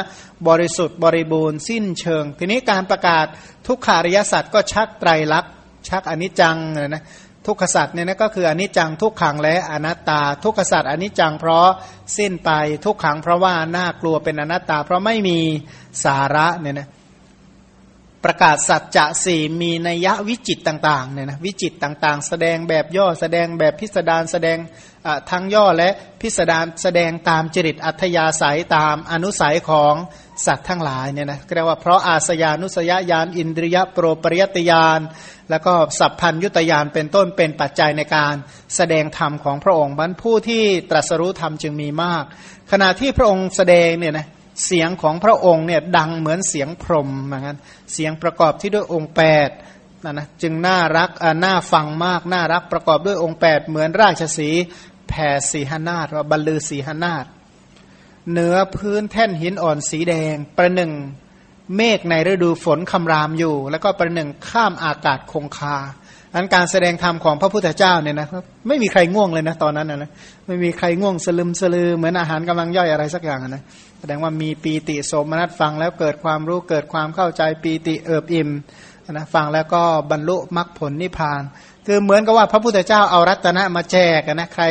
บริสุทธิ์บริบูรณ์สิ้นเชิง ทีนี้การประกาศทุกขาริยสัจก็ชักไตรลักษณ์ชักอนิจจังนะทุกขสัตว์เนี่ยนะก็คืออนิจจังทุกขังและอนัตตา ทุกขสัตว์อนิจจังเพราะสิ้นไปทุกขังเพราะว่าน่ากลัวเป็นอนัตตา เพราะไม่มีสาระเนี่ยนะประกาศสัจจะสี่มีนัยวิจิตต่างๆเนี่ยนะวิจิตต่างๆ แสดงแบบย่อแสดงแบบพิสดารแสดง ทั้งย่อและพิสดารแสดงตามจริตอัธยาศัยตามอนุสัยของสัตว์ทั้งหลายเนี่ยนะเรียกว่าเพราะอาสยานุสยญาณอินทรียโปรปริยตญาณแล้วก็สัพพัญยุตยานเป็นต้นเป็นปัจจัยในการแสดงธรรมของพระองค์บรรผู้ที่ตรัสรู้ธรรมจึงมีมาก ขณะที่พระองค์แสดงเนี่ยนะเสียงของพระองค์เนี่ยดังเหมือนเสียงพรมเหมือนกันเสียงประกอบที่ด้วยองค์แปด นะนะจึงน่ารักน่าฟังมาก น่ารักประกอบด้วยองค์แปดเหมือนราชสีแผ่สีหนาฏว่าบรรลือสีหนาฏเหนือพื้นแท่นหินอ่อนสีแดง ประหนึ่งเมฆในฤดูฝนคำรามอยู่ แล้วก็ประหนึ่งข้ามอากาศคงคาอันการแสดงธรรมของพระพุทธเจ้าเนี่ยนะครับไม่มีใครง่วงเลยนะตอนนั้นนะไม่มีใครง่วงสลึมสลือเหมือนอาหารกำลังย่อยอะไรสักอย่างนะแสดงว่ามีปีติโสมนัสฟังแล้วเกิดความรู้เกิดความเข้าใจปีติเอิบอิ่ม นะฟังแล้วก็บรรลุมรรคผลนิพพาน คือเหมือนกับว่าพระพุทธเจ้าเอารัตนะมาแจกนะใคร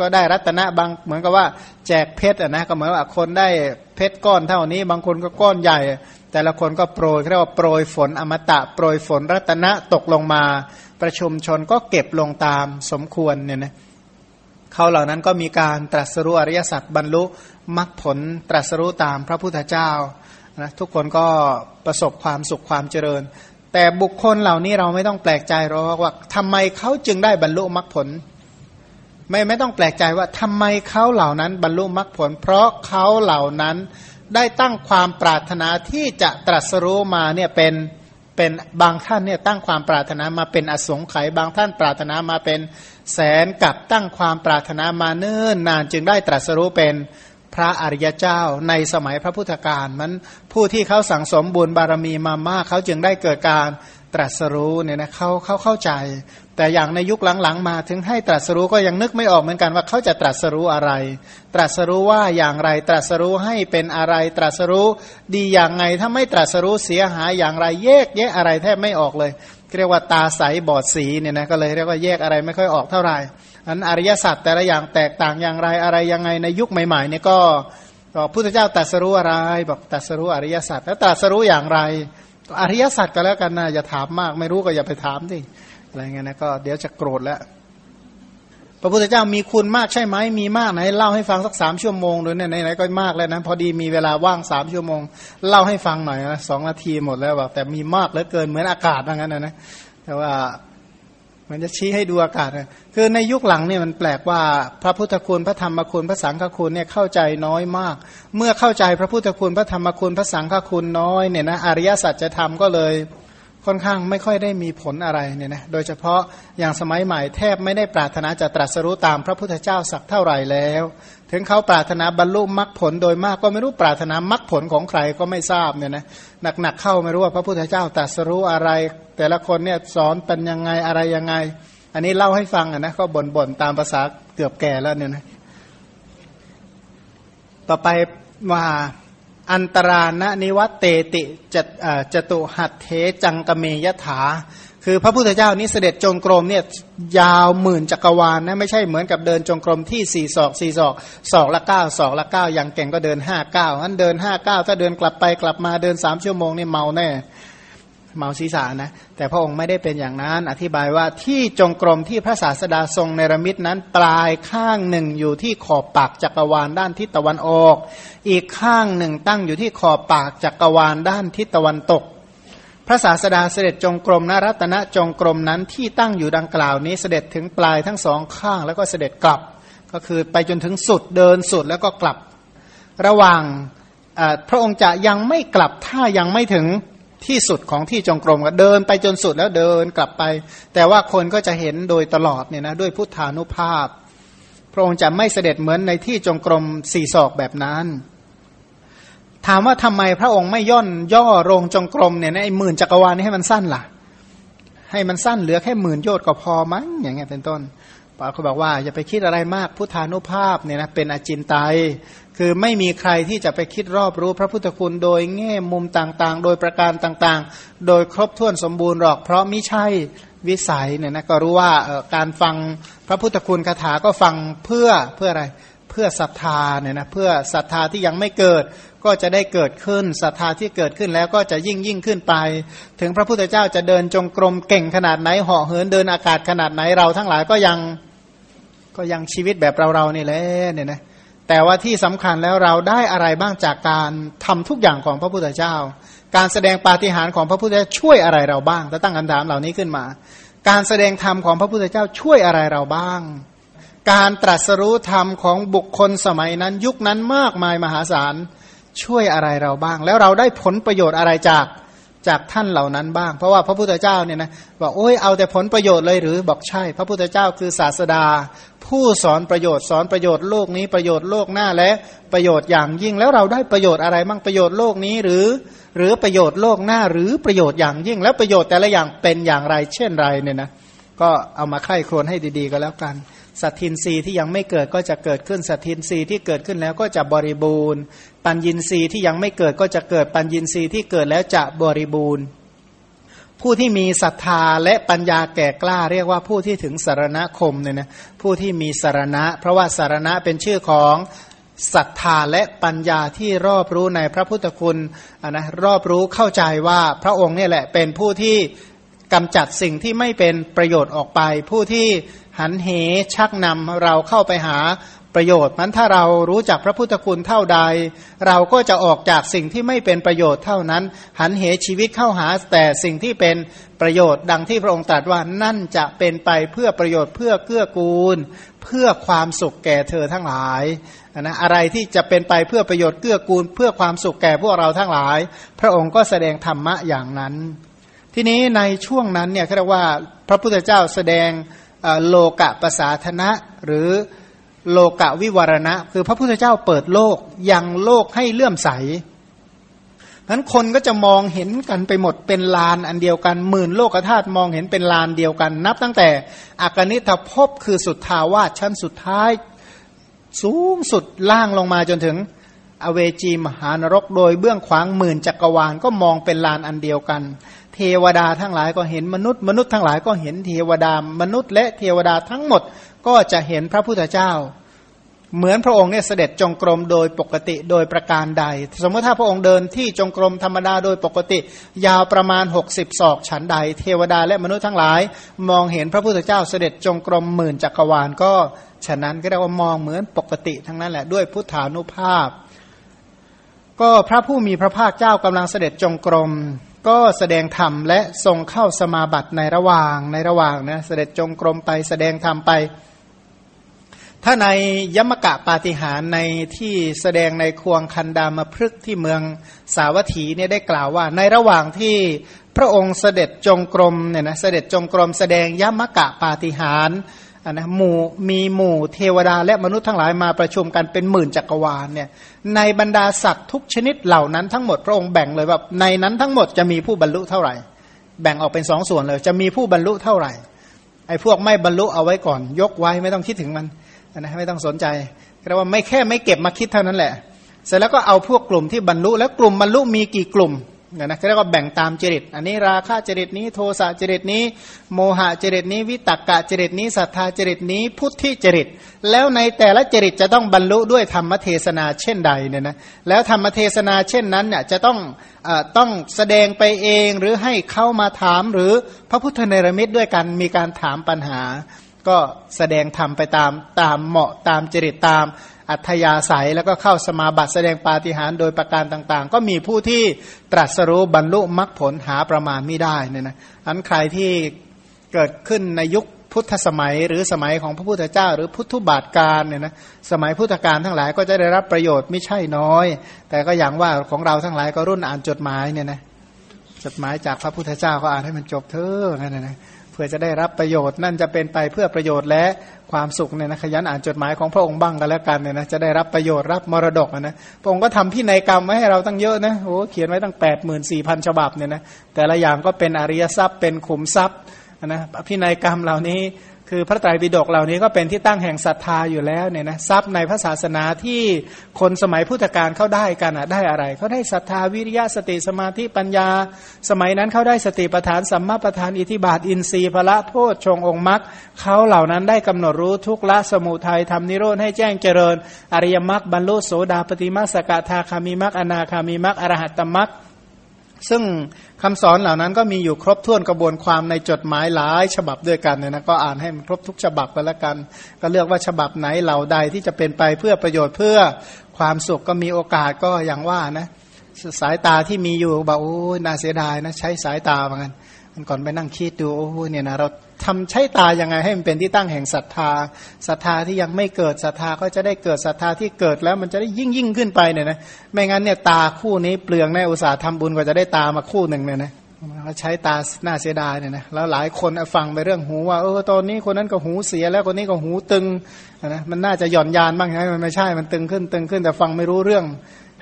ก็ได้รัตนะบางเหมือนกับว่าแจกเพชรนะก็เหมือนว่าคนได้เพชรก้อนเท่านี้ บางคนก็ก้อนใหญ่ แต่ละคนก็โปรยเรียกว่าโปรยฝนอมตะโปรยฝนรัตนะตกลงมา ประชุมชนก็เก็บลงตามสมควรเนี่ยนะเขาเหล่านั้นก็มีการตรัสรู้อริยสัจบรรลุมรรคผลตรัสรู้ตามพระพุทธเจ้านะทุกคนก็ประสบความสุขความเจริญ แต่บุคคลเหล่านี้เราไม่ต้องแปลกใจหรอกว่าทำไมเขาจึงได้บรรลุมรรคผล ไม่ไม่ต้องแปลกใจว่าทำไมเขาเหล่านั้นบรรลุมรรคผล เพราะเขาเหล่านั้นได้ตั้งความปรารถนาที่จะตรัสรู้มาเนี่ยเป็นเป็นบางท่านเนี่ยตั้งความปรารถนามาเป็นอสงไขยบางท่านปรารถนามาเป็นแสนกับตั้งความปรารถนามาเนิ่นนานจึงได้ตรัสรู้เป็น พระอริยเจ้าในสมัยพระพุทธการมันผู้ที่เขาสั่งสมบุญบารมีมามากเขาจึงได้เกิดการตรัสรู้เนี่ยนะเขาเขาเข้าใจ แต่อย่างในยุคหลังๆ มาถึงให้ตรัสรู้ก็ยังนึกไม่ออกเหมือนกันว่าเขาจะตรัสรู้อะไร ตรัสรู้ว่าอย่างไรตรัสรู้ให้เป็นอะไรตรัสรู้ดีอย่างไงถ้าไม่ตรัสรู้เสียหายอย่างไรแยกแยะอะไรแทบไม่ออกเลยเรียกว่าตาใสบอดสีเนี่ยนะก็เลยเรียกว่าแยกอะไรไม่ค่อยออกเท่าไหร่ อันอริยสัจแต่ละอย่างแตกต่างอย่างไรอะไรยังไงในยุคใหม่ๆเนี่ยก็บอกพุทธเจ้าตรัสรู้อะไร บอกตรัสรู้อริยสัจแล้วตรัสรู้อย่างไร อริยสัจก็แล้วกันนะอย่าถามมาก ไม่รู้ก็อย่าไปถามสิอะไรเงี้ยนะก็เดี๋ยวจะโกรธแล้วพระพุทธเจ้ามีคุณมากใช่ไหมมีมากไหนเล่าให้ฟังสักสามชั่วโมงหรือไหนไหนๆก็มากแล้วนะพอดีมีเวลาว่างสามชั่วโมง เล่าให้ฟังหน่อยนะสองนาทีหมดแล้วแบบแต่มีมากเหลือเกินเหมือนอากาศอย่างนั้นนะนะแต่ว่า มันจะชี้ให้ดูอากาศนะคือในยุคหลังเนี่ยมันแปลกว่าพระพุทธคุณพระธรรมคุณพระสังฆคุณเนี่ยเข้าใจน้อยมาก เมื่อเข้าใจพระพุทธคุณพระธรรมคุณพระสังฆคุณน้อยเนี่ยนะอริยสัจจะทำก็เลยค่อนข้างไม่ค่อยได้มีผลอะไรเนี่ยนะ โดยเฉพาะอย่างสมัยใหม่แทบไม่ได้ปรารถนาจะตรัสรู้ตามพระพุทธเจ้าสักเท่าไหร่แล้ว ถึงเขาปรารถนาบรรลุมรรคผลโดยมากก็ไม่รู้ปรารถนามรรคผลของใครก็ไม่ทราบเนี่ยนะหนักๆเข้าไม่รู้ว่าพระพุทธเจ้าตรัสรู้อะไร แต่ละคนเนี่ยสอนเป็นยังไงอะไรยังไง อันนี้เล่าให้ฟังนะก็บ่นๆตามภาษาเกือบแก่แล้วเนี่ยนะต่อไปว่าอันตรานะนิวัตเตติจจตุหัตเทจังกเมยถา คือพระพุทธเจ้านี้เสด็จจงกรมเนี่ยยาวหมื่นจักรวาลนะไม่ใช่เหมือนกับเดินจงกรมที่สี่ศอกสี่ศอกศอกละเก้าศอกละเก้าอย่างเก่งก็เดินห้าเก้าอันเดินห้าเก้าถ้าเดินกลับไปกลับมาเดินสามชั่วโมงนี่เมาแน่เมาศีรษะนะแต่พระองค์ไม่ได้เป็นอย่างนั้น อธิบายว่าที่จงกรมที่พระศาสดาทรงเนรมิตนั้นปลายข้างหนึ่งอยู่ที่ขอบปากจักรวาลด้านทิศตะวันออก อีกข้างหนึ่งตั้งอยู่ที่ขอบปากจักรวาลด้านทิศตะวันตก พระศาสดาเสด็จจงกรมนรัตนจงกรมนั้นที่ตั้งอยู่ดังกล่าวนี้เสด็จถึงปลายทั้งสองข้างแล้วก็เสด็จกลับ ก็คือไปจนถึงสุดเดินสุดแล้วก็กลับ ระหว่างพระองค์จะยังไม่กลับถ้ายังไม่ถึงที่สุดของที่จงกรมก็เดินไปจนสุดแล้วเดินกลับไป แต่ว่าคนก็จะเห็นโดยตลอดเนี่ยนะด้วยพุทธานุภาพ พระองค์จะไม่เสด็จเหมือนในที่จงกรมสี่ศอกแบบนั้น ถามว่าทำไมพระองค์ไม่ย่นย่อโรงจงกรมเนี่ยไอ้หมื่นจักรวาลนี้ให้มันสั้นล่ะ ให้มันสั้นเหลือแค่หมื่นโยชน์ก็พอมั้งอย่างเงี้ยเป็นต้นปาเขาบอกว่าอย่าไปคิดอะไรมากพุทธานุภาพเนี่ยนะเป็นอจินไตยคือไม่มีใครที่จะไปคิดรอบรู้พระพุทธคุณโดยแง่มุมต่างๆ โดยประการต่างๆ โดยครบถ้วนสมบูรณ์หรอกเพราะมิใช่วิสัยเนี่ยนะก็รู้ว่าการฟังพระพุทธคุณคาถาก็ฟังเพื่อเพื่ออะไรเพื่อศรัทธาเนี่ยนะเพื่อศรัทธาที่ยังไม่เกิด ก็จะได้เกิดขึ้นศรัทธาที่เกิดขึ้นแล้วก็จะยิ่งยิ่งขึ้นไป ถึงพระพุทธเจ้าจะเดินจงกรมเก่งขนาดไหนเหาะเหินเดินอากาศขนาดไหนเราทั้งหลายก็ยังก็ยังชีวิตแบบเราๆนี่แหละเนี่ยนะแต่ว่าที่สำคัญแล้วเราได้อะไรบ้างจากการทำทุกอย่างของพระพุทธเจ้า การแสดงปาฏิหาริย์ของพระพุทธเจ้าช่วยอะไรเราบ้างถ้าตั้งคำถามเหล่านี้ขึ้นมา การแสดงธรรมของพระพุทธเจ้าช่วยอะไรเราบ้าง การตรัสรู้ธรรมของบุคคลสมัยนั้นยุคนั้นมากมายมหาศาล ช่วยอะไรเราบ้าง แล้วเราได้ผลประโยชน์อะไรจากจากท่านเหล่านั้นบ้าง เพราะว่าพระพุทธเจ้าเนี่ยนะบอกโอ้ยเอาแต่ผลประโยชน์เลยหรือบอกใช่ พระพุทธเจ้าคือศาสดา ผู้สอนประโยชน์สอนประโยชน์โลกนี้ประโยชน์โลกหน้าและประโยชน์อย่างยิ่ง แล้วเราได้ประโยชน์อะไรบ้างประโยชน์โลกนี้หรือ หรือประโยชน์โลกหน้าหรือประโยชน์อย่างยิ่ง แล้วประโยชน์แต่ละอย่างเป็นอย่างไรเช่นไรเนี่ยนะก็เอามาไข้ครวนให้ดีๆก็แล้วกัน สัตทินรีที่ยังไม่เกิดก็จะเกิดขึ้นสัตทินรีที่เกิดขึ้นแล้วก็จะบริบูรณ์ ปัญญินรีที่ยังไม่เกิดก็จะเกิดปัญญินรีที่เกิดแล้วจะบริบูรณ์ ผู้ที่มีศรัทธาและปัญญาแก่กล้า เรียกว่าผู้ที่ถึงสารณคมเนี่ยนะผู้ที่มีสารณะ เพราะว่าสารณะเป็นชื่อของศรัทธาและปัญญาที่รอบรู้ในพระพุทธคุณนะรอบรู้เข้าใจว่าพระองค์เนี่ยแหละเป็นผู้ที่กำจัดสิ่งที่ไม่เป็นประโยชน์ออกไป ผู้ที่ หันเหชักนำเราเข้าไปหาประโยชน์มันถ้าเรารู้จักพระพุทธคุณเท่าใด เราก็จะออกจากสิ่งที่ไม่เป็นประโยชน์เท่านั้น หันเหชีวิตเข้าหาแต่สิ่งที่เป็นประโยชน์ ดังที่พระองค์ตรัสว่านั่นจะเป็นไปเพื่อประโยชน์เพื่อเกื้อกูล เพื่อความสุขแก่เธอทั้งหลายนะอะไรที่จะเป็นไปเพื่อประโยชน์เกื้อกูล เพื่อความสุขแก่พวกเราทั้งหลาย พระองค์ก็แสดงธรรมะอย่างนั้น ทีนี้ในช่วงนั้นเนี่ยเรียกว่าพระพุทธเจ้าแสดง โลกะภาษาธนะหรือโลกะวิวรณะ คือพระพุทธเจ้าเปิดโลกยังโลกให้เลื่อมใสนั้นคนก็จะมองเห็นกันไปหมดเป็นลานอันเดียวกันหมื่นโลกธาตุมองเห็นเป็นลานเดียวกัน นับตั้งแต่อากนิทภพคือสุดทาวาชั้นสุดท้าย สูงสุดล่างลงมาจนถึง อเวจีมหานรกโดยเบื้องขวางหมื่นจักรวาลก็มองเป็นลานอันเดียวกัน เทวดาทั้งหลายก็เห็นมนุษย์ มนุษย์ทั้งหลายก็เห็นเทวดามนุษย์และเทวดาทั้งหมดก็จะเห็นพระพุทธเจ้า เหมือนพระองค์เนี่ยเสด็จจงกรมโดยปกติโดยประการใด สมมติถ้าพระองค์เดินที่จงกรมธรรมดาโดยปกติ ยาวประมาณ 60ศอกฉันใด เทวดาและมนุษย์ทั้งหลาย มองเห็นพระพุทธเจ้าเสด็จจงกรมหมื่นจักรวาลก็ฉะนั้นก็เรียกว่ามองเหมือนปกติทั้งนั้นแหละด้วยพุทธานุภาพ ก็พระผู้มีพระภาคเจ้ากำลังเสด็จจงกรม ก็แสดงธรรมและทรงเข้าสมาบัติในระหว่างในระหว่างนะเสด็จจงกรมไปแสดงธรรมไป ถ้าในยมกะปาฏิหารในที่แสดงในควงคันดามพฤกที่เมืองสาวัตถีเนี่ยได้กล่าวว่า ในระหว่างที่พระองค์เสด็จจงกรมเนี่ยนะเสด็จจงกรมแสดงยมกะปาฏิหาร นนะหมู่มีหมู่เทวดาและมนุษย์ทั้งหลายมาประชุมกันเป็นหมื่นจักรวาลเนี่ยในบรรดาสัตว์ทุกชนิดเหล่านั้นทั้งหมดพระองค์แบ่งเลยแบบในนั้นทั้งหมดจะมีผู้บรรลุเท่าไหร่ แบ่งออกเป็นสองส่วนเลย จะมีผู้บรรลุเท่าไหร่ไอ้พวกไม่บรรลุเอาไว้ก่อน ยกไว้ไม่ต้องคิดถึงมันนะไม่ต้องสนใจเรียกว่าไม่แค่ไม่เก็บมาคิดเท่านั้นแหละ เสร็จแล้วก็เอาพวกกลุ่มที่บรรลุแล้วกลุ่มบรรลุมีกี่กลุ่ม เนี่ยนะเรียกว่าแบ่งตามจริต อันนี้ราคะจริตนี้โทสะจริตนี้ โมหะจริตนี้ วิตกกะจริตนี้ศรัทธาจริตนี้ พุทธิจริต แล้วในแต่ละจริตจะต้องบรรลุด้วยธรรมเทศนาเช่นใดเนี่ยนะแล้วธรรมเทศนาเช่นนั้นเนี่ยจะต้องอต้องแสดงไปเองหรือให้เข้ามาถามหรือพระพุทธเนรมิตด้วยกันมีการถามปัญหา ก็แสดงธรรมไปตามตามเหมาะตามจริตตาม อัธยาศัยแล้วก็เข้าสมาบัติแสดงปาฏิหาริย์โดยประการต่างๆ ก็มีผู้ที่ตรัสรู้บรรลุมรรคผลหาประมาณไม่ได้เนี่ยนะอันใครที่เกิดขึ้นในยุคพุทธสมัยหรือสมัยของพระพุทธเจ้า หรือพุทธบาทการเนี่ยนะสมัยพุทธกาลทั้งหลายก็จะได้รับประโยชน์ไม่ใช่น้อย แต่ก็อย่างว่าของเราทั้งหลายก็รุ่นอ่านจดหมายเนี่ยนะจดหมายจากพระพุทธเจ้าก็อ่านให้มันจบเถอะนั่นนะพื่อจะได้รับประโยชน์นั่นจะเป็นไปเพื่อประโยชน์และ ความสุขเนี่ยนะขยันอ่านจดหมายของพระองค์บ้างกันแล้วกันเนี่ยนะจะได้รับประโยชน์รับมรดกนะพระองค์ก็ทำพินัยกรรมไว้ให้เราตั้งเยอะนะโอ้เขียนไว้ตั้งแปดหมื่นสี่พันฉบับเนี่ยนะแต่ละอย่างก็เป็นอริยทรัพย์เป็นขุมทรัพย์นะพินัยกรรมเหล่านี้ คือพระไตรปิฎกเหล่านี้ก็เป็นที่ตั้งแห่งศรัทธาอยู่แล้วเนี่ยนะทรัพย์ในพระศาสนาที่คนสมัยพุทธกาลเขาได้กันอะได้อะไรเขาได้ศรัทธาวิริยะสติสมาธิปัญญา สมัยนั้นเขาได้สติปัฏฐานสัมมาปัฏฐานอิทิบาทอินทรีย์พระโพชฌงองค์มรรคเขาเหล่านั้นได้กำหนดรู้ทุกละสมุทัยทำนิโรธให้แจ้งเจริญ อริยมรรคบรรลุโสดาปฏิมาสกทาคามิมรรคอนาคามิมรรคอรหัตตมรรค ซึ่งคำสอนเหล่านั้นก็มีอยู่ครบถ้วนกระบวนความในจดหมายหลาย ฉบับด้วยกันเนี่ยนะก็อ่านให้มันครบทุกฉบับก็แล้วกัน ก็เลือกว่าฉบับไหนเหล่าใดที่จะเป็นไปเพื่อประโยชน์เพื่อความสุขก็มีโอกาสก็อย่างว่านะสายตาที่มีอยู่บอกโอ้น่าเสียดายนะใช้สายตาเหมือนกันมันก่อนไปนั่งคิดดูโอ้เนี่ยนะเรา ทำใช้ตายังไงให้มันเป็นที่ตั้งแห่งศรัทธาศรัทธาที่ยังไม่เกิดศรัทธาก็จะได้เกิดศรัทธาที่เกิดแล้วมันจะได้ยิ่งยิ่งขึ้นไปเนี่ยนะไม่งั้นเนี่ยตาคู่นี้เปลืองแน่อุตสาห์ทำบุญกว่าจะได้ตามาคู่หนึ่งเนี่ยนะเขาใช้ตาหน้าเสียดายเนี่ยนะแล้วหลายคนฟังไปเรื่องหูว่าเออตอนนี้คนนั้นก็หูเสียแล้วคนนี้ก็หูตึงนะมันน่าจะหย่อนยานบ้างใช่ไงมันไม่ใช่มันตึงขึ้นตึงขึ้นแต่ฟังไม่รู้เรื่อง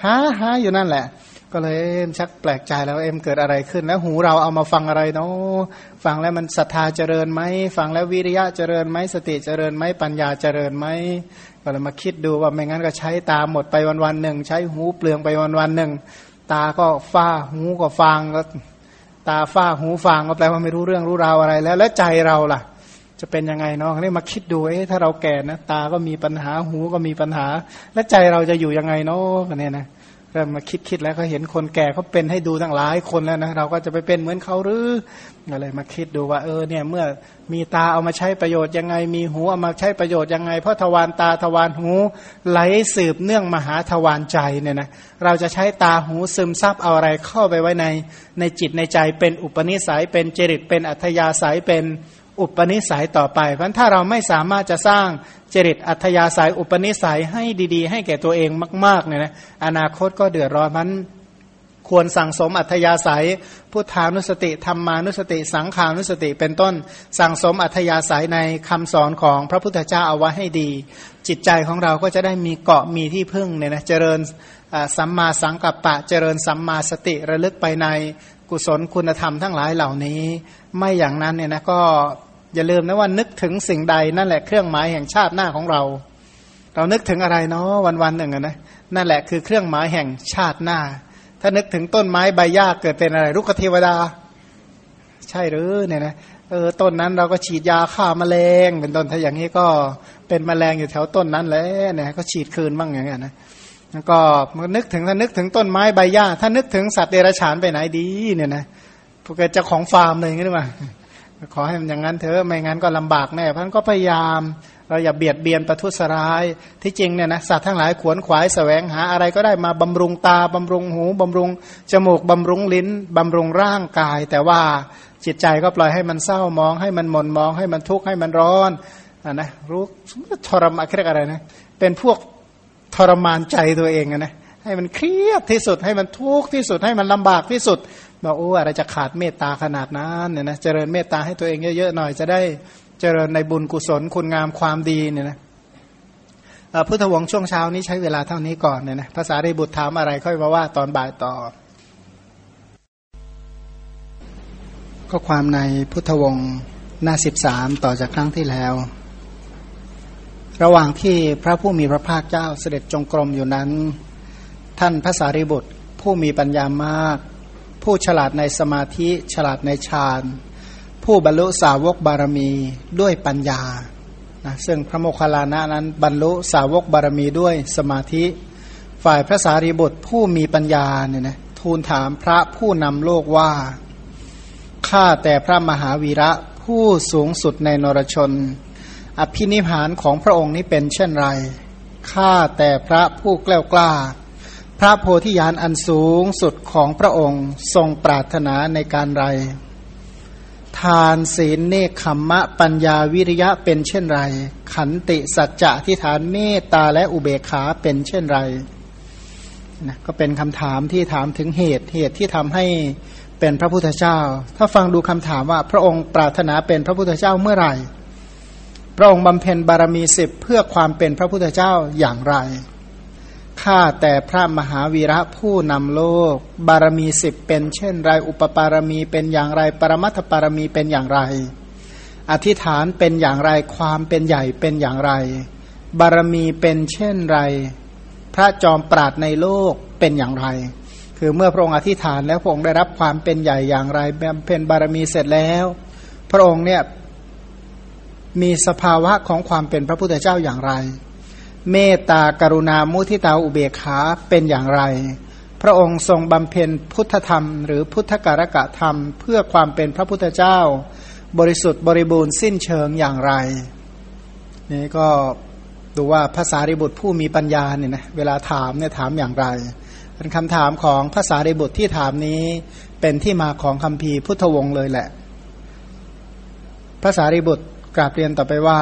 หาหาอยู่นั่นแหละ ก็เลยชักแปลกใจแล้วเอ็มเกิดอะไรขึ้น แล้วหูเราเอามาฟังอะไรเนาะฟังแล้วมันศรัทธาเจริญไหมฟังแล้ววิริยะเจริญไหมสติเจริญไหมปัญญาเจริญไหมก็เลยมาคิดดูว่าไม่งั้นก็ใช้ตาหมดไปวันวันหนึ่ง ใช้หูเปลืองไปวันวันหนึ่ง ตาก็ฟ้าหูก็ฟังก็ตาฟ้าหูฟังก็แปลว่าไม่รู้เรื่องรู้ราวอะไรแล้ว แล้วใจเราล่ะ จะเป็นยังไงเนาะนี่มาคิดดูเอ๊ะถ้าเราแก่นะ ตาก็มีปัญหาหูก็มีปัญหา แล้วใจเราจะอยู่ยังไงเนาะกันเนี่ยนะ เริ่มมาคิดคิดแล้วก็เห็นคนแก่เขาเป็นให้ดูตั้งหลายคนแล้วนะเราก็จะไปเป็นเหมือนเขาหรืออะไรมาคิดดูว่าเออเนี่ยเมื่อมีตาเอามาใช้ประโยชน์ยังไง มีหูเอามาใช้ประโยชน์ยังไง เพราะทวารตาทวารหูไหลสืบเนื่องมหาทวารใจเนี่ยนะเราจะใช้ตาหูซึมซับเอาอะไรเข้าไปไว้ในในจิตในใจเป็นอุปนิสัยเป็นจริตเป็นอัธยาศัยเป็น อุปนิสัยต่อไป เพราะถ้าเราไม่สามารถจะสร้างจริตอัธยาศัยอุปนิสัยให้ดี ๆ ให้แก่ตัวเองมากๆเนี่ยนะอนาคตก็เดือดร้อนมันควรสั่งสมอัธยาศัยพุทธานุสติธรรมานุสติ สังขานุสติเป็นต้น สั่งสมอัธยาศัยในคำสอนของพระพุทธเจ้าเอาไว้ให้ดี จิตใจของเราก็จะได้มีเกาะมีที่พึ่งเนี่ยนะเจริญสัมมาสังกัปปะเจริญสัมมาสติระลึกไปใน กุศลคุณธรรมทั้งหลายเหล่านี้ ไม่อย่างนั้นเนี่ยนะก็อย่าลืมนะว่านึกถึงสิ่งใดนั่นแหละเครื่องหมายแห่งชาติหน้าของเรา เรานึกถึงอะไรเนาะวันวันหนึ่งนะนั่นแหละคือเครื่องหมายแห่งชาติหน้า ถ้านึกถึงต้นไม้ใบหญ้าเกิดเป็นอะไรรุกเทวดา ใช่หรือเนี่ยนะเออต้นนั้นเราก็ฉีดยาฆ่ามาแมลงเป็นต้นถ้าอย่างนี้ก็เป็นมแมลงอยู่แถวต้นนั้นแหละเนี่ยก็ฉีดคืนบ้างอย่างเงี้ยนะ ก็มานึกถึงถ้านึกถึงต้นไม้ใบหญ้าถ้านึกถึงสัตว์เดรัจฉานไปไหนดีเนี่ยนะพวกเจ้าของฟาร์มเลยงี้หรือเปล่าขอให้มันอย่างนั้นเถอะไม่งั้นก็ลำบากแน่พันก็พยายาม เราอย่าเบียดเบียนประทุษร้าย ที่จริงเนี่ยนะสัตว์ทั้งหลายขวนขวายแสวงหาอะไรก็ได้มาบำรุงตาบำรุงหูบำรุงจมูกบำรุงลิ้นบำรุงร่างกาย แต่ว่าจิตใจก็ปล่อยให้มันเศร้ามองให้มันหม่นมองให้มันทุกข์ให้มันร้อนอ่านะรู้ทรมานเรียกอะไรนะเป็นพวก ทรมานใจตัวเองนะให้มันเครียดที่สุดให้มันทุกข์ที่สุดให้มันลำบากที่สุดบอกโอ้อะไรจะขาดเมตตาขนาดนั้นเนี่ยนะเจริญเมตตาให้ตัวเองเยอะๆหน่อยจะได้เจริญในบุญกุศลคุณงามความดีเนี่ยนะพุทธวงศ์ช่วงเช้านี้ใช้เวลาเท่านี้ก่อนเนี่ยนะภาษาได้บุตรถามอะไรค่อยมาว่าตอนบ่ายต่อก็ความในพุทธวงศ์หน้าสิบสามต่อจากครั้งที่แล้ว ระหว่างที่พระผู้มีพระภาคเจ้าเสด็จจงกรมอยู่นั้น ท่านพระสารีบุตรผู้มีปัญญามาก ผู้ฉลาดในสมาธิฉลาดในฌานผู้บรรลุสาวกบารมีด้วยปัญญานะซึ่งพระโมคคัลลานะนั้นบรรลุสาวกบารมีด้วยสมาธิ ฝ่ายพระสารีบุตรผู้มีปัญญาเนี่ยนะทูลถามพระผู้นำโลกว่าข้าแต่พระมหาวีระผู้สูงสุดในนรชน อภินิหารของพระองค์นี้เป็นเช่นไร ข้าแต่พระผู้กล้ากล้า พระโพธิญาณอันสูงสุดของพระองค์ทรงปรารถนาในการไร ทานศีลเนคขมมะปัญญาวิริยะเป็นเช่นไร ขันติสัจจะที่ฐานเมตตาและอุเบกขาเป็นเช่นไรนะก็เป็นคำถามที่ถามถึงเหตุเหตุที่ทำให้เป็นพระพุทธเจ้า ถ้าฟังดูคำถามว่าพระองค์ปรารถนาเป็นพระพุทธเจ้าเมื่อไหร่ พระองค์บำเพ็ญบารมีสิบเพื่อความเป็นพระพุทธเจ้าอย่างไร ข้าแต่พระมหาวีระผู้นำโลก บารมีสิบเป็นเช่นไร อุปปารมีเป็นอย่างไร ปรมัตถปารมีเป็นอย่างไร อธิษฐานเป็นอย่างไร ความเป็นใหญ่เป็นอย่างไร บารมีเป็นเช่นไร พระจอมปราดในโลกเป็นอย่างไร คือเมื่อพระองค์อธิษฐานแล้วพระองค์ได้รับความเป็นใหญ่อย่างไรเป็นบารมีเสร็จแล้ว พระองค์เนี่ย มีสภาวะของความเป็นพระพุทธเจ้าอย่างไร เมตตากรุณามุทิตาอุเบกขาเป็นอย่างไร พระองค์ทรงบำเพ็ญพุทธธรรม หรือพุทธการกะธรรม เพื่อความเป็นพระพุทธเจ้า บริสุทธิ์บริบูรณ์สิ้นเชิงอย่างไร นี่ก็ดูว่าภาษาริบุตรผู้มีปัญญาเนี่ยนะเวลาถามเนี่ยถามอย่างไรเป็นคำถามของภาษาริบุตรที่ถามนี้เป็นที่มาของคำพีพุทธวงศ์เลยแหละภาษาริบุตร กราบเรียนต่อไปว่า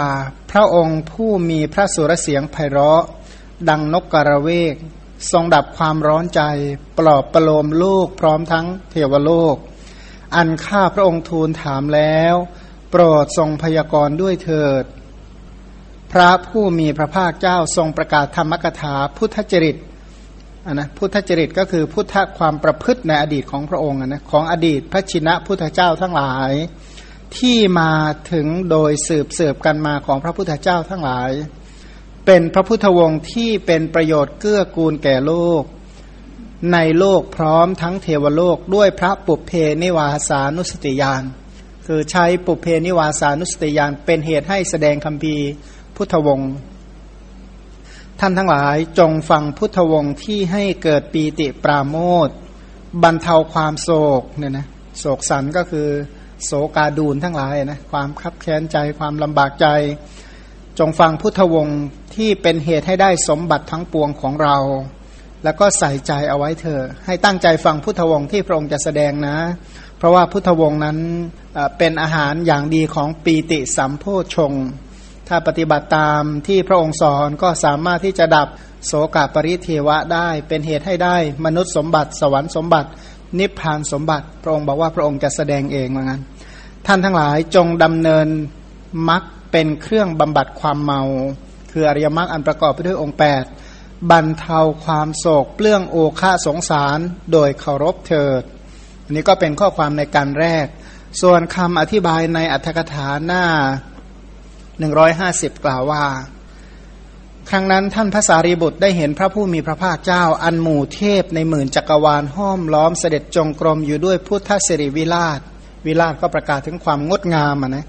พระองค์ผู้มีพระสุรเสียงไพเราะ ดังนกกระเวก ทรงดับความร้อนใจ ปลอบประโลมโลกพร้อมทั้งเทวโลก อันข้าพระองค์ทูลถามแล้ว โปรดทรงพยากรณ์ด้วยเถิด พระผู้มีพระภาคเจ้าทรงประกาศธรรมกถาพุทธจริตนนะพุทธจริตก็คือพุทธความประพฤติในอดีตของพระองค์นะของอดีตพระชินะพุทธเจ้าทั้งหลาย ที่มาถึงโดยสืบเสืบกันมาของพระพุทธเจ้าทั้งหลาย เป็นพระพุทธวงศ์ที่เป็นประโยชน์เกื้อกูลแก่โลก ในโลกพร้อมทั้งเทวโลกด้วยพระปุเพนิวาสานุสติยานคือใช้ปุเพนิวาสานุสติยานเป็นเหตุให้แสดงคำพีพุทธวงศ์ท่านทั้งหลายจงฟังพุทธวงศ์ที่ให้เกิดปีติปราโมทบรรเทาความโศกเนี่ยนะโศกสันก็คือ โสกาดูนทั้งหลายนะความคับแค้นใจความลำบากใจ จงฟังพุทธวงศ์ที่เป็นเหตุให้ได้สมบัติทั้งปวงของเรา แล้วก็ใส่ใจเอาไว้เถอะให้ตั้งใจฟังพุทธวงศ์ที่พระองค์จะแสดงนะ เพราะว่าพุทธวงศ์นั้นเป็นอาหารอย่างดีของปีติสัมโพชง ถ้าปฏิบัติตามที่พระองค์สอนก็สามารถที่จะดับโสกปริเทวะได้ เป็นเหตุให้ได้มนุษย์สมบัติสวรรค์สมบัติ นิพพานสมบัติ พระองค์บอกว่าพระองค์จะแสดงเองว่างั้น ท่านทั้งหลายจงดำเนินมรรคเป็นเครื่องบำบัดความเมา คืออริยมรรคอันประกอบไปด้วยองค์ 8 บรรเทาความโศกเปลื้องโอฆาสงสาร โดยเคารพเถิด อันนี้ก็เป็นข้อความในการแรก ส่วนคำอธิบายในอัธกถาหน้า 150 กล่าวว่า ครั้งนั้นท่านพระสารีบุตรได้เห็นพระผู้มีพระภาคเจ้า อันหมู่เทพในหมื่นจักรวาลห้อมล้อมเสด็จจงกรมอยู่ด้วยพุทธสิริวิราช วิราชก็ประกาศถึงความงดงามอะนะ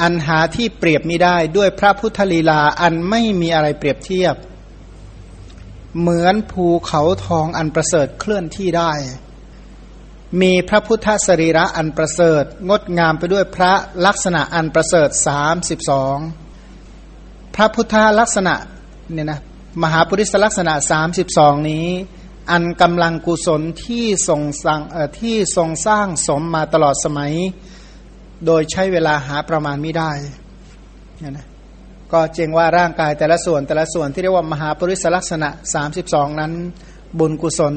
อันหาที่เปรียบมิได้ด้วยพระพุทธลีลาอันไม่มีอะไรเปรียบเทียบ เหมือนภูเขาทองอันประเสริฐเคลื่อนที่ได้ มีพระพุทธสรีระอันประเสริฐ งดงามไปด้วยพระลักษณะอันประเสริฐสามสิบสองพระพุทธลักษณะเนี่ยนะมหาปุริสลักษณะสามสิบสองนี้ อันกำลังกุศลที่ทรงสร้างที่ทรงสร้างสมมาตลอดสมัย โดยใช้เวลาหาประมาณไม่ได้นะนะก็เจงว่าร่างกายแต่ละส่วนแต่ละส่วนที่เรียกว่ามหาปริศลักษณะ 32 นั้น บุญกุศล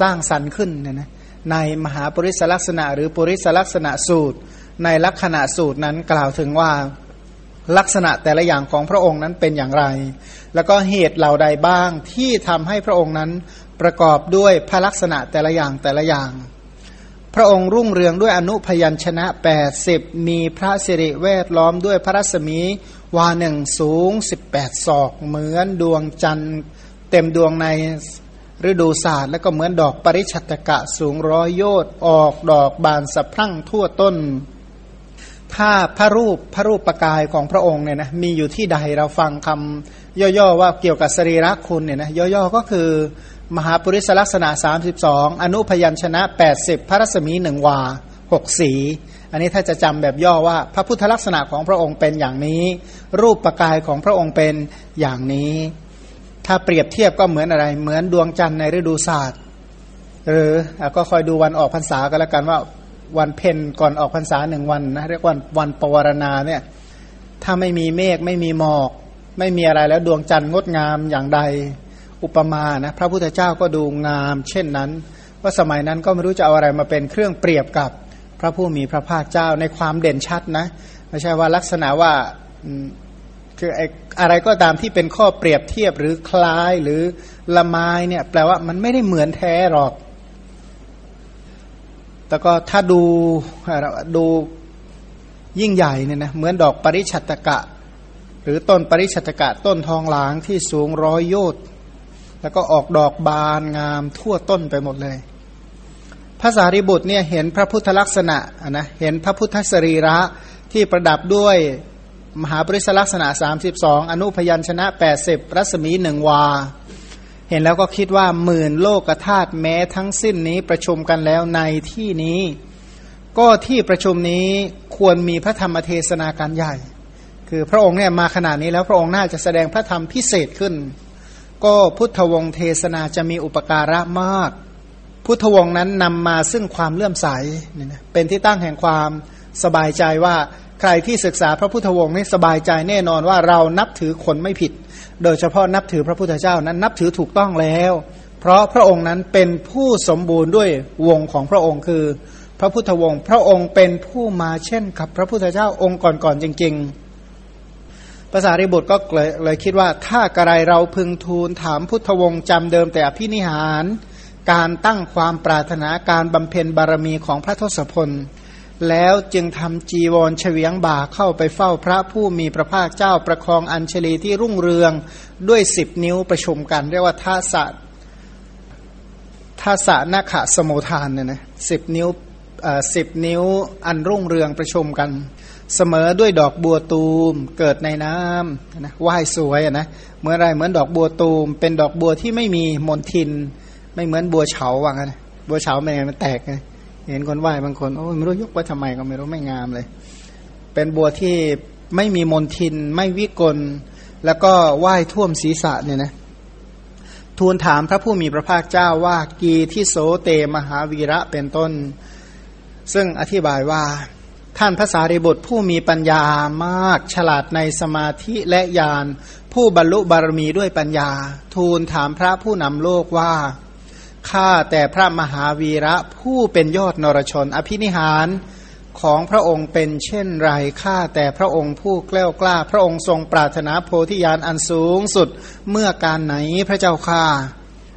สร้างสรรค์ขึ้นเนี่ยนะในมหาปริศลักษณะ หรือปริศลักษณะสูตร ในลักษณะสูตรนั้นกล่าวถึงว่าลักษณะแต่ละอย่างของพระองค์นั้นเป็นอย่างไร แล้วก็เหตุเหล่าใดบ้างที่ทำให้พระองค์นั้น ประกอบด้วยพระลักษณะแต่ละอย่างแต่ละอย่าง พระองค์รุ่งเรืองด้วยอนุพยัญชนะ 80 มีพระสิริแวดล้อมด้วยพระรัศมีวาหนึ่งสูง 18 ศอก เหมือนดวงจันทร์เต็มดวงในฤดูศาสตร์แล้วก็เหมือนดอกปริชัตกะสูงร้อยโยต์ออกดอกบานสะพรั่งทั่วต้น ถ้าพระรูปพระรูปประกายของพระองค์เนี่ยนะมีอยู่ที่ใดเราฟังคำย่อๆว่าเกี่ยวกับสรีระคุณเนี่ยนะย่อๆก็คือ มหาปุริสลักษณะ 32 อนุพยัญชนะ 80 พระรัศมีหนึ่งวาหกสี อันนี้ถ้าจะจำแบบย่อว่า พระพุทธลักษณะของพระองค์เป็นอย่างนี้ รูปประกายของพระองค์เป็นอย่างนี้ ถ้าเปรียบเทียบก็เหมือนอะไร เหมือนดวงจันทร์ในฤดูศาสตร์หรือก็คอยดูวันออกพรรษาก็แล้วกันว่าวันเพ็ญก่อนออกพรรษาหนึ่งวันนะเรียกว่าวันปวารณาเนี่ยถ้าไม่มีเมฆไม่มีหมอก ไม่มีอะไรแล้วดวงจันทร์งดงามอย่างใด อุปมานะพระพุทธเจ้าก็ดูงามเช่นนั้น ว่าสมัยนั้นก็ไม่รู้จะเอาอะไรมาเป็นเครื่องเปรียบกับพระผู้มีพระภาคเจ้าในความเด่นชัดนะไม่ใช่ว่าลักษณะว่าคืออะไรก็ตามที่เป็นข้อเปรียบเทียบหรือคล้ายหรือละไม้เนี่ยแปลว่ามันไม่ได้เหมือนแท้หรอก แต่ก็ถ้าดูดูยิ่งใหญ่เนี่ยนะเหมือนดอกปริชัตกะ หรือต้นปริชัตกะต้นทองหลางที่สูงร้อยโยชน์ แล้วก็ออกดอกบานงามทั่วต้นไปหมดเลยพระสารีบุตรเนี่ยเห็นพระพุทธลักษณะนะเห็นพระพุทธสรีระที่ประดับด้วยมหาปริศลักษณะ 32 อนุพยัญชนะ 80 รัศมีหนึ่งวา เห็นแล้วก็คิดว่าหมื่นโลกธาตุแม้ทั้งสิ้นนี้ประชุมกันแล้วในที่นี้ ก็ที่ประชุมนี้ควรมีพระธรรมเทศนาการใหญ่ คือพระองค์เนี่ยมาขนาดนี้แล้วพระองค์น่าจะแสดงพระธรรมพิเศษขึ้น ก็พุทธวงศ์เทศนาจะมีอุปการะมาก พุทธวงศ์นั้นนำมาซึ่งความเลื่อมใสเป็นที่ตั้งแห่งความสบายใจว่าใครที่ศึกษาพระพุทธวงศ์นี่สบายใจแน่นอนว่าเรานับถือคนไม่ผิด โดยเฉพาะนับถือพระพุทธเจ้านั้นนับถือถูกต้องแล้ว เพราะพระองค์นั้นเป็นผู้สมบูรณ์ด้วยวงของพระองค์คือ พระพุทธวงศ์พระองค์เป็นผู้มาเช่นกับพระพุทธเจ้าองค์ก่อนๆจริง ๆ ภาษาริบุตรก็เลยคิดว่า ถ้ากระไรเราพึงทูลถามพุทธวงศ์จำเดิมแต่อภินิหาร การตั้งความปรารถนาการบำเพ็ญบารมีของพระทศพล แล้วจึงทำจีวรเฉวียงบ่าเข้าไปเฝ้าพระผู้มีพระภาคเจ้าประคองอัญชลีที่รุ่งเรืองด้วยสิบนิ้วประชุมกัน เรียกว่าท่าสะท่าสะนาขะสมุทานเนี่ยนะสิบนิ้วสิบนิ้วอันรุ่งเรืองประชุมกัน เสมอด้วยดอกบัวตูมเกิดในน้ำนะว่ายสวยนะเหมือนอะไรเหมือนดอกบัวตูม เป็นดอกบัวที่ไม่มีมนทิน ไม่เหมือนบัวเฉาว่างั้นบัวเฉาไม่มันแตกไงเห็นคนไหว้บางคนโอ้ไม่รู้ยกไว้ทำไมก็ไม่รู้ไม่งามเลย เป็นบัวที่ไม่มีมนทิน ไม่วิกล แล้วก็ไหว้ท่วมศีรษะเนี่ยนะทูลถามพระผู้มีพระภาคเจ้าว่ากีที่โสเตมหาวีระเป็นต้น ซึ่งอธิบายว่า ท่านพระสารีบุตรผู้มีปัญญามากฉลาดในสมาธิและญาณผู้บรรลุบารมีด้วยปัญญา ทูลถามพระผู้นำโลกว่าข้าแต่พระมหาวีระผู้เป็นยอดนรชน อภินิหารของพระองค์เป็นเช่นไรข้าแต่พระองค์ผู้แกล้วกล้า พระองค์ทรงปรารถนาโพธิญาณอันสูงสุดเมื่อการไหนพระเจ้าข้า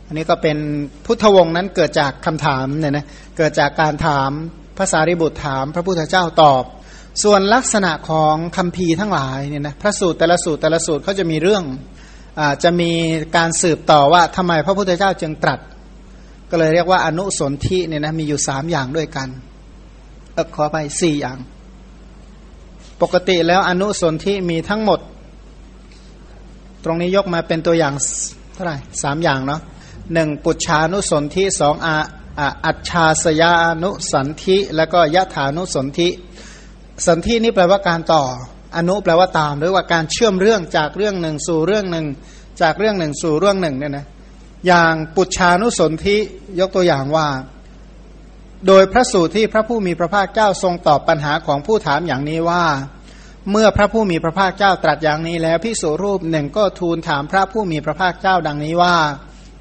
อันนี้ก็เป็นพุทธวงศ์นั้นเกิดจากคำถามเนี่ยนะเกิดจากการถาม ภาษาริบุตรถามพระพุทธเจ้าตอบ ส่วนลักษณะของคำพีทั้งหลายเนี่ยนะพระสูตรแต่ละสูตรแต่ละสูตรเขาจะมีเรื่องอจะมีการสืบต่อว่าทำไมพระพุทธเจ้าจึงตรัส ก็เลยเรียกว่าอนุสนธิเนี่ยนะมีอยู่สามอย่างด้วยกันเออขอไปสี่อย่าง ปกติแล้วอนุสนธิมีทั้งหมด ตรงนี้ยกมาเป็นตัวอย่างเท่าไหร่สามอย่างเนาะหนึ่งปุจชานุสนธิสองอา อัจฉาสยานุสันธิแล้วก็ยะถานุสนธิสันธินี้แปลว่าการต่อ อนุแปลว่าตาม หรือว่าการเชื่อมเรื่องจากเรื่องหนึ่งสู่เรื่องหนึ่ง จากเรื่องหนึ่งสู่เรื่องหนึ่งเนี่ยนะอย่างปุจชานุสนธิยกตัวอย่างว่า โดยพระสูตรที่พระผู้มีพระภาคเจ้าทรงตอบปัญหาของผู้ถามอย่างนี้ว่า เมื่อพระผู้มีพระภาคเจ้าตรัสอย่างนี้แล้วพิสุรูปหนึ่งก็ทูลถามพระผู้มีพระภาคเจ้าดังนี้ว่า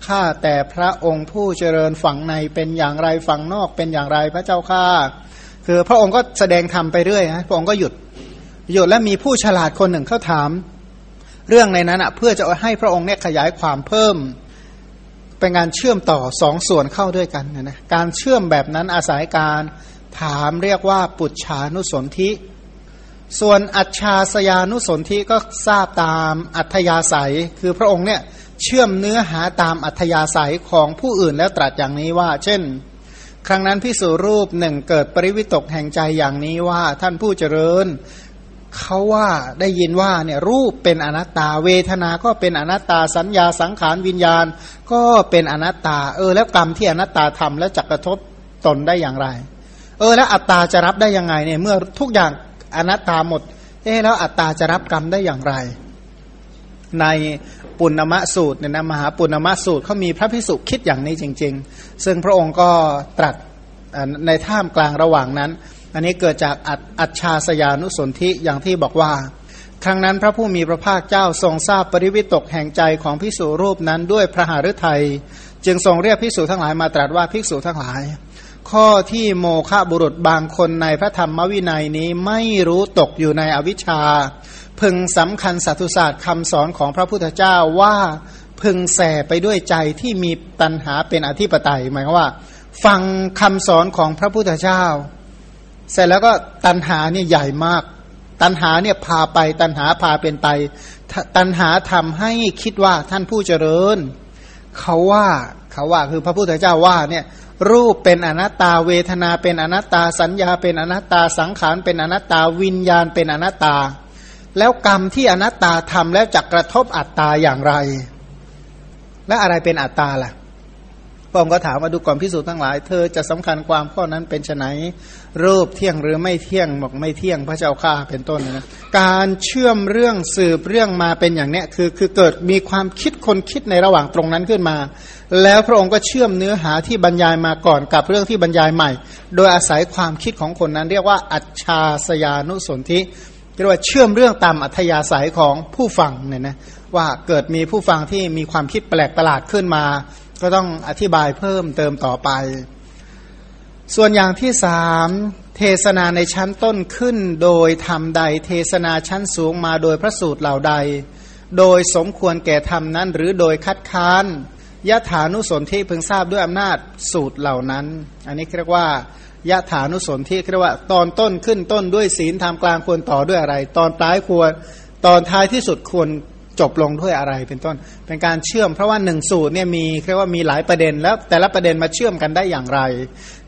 ข้าแต่พระองค์ผู้เจริญฝั่งในเป็นอย่างไรฝั่งนอกเป็นอย่างไรพระเจ้าข้าคือพระองค์ก็แสดงธรรมไปเรื่อยนะพระองค์ก็หยุดหยุดและมีผู้ฉลาดคนหนึ่งเข้าถาม เรื่องในนั้นอะเพื่อจะให้พระองค์เนี่ยขยายความเพิ่ม เป็นการเชื่อมต่อสองส่วนเข้าด้วยกันนะการเชื่อมแบบนั้นอาศัยการถามเรียกว่าปุจฉานุสนธิ ส่วนอัจฉาสยานุสนธิก็ทราบตามอัธยาศัย คือพระองค์เนี่ย เชื่อมเนื้อหาตามอัธยาศัยของผู้อื่นแล้วตรัสอย่างนี้ว่า เช่น ครั้งนั้นพิสูรูปหนึ่งเกิดปริวิตกแห่งใจอย่างนี้ว่าท่านผู้เจริญเขาว่าได้ยินว่าเนี่ยรูปเป็นอนัตตา เวทนาก็เป็นอนัตตาสัญญาสังขารวิญญาณ ก็เป็นอนัตตา เออ แล้วกรรมที่อนัตตาทำแล้วจะกระทบตนได้อย่างไร เออ แล้วอัตตาจะรับได้ยังไงเนี่ยเมื่อทุกอย่างอนัตตาหมด เออแล้วอัตตาจะรับกรรมได้อย่างไร ในปุณณมะสูตรเนี่ยนะมหาปุณณมะสูตรเขามีพระพิสุคิดอย่างนี้จริง ๆ ซึ่งพระองค์ก็ตรัสในท่ามกลางระหว่างนั้น อันนี้เกิดจากอัจฉาสยานุสนธิอย่างที่บอกว่า ครั้งนั้นพระผู้มีพระภาคเจ้าทรงทราบปริวิตกแห่งใจของพิสุรูปนั้นด้วยพระหฤทัยจึงทรงเรียกพิสุทั้งหลายมาตรัสว่าภิกษุทั้งหลาย ข้อที่โมฆะบุรุษบางคนในพระธรรมวินัยนี้ไม่รู้ตกอยู่ในอวิชชา พึงสำคัญสัตุศาสตร์คำสอนของพระพุทธเจ้าว่าพึงแส่ไปด้วยใจที่มีตัณหาเป็นอธิปไตยหมายความว่า ฟังคำสอนของพระพุทธเจ้า เสร็จแล้วก็ตัณหาเนี่ยใหญ่มาก ตัณหาเนี่ยพาไปตัณหาพาเป็นไป ตัณหาทำให้คิดว่าท่านผู้เจริญ เขาว่าเขาว่าคือพระพุทธเจ้าว่าเนี่ยรูปเป็นอนัตตาเวทนาเป็นอนัตตาสัญญาเป็นอนัตตาสังขารเป็นอนัตตาวิญญาณเป็นอนัตตา แล้วกรรมที่อนัตตาทำแล้วจะกระทบอัตตาอย่างไร และอะไรเป็นอัตตาล่ะพระองค์ก็ถามมาดูก่อนพิสูจน์ทั้งหลาย เธอจะสำคัญความข้อนั้นเป็นไนรูปเที่ยงหรือไม่เที่ยงบอกไม่เที่ยงพระเจ้าข้าเป็นต้นนะการเชื่อมเรื่องสืบเรื่องมาเป็นอย่างเนี้ยคือคือเกิดมีความคิดคนคิดในระหว่างตรงนั้นขึ้นมา แล้วพระองค์ก็เชื่อมเนื้อหาที่บรรยายมาก่อนกับเรื่องที่บรรยายใหม่ โดยอาศัยความคิดของคนนั้นเรียกว่าอัจฉาสยานุสนธิ เรียกว่าเชื่อมเรื่องตามอัธยาศัยของผู้ฟังเนี่ยนะว่าเกิดมีผู้ฟังที่มีความคิดแปลกประหลาดขึ้นมา ก็ต้องอธิบายเพิ่มเติมต่อไป ส่วนอย่างที่สามเทศนาในชั้นต้นขึ้นโดยทำใด เทศนาชั้นสูงมาโดยพระสูตรเหล่าใด โดยสมควรแก่ธรรมนั้น หรือโดยคัดค้านยะถานุสนที่พึงทราบด้วยอำนาจสูตรเหล่านั้น อันนี้เรียกว่า ยะถานุสนที่เรียกว่า ตอนต้นขึ้นต้นด้วยศีลทำกลางควรต่อด้วยอะไร ตอนปลายควร ตอนท้ายที่สุดควรจบลงด้วยอะไรเป็นต้น เป็นการเชื่อมเพราะว่าหนึ่งสูตรเนี่ยมีเรียกว่ามีหลายประเด็นแล้ว แต่ละประเด็นมาเชื่อมกันได้อย่างไร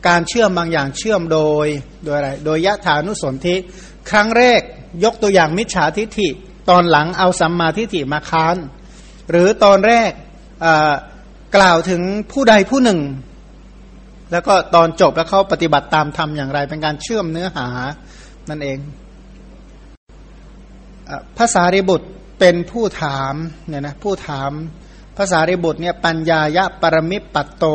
การเชื่อมบางอย่างเชื่อมโดยโดยอะไรโดยยะถานุสนธิครั้งแรกยกตัวอย่างมิจฉาทิฏฐิ ตอนหลังเอาสัมมาทิฏฐิมาค้าน หรือตอนแรกกล่าวถึงผู้ใดผู้หนึ่ง แล้วก็ตอนจบแล้วเขาปฏิบัติตามธรรมอย่างไร เป็นการเชื่อมเนื้อหานั่นเองภาษาริบุตรเป็นผู้ถามเนี่ยนะผู้ถามภาษาริบุตรเนี่ยปัญญายะปรมิปัตโต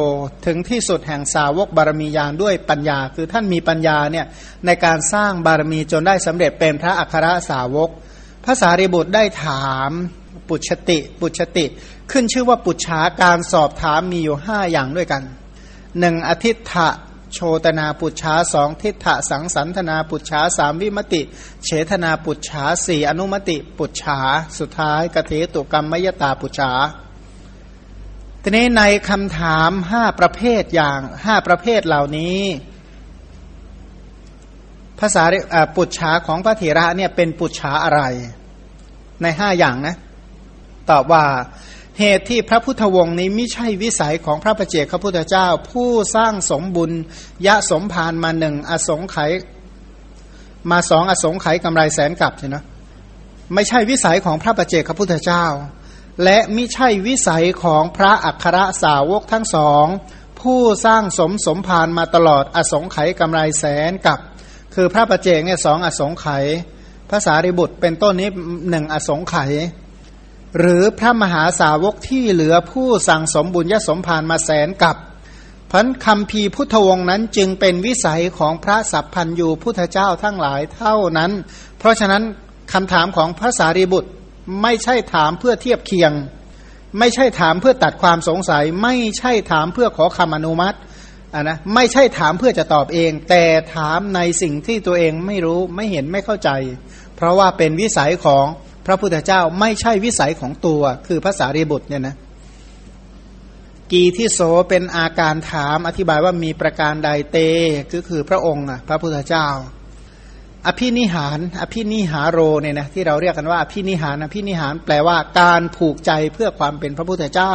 ถึงที่สุดแห่งสาวกบารมียานด้วยปัญญา คือท่านมีปัญญาเนี่ยในการสร้างบารมีจนได้สำเร็จเป็นพระอัครสาวกภาษาริบุตรได้ถามปุชติ ปุชติ ขึ้นชื่อว่าปุจฉาการสอบถามมีอยู่ห้าอย่างด้วยกัน หนึ่งอธิฐะโชตนาปุจฉาสองทิฏฐะสังสันธนาปุจฉาสามวิมติเฉทนาปุจฉาสี่อนุมติปุจฉาสุดท้ายกเทตุกรรมมยตาปุจฉาทีนี้ในคำถามห้าประเภทอย่างห้าประเภทเหล่านี้ ภาษาปุจฉาของพระเถระเนี่ยเป็นปุจฉาอะไร ในห้าอย่างนะ ตอบว่า เหตุที่พระพุทธวงศ์นี้ไม่ใช่วิสัยของพระประเจกพระพุทธเจ้า ผู้สร้างสมบุญยะสมภารมาหนึ่งอสงไขยมาสองอสงไขยกำไรแสนกับใช่ไหมไม่ใช่วิสัยของพระประเจกพระพุทธเจ้า และไม่ใช่วิสัยของพระอัครสาวกทั้งสอง ผู้สร้างสมสมภารมาตลอดอสงไขยกำไรแสนกับ คือพระประเจกเนี่ยสองอสงไขยภาษาริบุตรเป็นต้นนี้หนึ่งอสงไขย หรือพระมหาสาวกที่เหลือผู้สั่งสมบุญยสมภารมาแสนกับพันคำพีพุทธวงศ์นั้นจึงเป็นวิสัยของพระสัพพันยูพุทธเจ้าทั้งหลายเท่านั้น เพราะฉะนั้นคำถามของพระสารีบุตรไม่ใช่ถามเพื่อเทียบเคียง ไม่ใช่ถามเพื่อตัดความสงสัย ไม่ใช่ถามเพื่อขอคำอนุมัติอ่านะไม่ใช่ถามเพื่อจะตอบเอง แต่ถามในสิ่งที่ตัวเองไม่รู้ไม่เห็นไม่เข้าใจ เพราะว่าเป็นวิสัยของ พระพุทธเจ้าไม่ใช่วิสัยของตัว คือภาษารีบุตรเนี่ยนะกีที่โสเป็นอาการถามอธิบายว่ามีประการใดเตก็คือพระองค์พระพุทธเจ้า อภินิหาร อภินิหารโรเนี่ยนะที่เราเรียกกันว่าอภินิหารอภินิหารแปลว่าการผูกใจเพื่อความเป็นพระพุทธเจ้า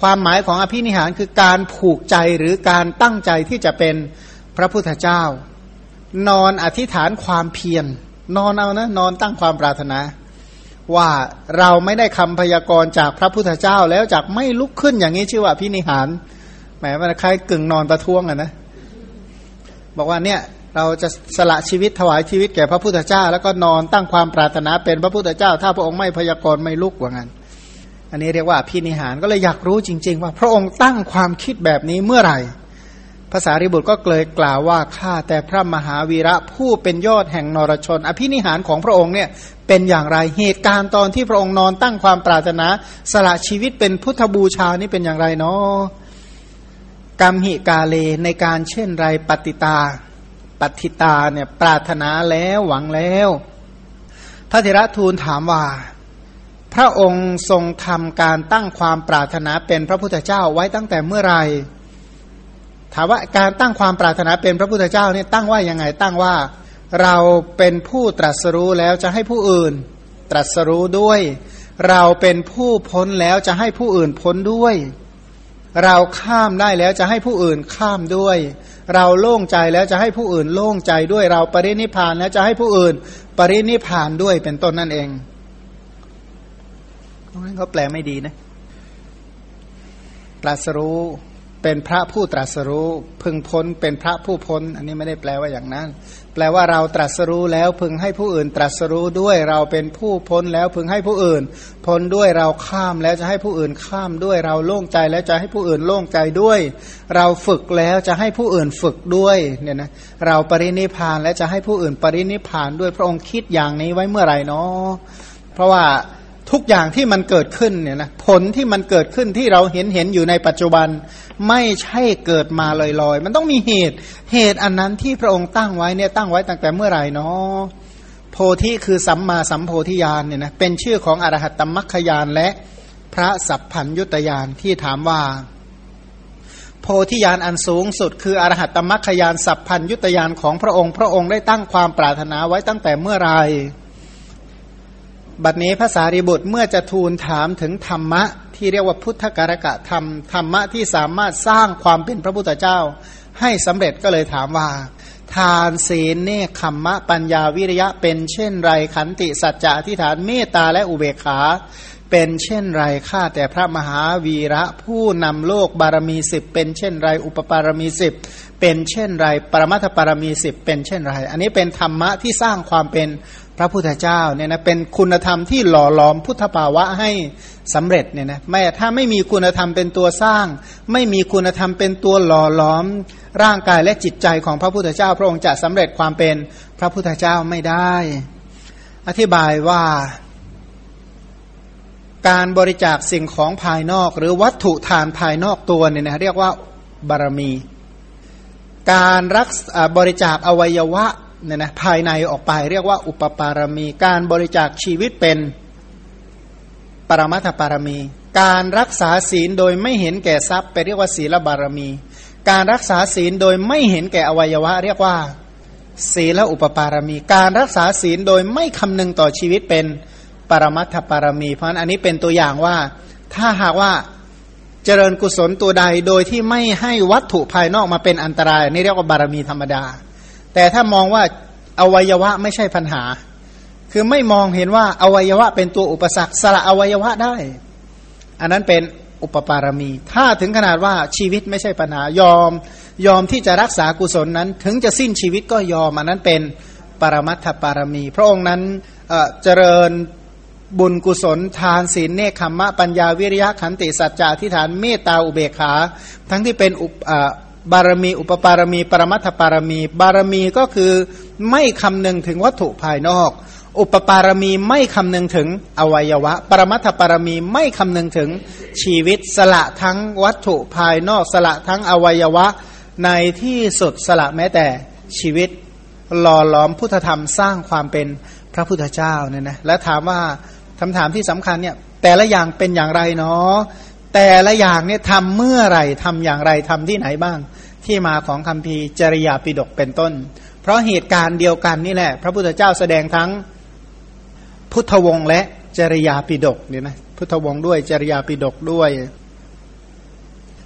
ความหมายของอภินิหารคือการผูกใจหรือการตั้งใจที่จะเป็นพระพุทธเจ้า นอนอธิษฐานความเพียรนอนเอานะนอนตั้งความปรารถนา ว่าเราไม่ได้คำพยากรณ์จากพระพุทธเจ้าแล้วจากไม่ลุกขึ้นอย่างนี้ชื่อว่าพินิหารแหมมันคล้ายกึ่งนอนประท้วงอะนะ บอกว่าเนี่ยเราจะสละชีวิตถวายชีวิตแก่พระพุทธเจ้า แล้วก็นอนตั้งความปรารถนาเป็นพระพุทธเจ้า ถ้าพระองค์ไม่พยากรณ์ไม่ลุกว่างั้น อันนี้เรียกว่าพินิหารก็เลยอยากรู้จริง ๆ ว่าพระองค์ตั้งความคิดแบบนี้เมื่อไหร่ ภาษาริบุตรก็เกลยกล่าวว่าข้าแต่พระมหาวีระผู้เป็นยอดแห่งนรชน อภินิหารของพระองค์เนี่ยเป็นอย่างไรเหตุการณ์ตอนที่พระองค์นอนตั้งความปรารถนา สละชีวิตเป็นพุทธบูชานี่เป็นอย่างไรเนาะกรรมหิกาเลในการเช่นไรปฏิตาปฏิตาเนี่ยปรารถนาแล้วหวังแล้ว พระเถระทูลถามว่า พระองค์ทรงทำการตั้งความปรารถนาเป็นพระพุทธเจ้าไว้ตั้งแต่เมื่อไหร่ ถามว่าการตั้งความปรารถนาเป็นพระพุทธเจ้าเนี่ยตั้งว่ายังไงตั้งว่าเราเป็นผู้ตรัสรู้แล้วจะให้ผู้อื่น ตรัสรู้ด้วย เราเป็นผู้พ้นแล้วจะให้ผู้อื่นพ้นด้วย เราข้ามได้แล้วจะให้ผู้อื่นข้ามด้วย เราโล่งใจแล้วจะให้ผู้อื่นโล่งใจด้วย เราปรินิพานแล้วจะให้ผู้อื่น ปรินิพานด้วยเป็นต้นนั่นเองตรงนั้นเขาแปลไม่ดีนะ ตรัสรู้ เป็นพระผู้ตรัสรู้พึงพ้นเป็นพระผู้พ้น อันนี้ไม่ได้แปลว่าอย่างนั้น แปลว่าเราตรัสรู้แล้วพึงให้ผู้อื่นตรัสรู้ด้วยเราเป็นผู้พ้นแล้วพึงให้ผู้อื่น พ้นด้วยเราข้ามแล้วจะให้ผู้อื่นข้ามด้วยเราโล่งใจแล้วจะให้ผู้อื่นโล่งใจด้วย เราฝึกแล้วจะให้ผู้อื่นฝึกด้วยเนี่ยนะเราปรินิพานและจะให้ผู้อื่นปรินิพานด้วยพระองค์คิดอย่างนี้ไว้เมื่อไหร่เนาะเพราะว่า ทุกอย่างที่มันเกิดขึ้นเนี่ยนะผลที่มันเกิดขึ้นที่เราเห็นเห็นอยู่ในปัจจุบัน ไม่ใช่เกิดมาลอยๆ มันต้องมีเหตุ เหตุอันนั้นที่พระองค์ตั้งไว้เนี่ยตั้งไว้ตั้งแต่เมื่อไหร่เนาะโพธิคือสัมมาสัมโพธิญาณเนี่ยนะเป็นชื่อของอรหัตตมัคคยานและพระสัพพัญยุตยานที่ถามว่า โพธิญาณอันสูงสุด คืออรหัตตมัคคยานสัพพัญยุตยานของพระองค์ พระองค์ได้ตั้งความปรารถนาไว้ตั้งแต่เมื่อไหร่ บัดนี้ภาษาริบุตรเมื่อจะทูลถามถึงธรรมะ ที่เรียกว่าพุทธการกะธรรมธรรมะที่สามารถสร้างความเป็นพระพุทธเจ้า ให้สำเร็จก็เลยถามว่า ทานศีลเนคขมมะปัญญาวิริยะเป็นเช่นไรขันติสัจจะที่ฐานเมตตาและอุเบกขาเป็นเช่นไรข้าแต่พระมหาวีระผู้นำโลกบารมีสิบเป็นเช่นไร อุปปารมีสิบเป็นเช่นไร ปรมัตถปารมีสิบเป็นเช่นไร อันนี้เป็นธรรมะที่สร้างความเป็น พระพุทธเจ้าเนี่ยนะเป็นคุณธรรมที่หล่อหลอมพุทธภาวะให้สำเร็จเนี่ยนะไม่ถ้าไม่มีคุณธรรมเป็นตัวสร้าง ไม่มีคุณธรรมเป็นตัวหล่อหลอม ร่างกายและจิตใจของพระพุทธเจ้า พระองค์จะสำเร็จความเป็นพระพุทธเจ้าไม่ได้ อธิบายว่าการบริจาคสิ่งของภายนอก หรือวัตถุทานภายนอกตัวเนี่ยนะเรียกว่าบารมี การรักบริจาคอวัยวะ เนี่ยนะภายในออกไปเรียกว่า อุปปารมี การบริจาคชีวิตเป็นปรมัตถปารมี การรักษาศีลโดยไม่เห็นแก่ทรัพย์ไปเรียกว่าศีลบารมี การรักษาศีลโดยไม่เห็นแก่อวัยวะ เรียกว่า ศีลอุปปารมี การรักษาศีลโดยไม่คำนึงต่อชีวิตเป็นปรมัตถปารมี เพราะนั้นอันนี้เป็นตัวอย่างว่า ถ้าหากว่าเจริญกุศลตัวใดโดยที่ไม่ให้วัตถุภายนอกมาเป็นอันตรายนี่เรียกว่าบารมีธรรมดา แต่ถ้ามองว่าอวัยวะไม่ใช่ปัญหา คือไม่มองเห็นว่าอวัยวะเป็นตัวอุปสรรคสละอวัยวะได้ อันนั้นเป็นอุปปารมี ถ้าถึงขนาดว่าชีวิตไม่ใช่ปัญหายอม ยอมที่จะรักษากุศลนั้น ถึงจะสิ้นชีวิตก็ยอม อันนั้นเป็นปรมัตถปารมี พระองค์นั้นเจริญบุญกุศล ทานศีลเนคขมมะปัญญาวิริยะขันติสัจจะทิฏฐานเมตตาอุเบกขา ทั้งที่เป็นอุป บารมีอุปปารมีปรมัตถปารมี บารมีก็คือไม่คำนึงถึงวัตถุภายนอก อุปปารมีไม่คำนึงถึงอวัยวะ ปรมัตถปารมีไม่คำนึงถึงชีวิตสละทั้งวัตถุภายนอก สละทั้งอวัยวะ ในที่สุดสละแม้แต่ชีวิตหล่อหลอมพุทธธรรมสร้างความเป็นพระพุทธเจ้าเนี่ยนะและถามว่าคำถามที่สำคัญเนี่ยแต่ละอย่างเป็นอย่างไรเนาะ แต่ละอย่างเนี่ยทำเมื่อไรทำอย่างไรทำที่ไหนบ้าง ที่มาของคำพีจริยาปิดกเป็นต้น เพราะเหตุการณ์เดียวกันนี่แหละ พระพุทธเจ้าแสดงทั้งพุทธวงศ์และจริยาปิดกเนี่ยนะพุทธวงศ์ด้วยจริยาปิดกด้วย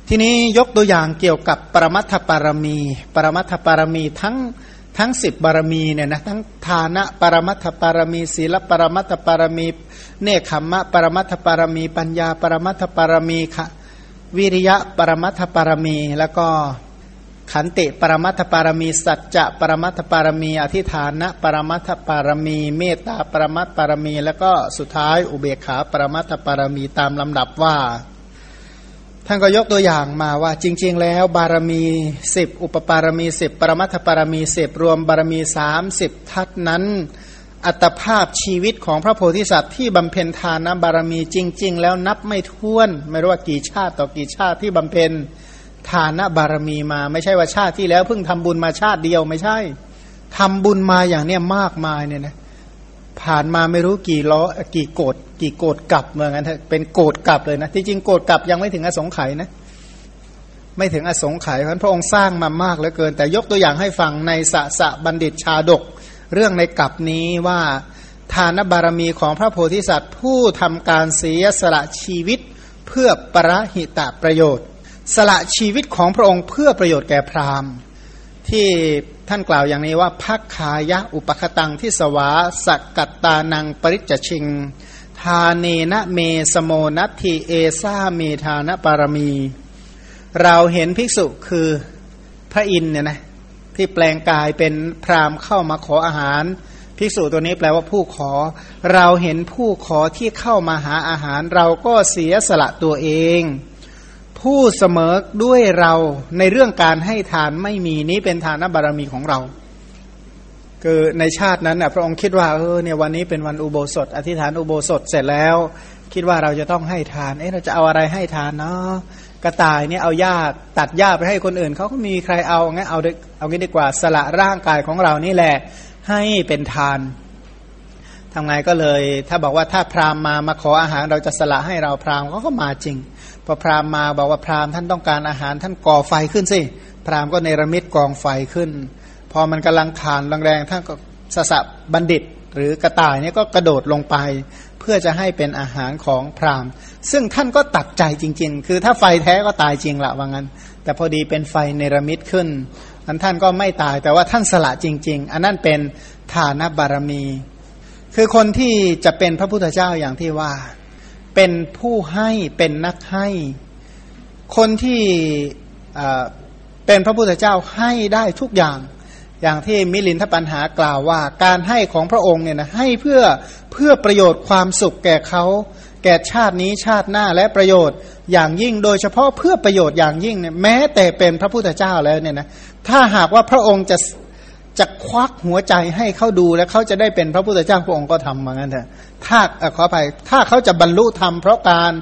ทีนี้ยกตัวอย่างเกี่ยวกับปรมัตถปารมี ปรมัตถปารมีทั้ง ทั้งสิบบารมีเนี่ยนะทั้งฐานะปรมัตถปารมี ศีลปรมัตถปารมี เนคขมมะปรมัตถปารมี ปัญญาปรมัตถปารมีค่ะวิริยะปรมัตถปารมี แล้วก็ขันติปรมัตถปารมี สัจจะปรมัตถปารมี อธิฐานะปรมัตถปารมี เมตตาปรมัตถปารมี แล้วก็สุดท้ายอุเบกขาปรมัตถปารมีตามลำดับว่า ท่านก็ยกตัวอย่างมาว่าจริง ๆ แล้วบารมีสิบอุปปารมีสิบปรมัตถปารมีสิบรวมบารมีสามสิบทัศนั้น อัตภาพชีวิตของพระโพธิสัตว์ที่บำเพ็ญทานบารมีจริง ๆ แล้วนับไม่ถ้วน ไม่รู้ว่ากี่ชาติต่อกี่ชาติที่บำเพ็ญทานบารมีมา ไม่ใช่ว่าชาติที่แล้วเพิ่งทำบุญมาชาติเดียวไม่ใช่ทำบุญมาอย่างเนี้ยมากมายเนี่ยนะ ผ่านมาไม่รู้กี่ล้อกี่โกดกี่โกดกลับเหมือนกันเป็นโกดกลับเลยนะที่จริงโกดกลับยังไม่ถึงอสงไขยนะไม่ถึงอสงไขยเพราะพระองค์สร้างมามากเหลือเกิน แต่ยกตัวอย่างให้ฟังในสะสะบัณฑิตชาดก เรื่องในกลับนี้ว่าทานบารมีของพระโพธิสัตว์ ผู้ทำการเสียสละชีวิตเพื่อประหิตะประโยชน์ สละชีวิตของพระองค์เพื่อประโยชน์แก่พราหมณ์ ที่ ท่านกล่าวอย่างนี้ว่าพักขายะอุปคตังที่สวาสกัตตานังปริจชิง ทาเนนะเมสโมนัตถิเอซาเมธานปารมี เราเห็นภิกษุคือพระอินเนี่ยนะที่แปลงกายเป็นพรามเข้ามาขออาหาร ภิกษุตัวนี้แปลว่าผู้ขอ เราเห็นผู้ขอที่เข้ามาหาอาหาร เราก็เสียสละตัวเอง ผู้เสมอด้วยเราในเรื่องการให้ทานไม่มีนี้เป็นทานบารมีของเรา คือในชาตินั้นนะพระองค์คิดว่าเออเนี่ยวันนี้เป็นวันอุโบสถ อธิษฐานอุโบสถเสร็จแล้ว คิดว่าเราจะต้องให้ทาน เอ๊ะเราจะเอาอะไรให้ทานเนาะกระต่ายเนี่ยเอาหญ้าตัดหญ้าไปให้คนอื่นเขาก็มีใครเอางั้นเอาเอางี้ดีกว่าสละร่างกายของเรานี่แหละให้เป็นทานทำไงก็เลย ถ้าบอกว่าถ้าพราหมณ์มามาขออาหารเราจะสละให้เราพราหมณ์เขาก็มาจริง พอพราหมณ์มาบอกว่าพราหมณ์ท่านต้องการอาหารท่านก่อไฟขึ้นสิพราหมณ์ก็เนรมิตกองไฟขึ้น พอมันกำลังทานแรงๆท่านก็สสะบัณฑิต หรือกระต่ายเนี่ยก็กระโดดลงไป เพื่อจะให้เป็นอาหารของพราหมณ์ ซึ่งท่านก็ตัดใจจริง ๆ คือถ้าไฟแท้ก็ตายจริงละว่างั้น แต่พอดีเป็นไฟเนรมิตขึ้นอันท่านก็ไม่ตายแต่ว่าท่านสละจริง ๆ อันนั้นเป็นฐานบารมี คือคนที่จะเป็นพระพุทธเจ้าอย่างที่ว่า เป็นผู้ให้เป็นนักให้ คนที่เป็นพระพุทธเจ้าให้ได้ทุกอย่าง อย่างที่มิลินทปัญหากล่าวว่า การให้ของพระองค์เนี่ยนะให้เพื่อเพื่อประโยชน์ความสุขแก่เขา แก่ชาตินี้ชาติหน้าและประโยชน์อย่างยิ่ง โดยเฉพาะเพื่อประโยชน์อย่างยิ่งเนี่ยแม้แต่เป็นพระพุทธเจ้าแล้วเนี่ยนะถ้าหากว่าพระองค์จะจะควักหัวใจให้เขาดูแล้วเขาจะได้เป็นพระพุทธเจ้าพระองค์ก็ทำเหมือนกันเถอะถ้าขอไปถ้าเขาจะบรรลุธรรมเพราะการ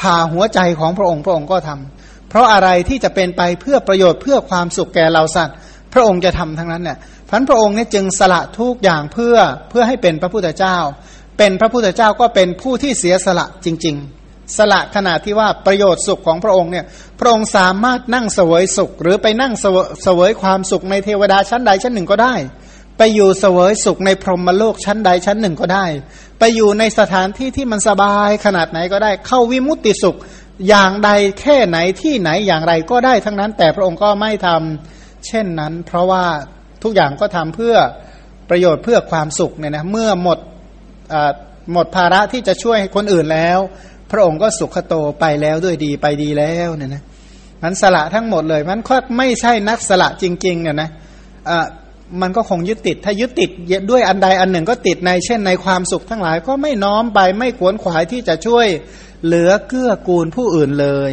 ผ่าหัวใจของพระองค์พระองค์ก็ทำเพราะอะไรที่จะเป็นไปเพื่อประโยชน์เพื่อความสุขแก่เราสัตว์ พระองค์จะทำทั้งนั้นเนี่ยพันพระองค์เนี่ยจึงสละทุกอย่างเพื่อเพื่อให้เป็นพระพุทธเจ้า เป็นพระพุทธเจ้าก็เป็นผู้ที่เสียสละจริง ๆ สละขนาดที่ว่าประโยชน์สุขของพระองค์เนี่ยพระองค์สามารถนั่งเสวยสุข หรือไปนั่งเสวยความสุขในเทวดาชั้นใดชั้นหนึ่งก็ได้ ไปอยู่เสวยสุขในพรหมโลกชั้นใดชั้นหนึ่งก็ได้ ไปอยู่ในสถานที่ที่มันสบายขนาดไหนก็ได้ เข้าวิมุตติสุขอย่างใดแค่ไหนที่ไหนอย่างไรก็ได้ทั้งนั้น แต่พระองค์ก็ไม่ทำเช่นนั้น เพราะว่าทุกอย่างก็ทำเพื่อประโยชน์เพื่อความสุขเนี่ยนะเมื่อหมดหมดภาระที่จะช่วยคนอื่นแล้ว พระองค์ก็สุขโตไปแล้วด้วยดีไปดีแล้วเนี่ยนะมันสละทั้งหมดเลยมันก็ไม่ใช่นักสละจริงๆอะนะะ มันก็คงยึดติด ถ้ายึดติดด้วยอันใดอันหนึ่งก็ติดในเช่นในความสุขทั้งหลายก็ไม่น้อมไปไม่ขวนขวายที่จะช่วยเหลือเกื้อกูลผู้อื่นเลย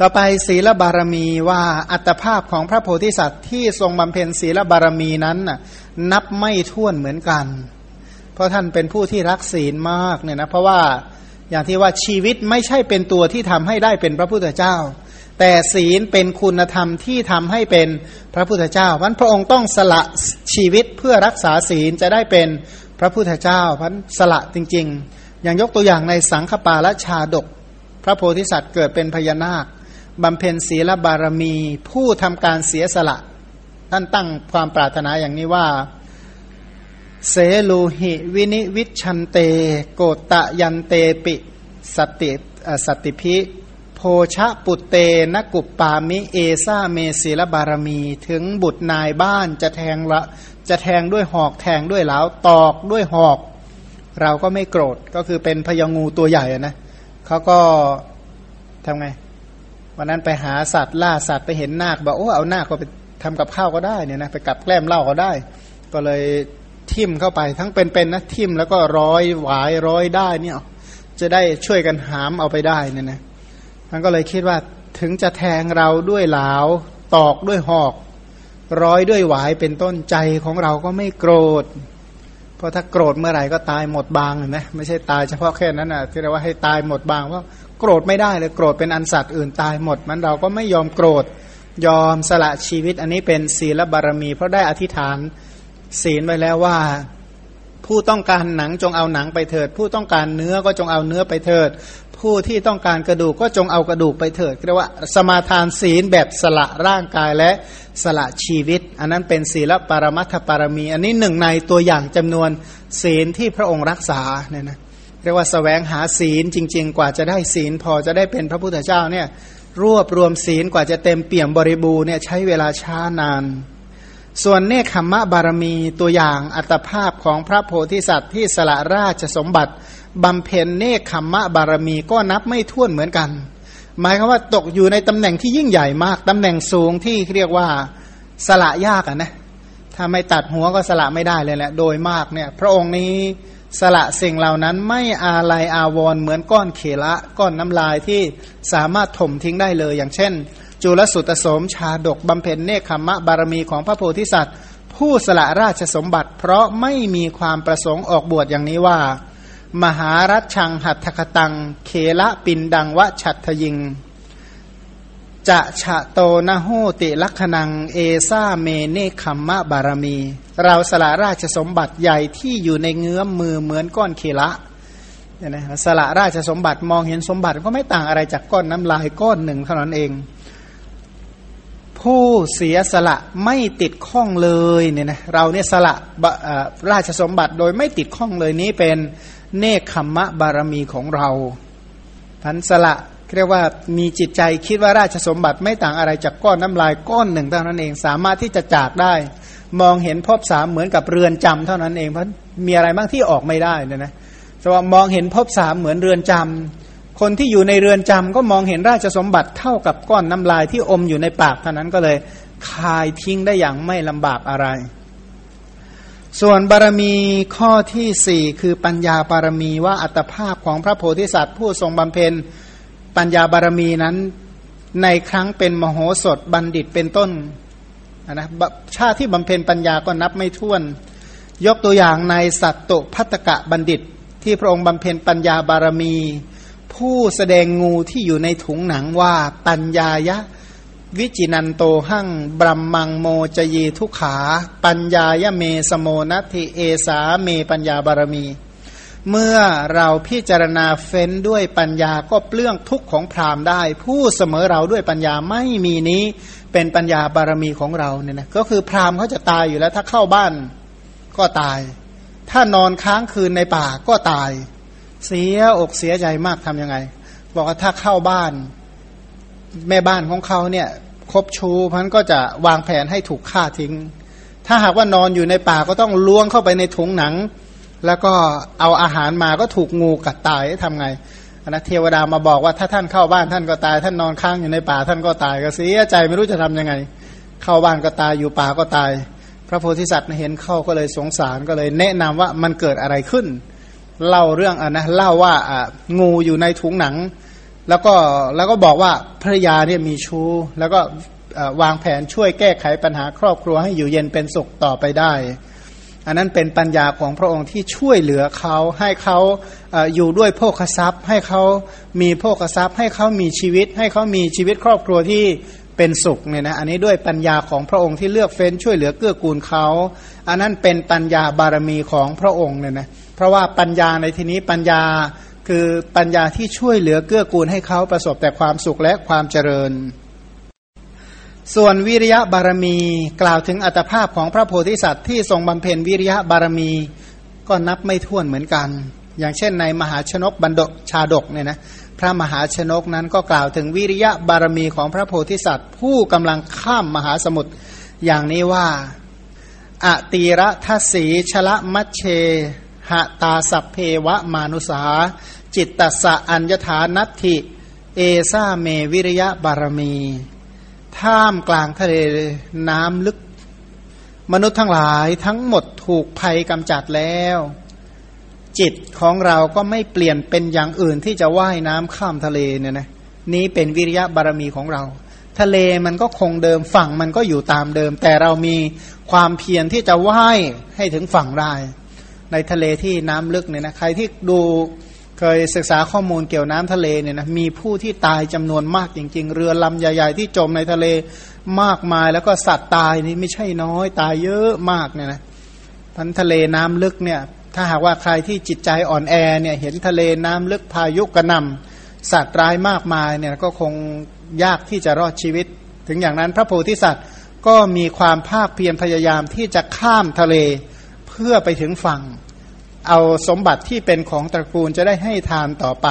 ต่อไปศีลบารมีว่าอัตภาพของพระโพธิสัตว์ที่ทรงบำเพ็ญศีลบารมีนั้นนับไม่ถ้วนเหมือนกัน เพราะท่านเป็นผู้ที่รักศีลมากเนี่ยนะเพราะว่าอย่างที่ว่าชีวิตไม่ใช่เป็นตัวที่ทำให้ได้เป็นพระพุทธเจ้า แต่ศีลเป็นคุณธรรมที่ทำให้เป็นพระพุทธเจ้าพันพระองค์ต้องสละชีวิตเพื่อรักษาศีลจะได้เป็นพระพุทธเจ้าพันสละจริง ๆ อย่างยกตัวอย่างในสังขปาลชาดก พระโพธิสัตว์เกิดเป็นพญานาคบำเพ็ญศีลบารมี ผู้ทำการเสียสละ ท่านตั้งความปรารถนาอย่างนี้ว่า สูเลหิวินิวิชฌันเต โกฏฏะยันเตปิ สติสติพิ โพชะปุตเตนกุปปามิเอซาเมศีลบารมี ถึงบุตรนายบ้านจะแทงละจะแทงด้วยหอกแทงด้วยเหลาตอกด้วยหอก เราก็ไม่โกรธก็คือเป็นพยงูตัวใหญ่นะเขาก็ทำไงวันนั้นไปหาสัตว์ล่าสัตว์ไปเห็นนาคบอกโอ้เอานาคก็ไปทำกับข้าวก็ได้เนี่ยนะไปกับแกล้มเหล้าก็ได้ ก็เลยทิ่มเข้าไปทั้งเป็นๆนะทิ่มแล้วก็ร้อยหวายร้อยได้เนี่ยจะได้ช่วยกันหามเอาไปได้เนี่ยนะ มันก็เลยคิดว่าถึงจะแทงเราด้วยเหลาตอกด้วยหอก ร้อยด้วยหวายเป็นต้นใจของเราก็ไม่โกรธ เพราะถ้าโกรธเมื่อไหร่ก็ตายหมดบางนะไม่ใช่ตายเฉพาะแค่นั้นนะที่เรียกว่าให้ตายหมดบางเพราะโกรธไม่ได้เลยโกรธเป็นอันสัตว์อื่นตายหมด มันเราก็ไม่ยอมโกรธ ยอมสละชีวิต อันนี้เป็นศีลบารมี เพราะได้อธิษฐานศีลไว้แล้วว่า ผู้ต้องการหนังจงเอาหนังไปเถิด ผู้ต้องการเนื้อก็จงเอาเนื้อไปเถิด ผู้ที่ต้องการกระดูกก็จงเอากระดูกไปเถิดเรียกว่าสมาทานศีลแบบสละร่างกายและสละชีวิต อันนั้นเป็นศีลปรมัตถปารมี อันนี้หนึ่งในตัวอย่างจำนวนศีลที่พระองค์รักษาเนี่ยนะเรียกว่าสแสวงหาศีลจริง ๆ กว่าจะได้ศีลพอจะได้เป็นพระพุทธเจ้าเนี่ยรวบรวมศีลกว่าจะเต็มเปี่ยมบริบูรณ์เนี่ยใช้เวลาช้านาน ส่วนเนคขมะบารมีตัวอย่างอัตภาพของพระโพธิสัตว์ที่สละราชสมบัติ บำเพ็ญเนคขมมะบารมีก็นับไม่ถ้วนเหมือนกัน หมายความว่าตกอยู่ในตำแหน่งที่ยิ่งใหญ่มากตำแหน่งสูงที่เรียกว่าสละยากอะนะถ้าไม่ตัดหัวก็สละไม่ได้เลยแหละโดยมากเนี่ยพระองค์นี้สละสิ่งเหล่านั้นไม่อาลัยอาวรเหมือนก้อนเขละก้อนน้ำลายที่สามารถถมทิ้งได้เลย อย่างเช่น จุลสุตโสมชาดกบำเพ็ญเนกขัมมะบารมีของพระโพธิสัตว์ ผู้สละราชสมบัติ เพราะไม่มีความประสงค์ออกบวชอย่างนี้ว่า มหารัชชังหัตถคตัง เขฬะปิณฑังวะฉัฑฑะยิง จะชะโตนะโหติลัคคะนัง เอสาเมเนกขัมมะปาระมี เราสละราชสมบัติใหญ่ที่อยู่ในเงื้อมมือเหมือนก้อนเขฬะเนี่ยนะสละราชสมบัติมองเห็นสมบัติก็ไม่ต่างอะไรจากก้อนน้ำลายก้อนหนึ่งเท่านั้นเอง ผู้เสียสละไม่ติดข้องเลยเนี่ยนะเราเนี่ยสละราชสมบัติโดยไม่ติดข้องเลยนี้เป็น เนคขมมะบารมีของเราพันสละเรียกว่ามีจิตใจคิดว่าราชสมบัติไม่ต่างอะไรจากก้อนน้ำลายก้อนหนึ่งเท่านั้นเอง สามารถที่จะจากได้ มองเห็นภพสามเหมือนกับเรือนจำเท่านั้นเองเพราะมีอะไรบ้างที่ออกไม่ได้นะนะแต่ว่ามองเห็นภพสามเหมือนเรือนจำคนที่อยู่ในเรือนจำก็มองเห็นราชสมบัติเท่ากับก้อนน้ำลายที่อมอยู่ในปากเท่านั้นก็เลยคายทิ้งได้อย่างไม่ลำบากอะไร ส่วนบารมีข้อที่สี่คือปัญญาบารมีว่าอัตภาพของพระโพธิสัตว์ ผู้ทรงบำเพ็ญปัญญาบารมีนั้น ในครั้งเป็นมโหสถบัณฑิตเป็นต้นนะชาติที่บำเพ็ญปัญญาก็นับไม่ถ้วน ยกตัวอย่างในสัตตุพัตกะบัณฑิต ที่พระองค์บำเพ็ญปัญญาบารมี ผู้แสดงงูที่อยู่ในถุงหนังว่าปัญญายะ วิจินันโตหั่งบรัมมังโมจยีทุขา ปัญญายเมสโมนัติเอสาเมปัญญาบารมี เมื่อเราพิจารณาเฟ้นด้วยปัญญาก็เปลื้องทุกข์ของพรามได้ ผู้เสมอเราด้วยปัญญาไม่มีนี้เป็นปัญญาบารมีของเราเนี่ยนะก็คือพรามเขาจะตายอยู่แล้วถ้าเข้าบ้านก็ตาย ถ้านอนค้างคืนในป่าก็ตาย เสียอกเสียใจมากทำยังไง บอกว่าถ้าเข้าบ้าน แม่บ้านของเขาเนี่ยคบชูพันก็จะวางแผนให้ถูกฆ่าทิ้ง ถ้าหากว่านอนอยู่ในป่าก็ต้องล้วงเข้าไปในถุงหนัง แล้วก็เอาอาหารมาก็ถูกงูกัดตายทำไงนะเทวดามาบอกว่าถ้าท่านเข้าบ้านท่านก็ตาย ท่านนอนค้างอยู่ในป่าท่านก็ตายก็เสียใจไม่รู้จะทํำยังไง เข้าบ้านก็ตายอยู่ป่าก็ตาย พระโพธิสัตว์เห็นเข้าก็เลยสงสารก็เลยแนะนำว่ามันเกิดอะไรขึ้น เล่าเรื่องอะนะเล่าว่าอ่างูอยู่ในถุงหนัง แล้วก็แล้วก็บอกว่าภรรยาเนี่ยมีชู้ แล้วก็วางแผนช่วยแก้ไขปัญหาครอบครัวให้อยู่เย็นเป็นสุขต่อไปได้ อันนั้นเป็นปัญญาของพระองค์ที่ช่วยเหลือเขา ให้เขาอยู่ด้วยโภคทรัพย์ ให้เขามีโภคทรัพย์ ให้เขามีชีวิต ให้เขามีชีวิตครอบครัวที่เป็นสุขเนี่ยนะอันนี้ด้วยปัญญาของพระองค์ที่เลือกเฟ้นช่วยเหลือเกื้อกูลเขา อันนั้นเป็นปัญญาบารมีของพระองค์เนี่ยนะเพราะว่าปัญญาในที่นี้ปัญญา คือปัญญาที่ช่วยเหลือเกื้อกูลให้เขาประสบแต่ความสุขและความเจริญ ส่วนวิริยะบารมีกล่าวถึงอัตภาพของพระโพธิสัตว์ที่ทรงบำเพ็ญวิริยะบารมีก็นับไม่ถ้วนเหมือนกัน อย่างเช่นในมหาชนกบันดกชาดกเนี่ยนะพระมหาชนกนั้นก็กล่าวถึงวิริยะบารมีของพระโพธิสัตว์ ผู้กำลังข้ามมหาสมุทรอย่างนี้ว่า อตีระทัศีชละมัชเชหตาสัพเพวะมานุสา จิตตสะอัญญฐานัตถิ เอซาเมวิริยะบารมี ท่ามกลางทะเลน้ำลึก มนุษย์ทั้งหลายทั้งหมดถูกภัยกำจัดแล้ว จิตของเราก็ไม่เปลี่ยนเป็นอย่างอื่นที่จะว่ายน้ำข้ามทะเลเนี่ยนะนี้เป็นวิริยะบารมีของเรา ทะเลมันก็คงเดิมฝั่งมันก็อยู่ตามเดิม แต่เรามีความเพียรที่จะว่ายให้ถึงฝั่งได้ ในทะเลที่น้ำลึกเนี่ยนะใครที่ดู เคยศึกษาข้อมูลเกี่ยวน้ำทะเลเนี่ยนะมีผู้ที่ตายจำนวนมากจริง ๆ เรือลำใหญ่ ๆ ที่จมในทะเลมากมายแล้วก็สัตว์ตายนี่ไม่ใช่น้อย ตายเยอะมากเนี่ยนะพันทะเลน้ำลึกเนี่ย ถ้าหากว่าใครที่จิตใจอ่อนแอเนี่ยเห็นทะเลน้ำลึกพายุกระหน่ำสัตว์ร้ายมากมายเนี่ยก็คงยากที่จะรอดชีวิต ถึงอย่างนั้นพระโพธิสัตว์ก็มีความภาคเพียรพยายามที่จะข้ามทะเลเพื่อไปถึงฝั่ง เอาสมบัติที่เป็นของตระกูลจะได้ให้ทานต่อไป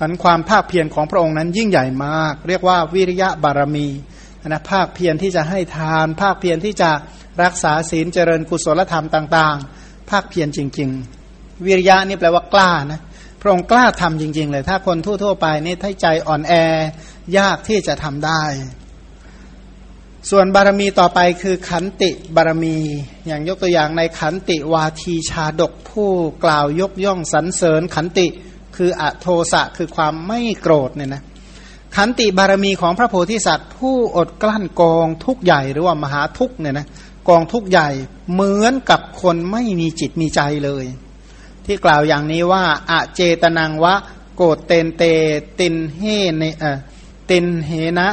มันความภาคเพียรของพระองค์นั้นยิ่งใหญ่มาก เรียกว่าวิริยะบารมีนะภาคเพียรที่จะให้ทาน ภาคเพียรที่จะรักษาศีลเจริญกุศลธรรมต่าง ๆ ภาคเพียรจริง ๆ วิริยะนี่แปลว่ากล้านะพระองค์กล้าทำจริง ๆ เลย ถ้าคนทั่วๆไปนี่ถ้าใจอ่อนแอ ยากที่จะทำได้ ส่วนบารมีต่อไปคือขันติบารมี อย่างยกตัวอย่างในขันติวาทีชาดกผู้กล่าวยกย่องสรรเสริญ ขันติคืออโทสะคือความไม่โกรธเนี่ยนะขันติบารมีของพระโพธิสัตว์ ผู้อดกลั้นกองทุกใหญ่หรือว่ามหาทุกเนี่ยนะกองทุกข์ใหญ่เหมือนกับคนไม่มีจิตมีใจเลย ที่กล่าวอย่างนี้ว่าอะเจตะนังวะ โกฏเฏนเตติณเหเนเอติณเหนะ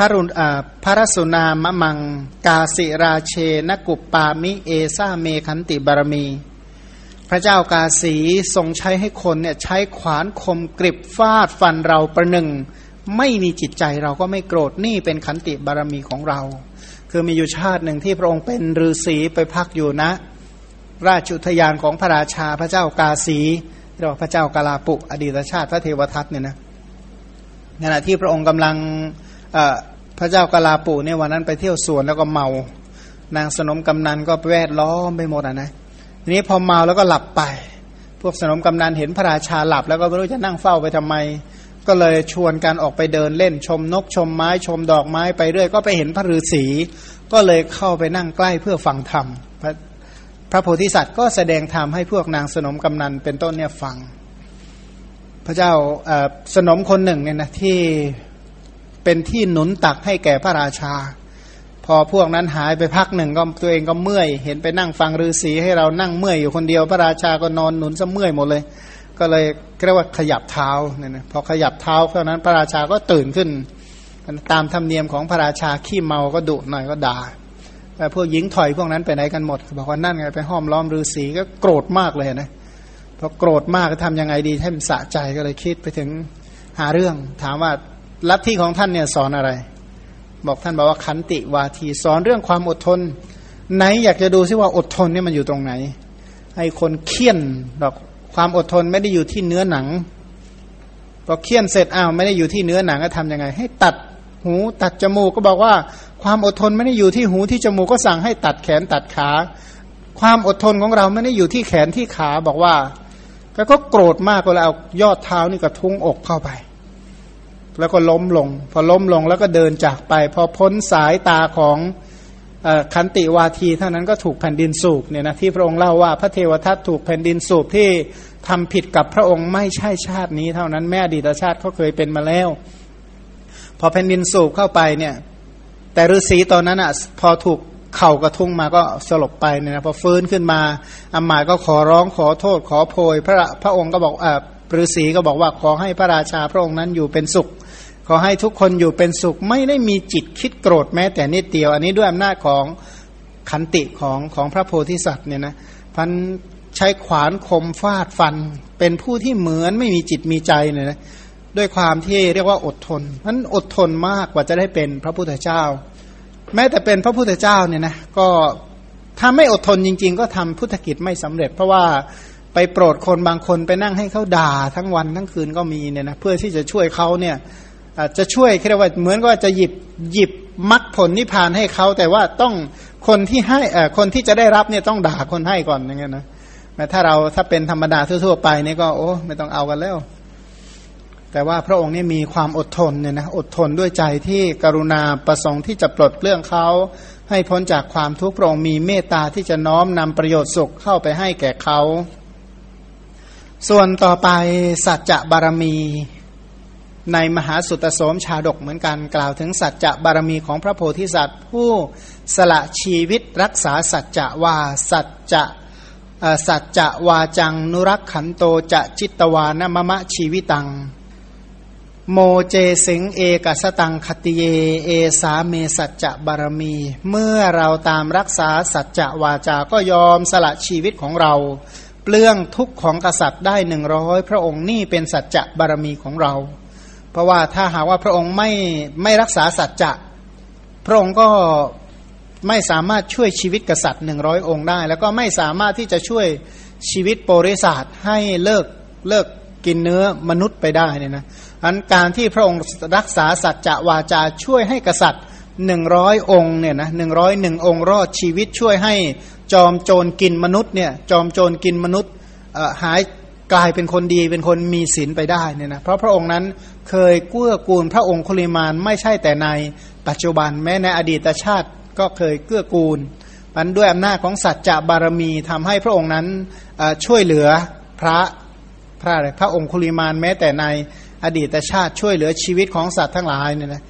ผะรุนผะระสุนามะมัง กาสิราเชนะกุปปามิเอสาเมขันติปาระมี พระเจ้ากาสีทรงใช้ให้คนเนี่ยใช้ขวานคมกริบฟาดฟันเราประหนึ่ง ไม่มีจิตใจเราก็ไม่โกรธนี่เป็นขันติบารมีของเรา คือมีอยู่ชาติหนึ่งที่พระองค์เป็นฤาษีไปพักอยู่นะ ราชุทยานของพระราชาพระเจ้ากาสีเรียกว่าพระเจ้ากาลาปุ อดีตชาติพระเทวทัตเนี่ยนะขณะที่พระองค์กำลัง พระเจ้ากาลาปูเนี่ยวันนั้นไปเที่ยวสวนแล้วก็เมา นางสนมกำนันก็แวดล้อมไปหมดอะนะทีนี้พอเมาแล้วก็หลับไป พวกสนมกำนันเห็นพระราชาหลับ แล้วก็ไม่รู้จะนั่งเฝ้าไปทำไม ก็เลยชวนกันออกไปเดินเล่นชมนกชมไม้ชมดอกไม้ไปเรื่อย ก็ไปเห็นพระฤาษีก็เลยเข้าไปนั่งใกล้เพื่อฟังธรรมพระพระโพธิสัตว์ก็แสดงธรรมให้พวกนางสนมกำนันเป็นต้นเนี่ยฟัง พระเจ้าสนมคนหนึ่งเนี่ยนะที่ เป็นที่หนุนตักให้แก่พระราชา พอพวกนั้นหายไปพักหนึ่งก็ตัวเองก็เมื่อย เห็นไปนั่งฟังฤาษีให้เรานั่งเมื่อยอยู่คนเดียวพระราชาก็นอนหนุนซะเมื่อยหมดเลย ก็เลยเรียกว่าขยับเท้าเนี่ยนะพอขยับเท้าเท่านั้นพระราชาก็ตื่นขึ้น ตามธรรมเนียมของพระราชาขี้เมาก็ดุหน่อยก็ด่าแต่พวกหญิงถอยพวกนั้นไปไหนกันหมดบอกว่านั่นไงไปห้อมล้อมฤาษีก็โกรธมากเลยนะพอโกรธมากก็ทำยังไงดีให้มันสะใจก็เลยคิดไปถึงหาเรื่องถามว่า ลัทธิของท่านเนี่ยสอนอะไร บอกท่านบอกว่าขันติวาทีสอนเรื่องความอดทน ไหนอยากจะดูซิว่าอดทนเนี่ยมันอยู่ตรงไหนให้คนเคี่ยนบอกความอดทนไม่ได้อยู่ที่เนื้อหนังพอเคี่ยนเสร็จอ้าวไม่ได้อยู่ที่เนื้อหนังก็ทํำยังไง ให้ตัดหูตัดจมูกก็บอกว่า ความอดทนไม่ได้อยู่ที่หูที่จมูกก็สั่งให้ตัดแขนตัดขา ความอดทนของเราไม่ได้อยู่ที่แขนที่ขาบอกว่า ก็โกรธมากก็เลยเอายอดเท้านี่กระทุ้งอกเข้าไป แล้วก็ล้มลง พอล้มลงแล้วก็เดินจากไป พอพ้นสายตาของขันติวาทีเท่านั้นก็ถูกแผ่นดินสูบเนี่ยนะที่พระองค์เล่าว่าพระเทวทัตถูกแผ่นดินสูบที่ทำผิดกับพระองค์ไม่ใช่ชาตินี้เท่านั้นแม่อดีตชาติเขาเคยเป็นมาแล้ว พอแผ่นดินสูบเข้าไปเนี่ย แต่ฤาษีตอนนั้นอะพอถูกเข่ากระทุ้งมาก็สลบไปเนี่ยนะพอฟื้นขึ้นมาอามาก็ขอร้องขอโทษขอโพย พระพระองค์ก็บอกอ่าฤาษีก็บอกว่าขอให้พระราชาพระองค์นั้นอยู่เป็นสุข ขอให้ทุกคนอยู่เป็นสุขไม่ได้มีจิตคิดโกรธแม้แต่นิดเดียว อันนี้ด้วยอำนาจของขันติของของพระโพธิสัตว์เนี่ยนะพันใช้ขวานคมฟาดฟัน เป็นผู้ที่เหมือนไม่มีจิตมีใจเนี่ยนะด้วยความที่เรียกว่าอดทนนั้นอดทนมากกว่าจะได้เป็นพระพุทธเจ้า แม้แต่เป็นพระพุทธเจ้าเนี่ยนะก็ถ้าไม่อดทนจริง ๆ ก็ทำพุทธกิจไม่สำเร็จ เพราะว่าไปโปรดคนบางคนไปนั่งให้เขาด่าทั้งวันทั้งคืนก็มีเนี่ยนะเพื่อที่จะช่วยเขาเนี่ย จะช่วยเรียกว่าเหมือนก็จะหยิบหยิบมรรคผลนิพพานให้เขาแต่ว่าต้องคนที่ให้คนที่จะได้รับเนี่ยต้องด่าคนให้ก่อนอย่างเงี้ยนะแต่ถ้าเราถ้าเป็นธรรมดาทั่วๆไปนี่ก็โอ้ไม่ต้องเอากันแล้ว แต่ว่าพระองค์นี่มีความอดทนเนี่ยนะอดทนด้วยใจที่กรุณาประสงค์ที่จะปลดเปลื้องเขาให้พ้นจากความทุกข์พระองค์มีเมตตาที่จะน้อมนำประโยชน์สุขเข้าไปให้แก่เขา ส่วนต่อไปสัจจะบารมี ในมหาสุตโสมชาดกเหมือนกันกล่าวถึงสัจจะบารมีของพระโพธิสัตว์ ผู้สละชีวิตรักษาสัจจะว่าสัจจะสัจจะวาจังนุรักขันโตจะจิตวานมมะชีวิตัง โมเจสิงเอกสตังคติเย เอสาเมสัจจะบารมี เมื่อเราตามรักษาสัจจะวาจาก็ยอมสละชีวิตของเราเปลื้องทุกข์ของกษัตริย์ได้หนึ่งร้อยพระองค์นี่เป็นสัจจะบารมีของเรา ราะว่าถ้าหากว่าพระองค์ไม่ไม่รักษาสัจจะพระองค์ก็ไม่สามารถช่วยชีวิตกษัตริย์หนึ่งร้อยองค์ได้ แล้วก็ไม่สามารถที่จะช่วยชีวิตโปริศาสให้เลิกเลิกกินเนื้อมนุษย์ไปได้เนี่ยนะอันการที่พระองค์รักษาสัจจะวาจาช่วยให้กษัตริย์หนึ่งร้อยองค์เนี่ยนะหนึ่งร้อยหนึ่งองค์รอดชีวิตช่วยให้จอมโจรกินมนุษย์เนี่ยจอมโจรกินมนุษย์หายกลายเป็นคนดีเป็นคนมีศีลไปได้เนี่ยนะเพราะพระองค์นั้น เคยเกู้อกูลพระองค์คุลิมานไม่ใช่แต่ในปัจจุบันแม้ในอดีตชาติก็เคยเกื้อกูลมันด้วยอำนาจของสัจจะบารมีทำให้พระองค์นั้นช่วยเหลือพระพระอะไรพระองค์คุลิมานแม้แต่ในอดีตชาติช่วยเหลือชีวิตของสัตว์ทั้งหลายเนี่ยนะ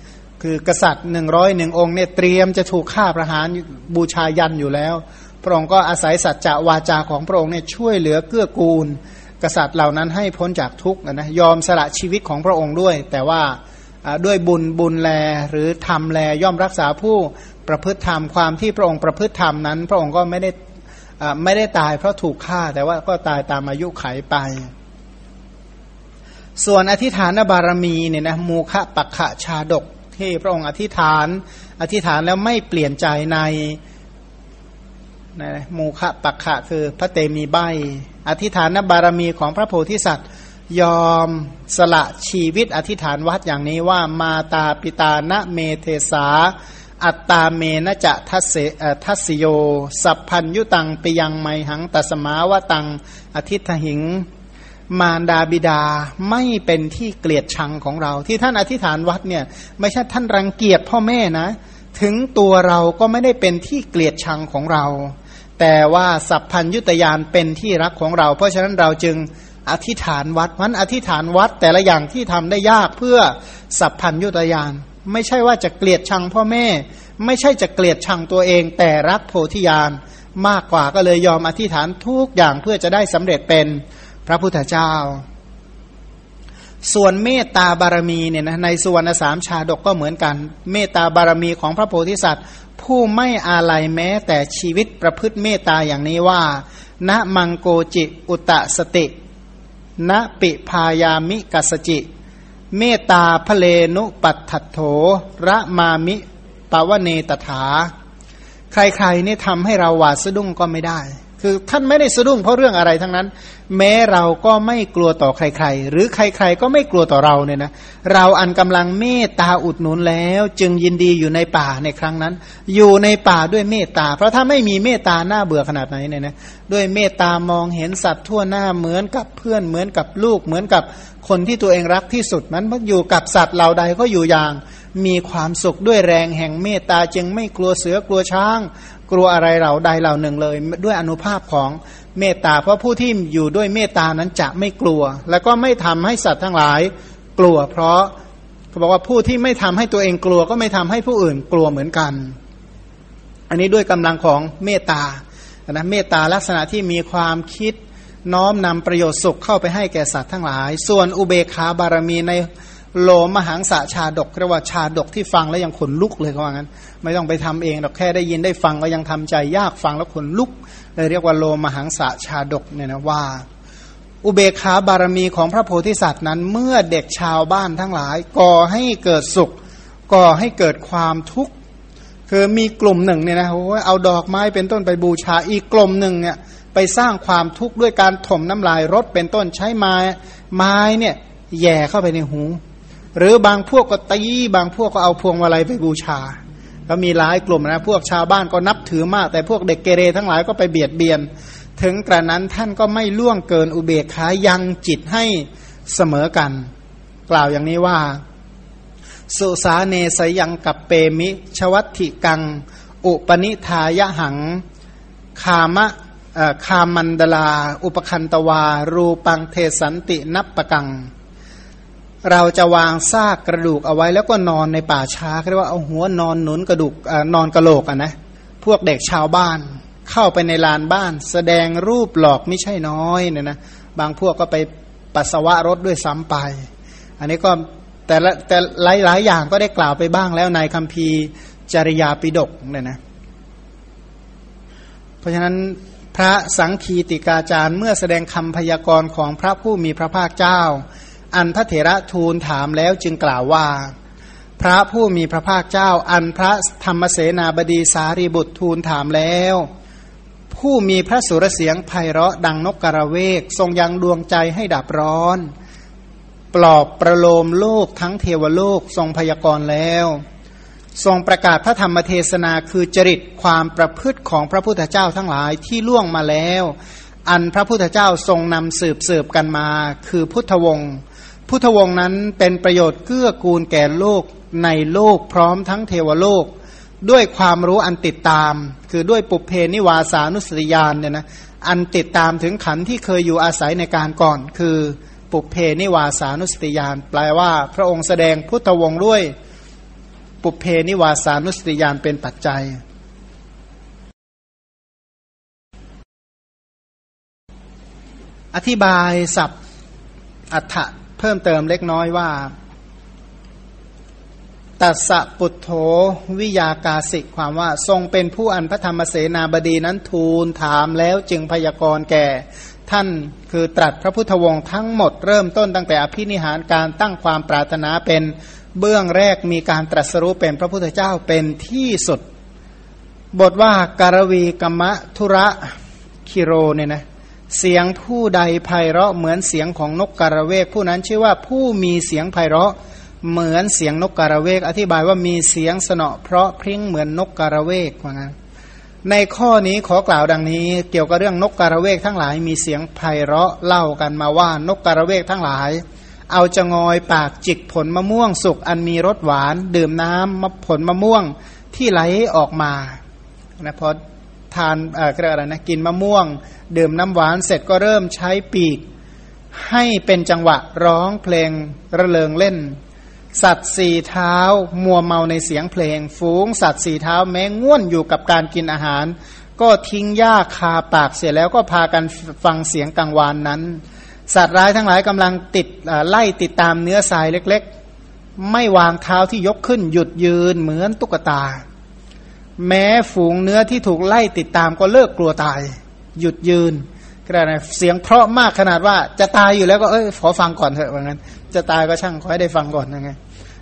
คือกษัตริย์หนึ่งร้อยหนึ่งองค์เนี่ยเตรียมจะถูกฆ่าประหารบูชายันอยู่แล้ว พระองค์ก็อาศัยสัจจะวาจาของพระองค์เนี่ยช่วยเหลือเกื้อกูล กษัตริย์เหล่านั้นให้พ้นจากทุกข์นะยอมสละชีวิตของพระองค์ด้วย แต่ว่าด้วยบุญบุญแลหรือทำแลย่อมรักษาผู้ประพฤติธรรมความที่พระองค์ประพฤติธรรมนั้น พระองค์ก็ไม่ได้ไม่ได้ตายเพราะถูกฆ่าแต่ว่าก็ตายตามอายุไขไป ส่วนอธิฐานบารมีเนี่ยนะมูคะปักขะชาดกที่พระองค์อธิษฐาน อธิษฐานแล้วไม่เปลี่ยนใจใน นะมูคะปักขะคือพระเตมีใบ อธิษฐานบารมีของพระโพธิสัตว์ ยอมสละชีวิตอธิษฐานวัดอย่างนี้ว่ามาตาปิตาณเมเทสา อัตตาเมนะจะทัสเสทัสโย สัพพัญยุตังปยังไมหังตัสมาวตังอธิทหิง มารดาบิดาไม่เป็นที่เกลียดชังของเรา ที่ท่านอธิษฐานวัดเนี่ยไม่ใช่ท่านรังเกียจพ่อแม่นะถึงตัวเราก็ไม่ได้เป็นที่เกลียดชังของเรา แต่ว่าสัพพัญยุตยานเป็นที่รักของเรา เพราะฉะนั้นเราจึงอธิษฐานวัดมันอธิษฐานวัดแต่ละอย่างที่ทำได้ยากเพื่อสัพพัญยุตยานไม่ใช่ว่าจะเกลียดชังพ่อแม่ ไม่ใช่จะเกลียดชังตัวเอง แต่รักโพธิญาณมากกว่าก็เลยยอมอธิษฐานทุกอย่างเพื่อจะได้สำเร็จเป็นพระพุทธเจ้า ส่วนเมตตาบารมีเนี่ยนะในสุวรรณสามชาดกก็เหมือนกัน เมตตาบารมีของพระโพธิสัตว์ ผู้ไม่อาลัยแม้แต่ชีวิตประพฤติเมตตาอย่างนี้ว่า ณมังโกจิอุตะสติ ณปิพายามิกัสจิ เมตตาพเลนุปัตถโถระมามิปวเนตถา ใครๆนี่ทำให้เราหวาดสะดุ้งก็ไม่ได้ คือท่านไม่ได้สะดุ้งเพราะเรื่องอะไรทั้งนั้น แม้เราก็ไม่กลัวต่อใครๆ หรือใครๆก็ไม่กลัวต่อเราเนี่ยนะเราอันกำลังเมตตาอุดหนุนแล้ว จึงยินดีอยู่ในป่าในครั้งนั้น อยู่ในป่าด้วยเมตตา เพราะถ้าไม่มีเมตตาหน้าเบื่อขนาดไหนเนี่ยนะด้วยเมตตามองเห็นสัตว์ทั่วหน้าเหมือนกับเพื่อนเหมือนกับลูกเหมือนกับคนที่ตัวเองรักที่สุดนั้นอยู่กับสัตว์เหล่าใดก็อยู่อย่างมีความสุขด้วยแรงแห่งเมตตาจึงไม่กลัวเสือกลัวช้าง กลัวอะไรเหล่าใดเหล่าหนึ่งเลย ด้วยอนุภาพของเมตตา เพราะผู้ที่อยู่ด้วยเมตตานั้นจะไม่กลัว แล้วก็ไม่ทำให้สัตว์ทั้งหลายกลัว เพราะเขาบอกว่าผู้ที่ไม่ทำให้ตัวเองกลัว ก็ไม่ทำให้ผู้อื่นกลัวเหมือนกัน อันนี้ด้วยกำลังของเมตตานะเมตตาลักษณะที่มีความคิดน้อมนำประโยชน์สุขเข้าไปให้แก่สัตว์ทั้งหลาย ส่วนอุเบคาบารมีใน โลมหังสะชาดกเรียกว่าชาดกที่ฟังแล้วยังขนลุกเลยเขาว่างั้น ไม่ต้องไปทำเองหรอกแค่ได้ยินได้ฟังก็ยังทำใจยากฟังแล้วขนลุกเลยเรียกว่าโลมหังสะชาดกเนี่ยนะว่า อุเบคาบารมีของพระโพธิสัตว์นั้น เมื่อเด็กชาวบ้านทั้งหลาย ก่อให้เกิดสุข ก่อให้เกิดความทุกข์คือมีกลุ่มหนึ่งเนี่ยนะโอ้เอาดอกไม้เป็นต้นไปบูชาอีกกลุ่มหนึ่งเนี่ยไปสร้างความทุกข์ด้วยการถมน้ำลายรถเป็นต้นใช้ไม้ไม้เนี่ยแย่เข้าไปในหู หรือบางพวกก็ตีบางพวกก็เอาพวงมาลัยไปบูชา ก็มีหลายกลุ่มนะพวกชาวบ้านก็นับถือมาก แต่พวกเด็กเกเรทั้งหลายก็ไปเบียดเบียน ถึงกระนั้นท่านก็ไม่ล่วงเกินอุเบกขายังจิตให้เสมอกัน กล่าวอย่างนี้ว่า สุสาเนสยังกับเปมิชวัติกัง อุปนิทายหัง คามะคามันดลา อุปคันตวา รูปังเทสันตินับประกัง เราจะวางซากกระดูกเอาไว้แล้วก็นอนในป่าช้าเรียกว่าเอาหัวนอนหนุนกระดูกนอนกระโหลกอะนะพวกเด็กชาวบ้าน เข้าไปในลานบ้าน แสดงรูปหลอกไม่ใช่น้อยเนี่ยนะบางพวกก็ไปปัสสาวะรถด้วยซ้ำไป อันนี้ก็แต่ละแต่หลายหลายอย่างก็ได้กล่าวไปบ้างแล้วในคัมภีร์จริยาปิฎกเนี่ยนะเพราะฉะนั้นพระสังคีติกาจารย์เมื่อแสดงคำพยากรณ์ของพระผู้มีพระภาคเจ้า อันพระเถระทูลถามแล้วจึงกล่าวว่า พระผู้มีพระภาคเจ้า อันพระธรรมเสนาบดีสารีบุตรทูลถามแล้ว ผู้มีพระสุรเสียงไพเราะดังนกกระเวก ทรงยังดวงใจให้ดับร้อน ปลอบประโลมโลกทั้งเทวโลกทรงพยากรณ์แล้ว ทรงประกาศพระธรรมเทศนาคือจริตความประพฤติของพระพุทธเจ้าทั้งหลายที่ล่วงมาแล้ว อันพระพุทธเจ้าทรงนำสืบสืบกันมา คือพุทธวงศ์ พุทธวงศ์นั้นเป็นประโยชน์เกื้อกูลแก่โลกในโลกพร้อมทั้งเทวโลก ด้วยความรู้อันติดตาม คือด้วยปุเพนิวาสานุสติยานเนี่ยนะอันติดตามถึงขันที่เคยอยู่อาศัยในการก่อน คือปุเพนิวาสานุสติยานแปลว่าพระองค์แสดงพุทธวงศ์ด้วยปุเพนิวาสานุสติยานเป็นปัจจัย อธิบายศัพท์อัฏฐ เพิ่มเติมเล็กน้อยว่าตัสะปุถโธวิยากาสิกความว่าทรงเป็นผู้อันพระธรรมเสนาบดีนั้นทูลถามแล้วจึงพยากรณ์แก่ ท่านคือตรัสพระพุทธวงศ์ทั้งหมดเริ่มต้นตั้งแต่อภินิหารการตั้งความปรารถนาเป็นเบื้องแรกมีการตรัสรู้เป็นพระพุทธเจ้าเป็นที่สุด บทว่าการวีกรรมธุระคิโรเนี่ยนะ เสียงผู้ใดไพเราะเหมือนเสียงของนกกระเวก ผู้นั้นชื่อว่าผู้มีเสียงไพเราะเหมือนเสียงนกกระเวก อธิบายว่ามีเสียงสนอเพราะพริ้งเหมือนนกกระเวกว่างั้นในข้อนี้ขอกล่าวดังนี้ เกี่ยวกับเรื่องนกกระเวกทั้งหลายมีเสียงไพเราะเล่ากันมาว่านกกระเวกทั้งหลาย เอาจะงอยปากจิกผลมะม่วงสุกอันมีรสหวาน ดื่มน้ำมะผลมะม่วงที่ไหลออกมานะพอ ทานเอ่ออะไรนะกินมะม่วง ดื่มน้ำหวานเสร็จก็เริ่มใช้ปีก ให้เป็นจังหวะร้องเพลงระเริงเล่น สัตว์สี่เท้ามัวเมาในเสียงเพลง ฝูงสัตว์สี่เท้าแม้ง่วนอยู่กับการกินอาหาร ก็ทิ้งหญ้าคาปากเสียแล้วก็พากันฟังเสียงกังวานนั้น สัตว์ร้ายทั้งหลายกำลังติดไล่ติดตามเนื้อทรายเล็กๆ ไม่วางเท้าที่ยกขึ้นหยุดยืนเหมือนตุ๊กตา แม้ฝูงเนื้อที่ถูกไล่ติดตามก็เลิกกลัวตาย หยุดยืนก็ได้นะเสียงเพราะมากขนาดว่าจะตายอยู่แล้วก็เอ้ยขอฟังก่อนเถอะว่างั้น จะตายก็ช่างขอให้ได้ฟังก่อนยังไง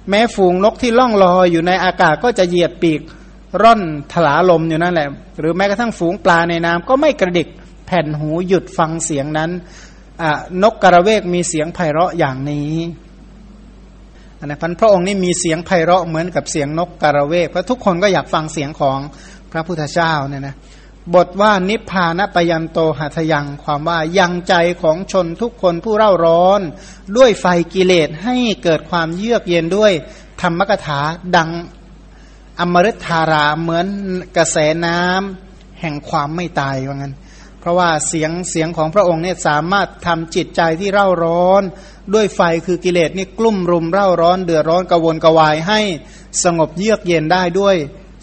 แม้ฝูงนกที่ล่องลอยอยู่ในอากาศก็จะเหยียดปีกร่อนถลาลมอยู่นั่นแหละ หรือแม้กระทั่งฝูงปลาในน้ำก็ไม่กระดิกแผ่นหูหยุดฟังเสียงนั้นนกกระเวกมีเสียงไพเราะอย่างนี้ นะพันพระองค์นี่มีเสียงไพเราะเหมือนกับเสียงนกกระเวกเพราะทุกคนก็อยากฟังเสียงของพระพุทธเจ้าเนี่ยนะบทว่านิพพานปยันโตหัตยังความว่ายังใจของชนทุกคนผู้เร่าร้อน ด้วยไฟกิเลสให้เกิดความเยือกเย็นด้วยธรรมกถาดังอมฤตธาราเหมือนกระแสน้ำแห่งความไม่ตายว่างั้น เพราะว่าเสียงเสียงของพระองค์เนี่ยสามารถทำจิตใจที่เร่าร้อน ด้วยไฟคือกิเลสนี่กลุ่มรุมเร่าร้อนเดือดร้อนกวนกวายให้สงบเยือกเย็นได้ด้วย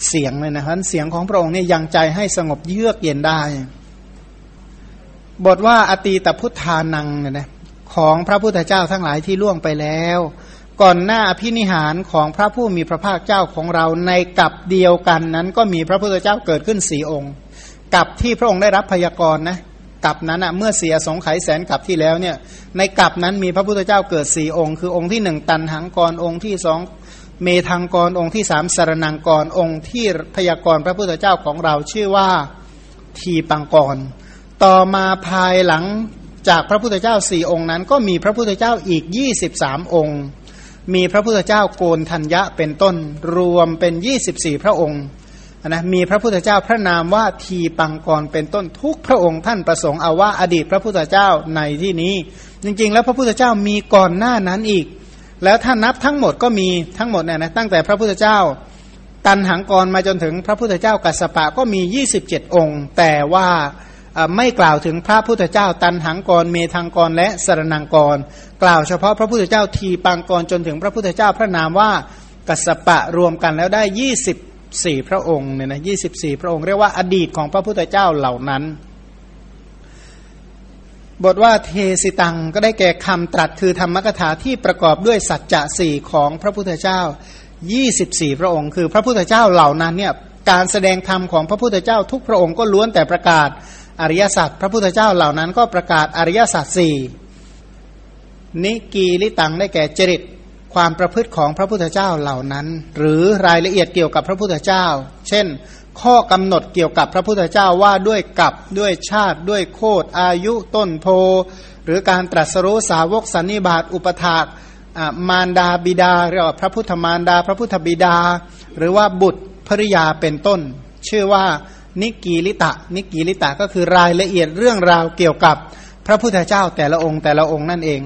เสียงเลยนะครับเสียงของพระองค์เนี่ยยังใจให้สงบเยือกเย็นได้ บทว่าอตีตพุทธานังเนี่ยนะของพระพุทธเจ้าทั้งหลายที่ล่วงไปแล้ว ก่อนหน้าอภินิหารของพระผู้มีพระภาคเจ้าของเราในกับเดียวกันนั้น ก็มีพระพุทธเจ้าเกิดขึ้นสี่องค์ กับที่พระองค์ได้รับพยากรณ์นะ กับนั้นอะเมื่อเสียสงไขแสนกับที่แล้วเนี่ยในกับนั้นมีพระพุทธเจ้าเกิดสี่องค์ คือองค์ที่หนึ่งตันหังกรองค์ที่สองเมธังกรองค์ที่สามสารนังกรองค์ที่พยากรพระพุทธเจ้าของเราชื่อว่าทีปังกร ต่อมาภายหลังจากพระพุทธเจ้าสี่องค์นั้น ก็มีพระพุทธเจ้าอีกยี่สิบสามองค์ มีพระพุทธเจ้าโกนทัญญะเป็นต้นรวมเป็นยี่สิบสี่พระองค์ นะมีพระพุทธเจ้าพระนามว่าทีปังกรเป็นต้นทุกพระองค์ท่านประสงค์เอาว่าอดีตพระพุทธเจ้าในที่นี้ จริงๆ แล้วพระพุทธเจ้ามีก่อนหน้านั้นอีก แล้วถ้านับทั้งหมดก็มีทั้งหมดเนี่ยนะตั้งแต่พระพุทธเจ้า ตันหังกรมาจนถึงพระพุทธเจ้ากัสปะก็มี 27 องค์ แต่ว่าไม่กล่าวถึงพระพุทธเจ้า ตันหังกรเมธังกรและสรนังกร กล่าวเฉพาะพระพุทธเจ้าทีปังกรจนถึงพระพุทธเจ้าพระนามว่ากัสปะรวมกันแล้วได้ 24พระองค์เนี่ยนะ24พระองค์เรียกว่าอดีตของพระพุทธเจ้าเหล่านั้น บทว่าเทสิตังก็ได้แก่คำตรัสคือธรรมกถาที่ประกอบด้วยสัจจะสี่ของพระพุทธเจ้า24พระองค์ คือพระพุทธเจ้าเหล่านั้นเนี่ยการแสดงธรรมของพระพุทธเจ้าทุกพระองค์ก็ล้วนแต่ประกาศอริยสัจพระพุทธเจ้าเหล่านั้นก็ประกาศอริยสัจสี่นิกีลิตังได้แก่จริต ความประพฤติของพระพุทธเจ้าเหล่านั้น หรือรายละเอียดเกี่ยวกับพระพุทธเจ้า เช่น ข้อกำหนดเกี่ยวกับพระพุทธเจ้าว่าด้วยกับด้วยชาติด้วยโคดอายุต้นโพ หรือการตรัสรู้สาวกสันนิบาตอุปถากมารดาบิดาเรียกว่าพระพุทธมารดา พระพุทธบิดา หรือว่าบุตรภริยาเป็นต้น ชื่อว่านิกีลิตะ นิกีลิตะก็คือรายละเอียดเรื่องราวเกี่ยวกับพระพุทธเจ้าแต่ละองค์แต่ละองค์นั่นเอง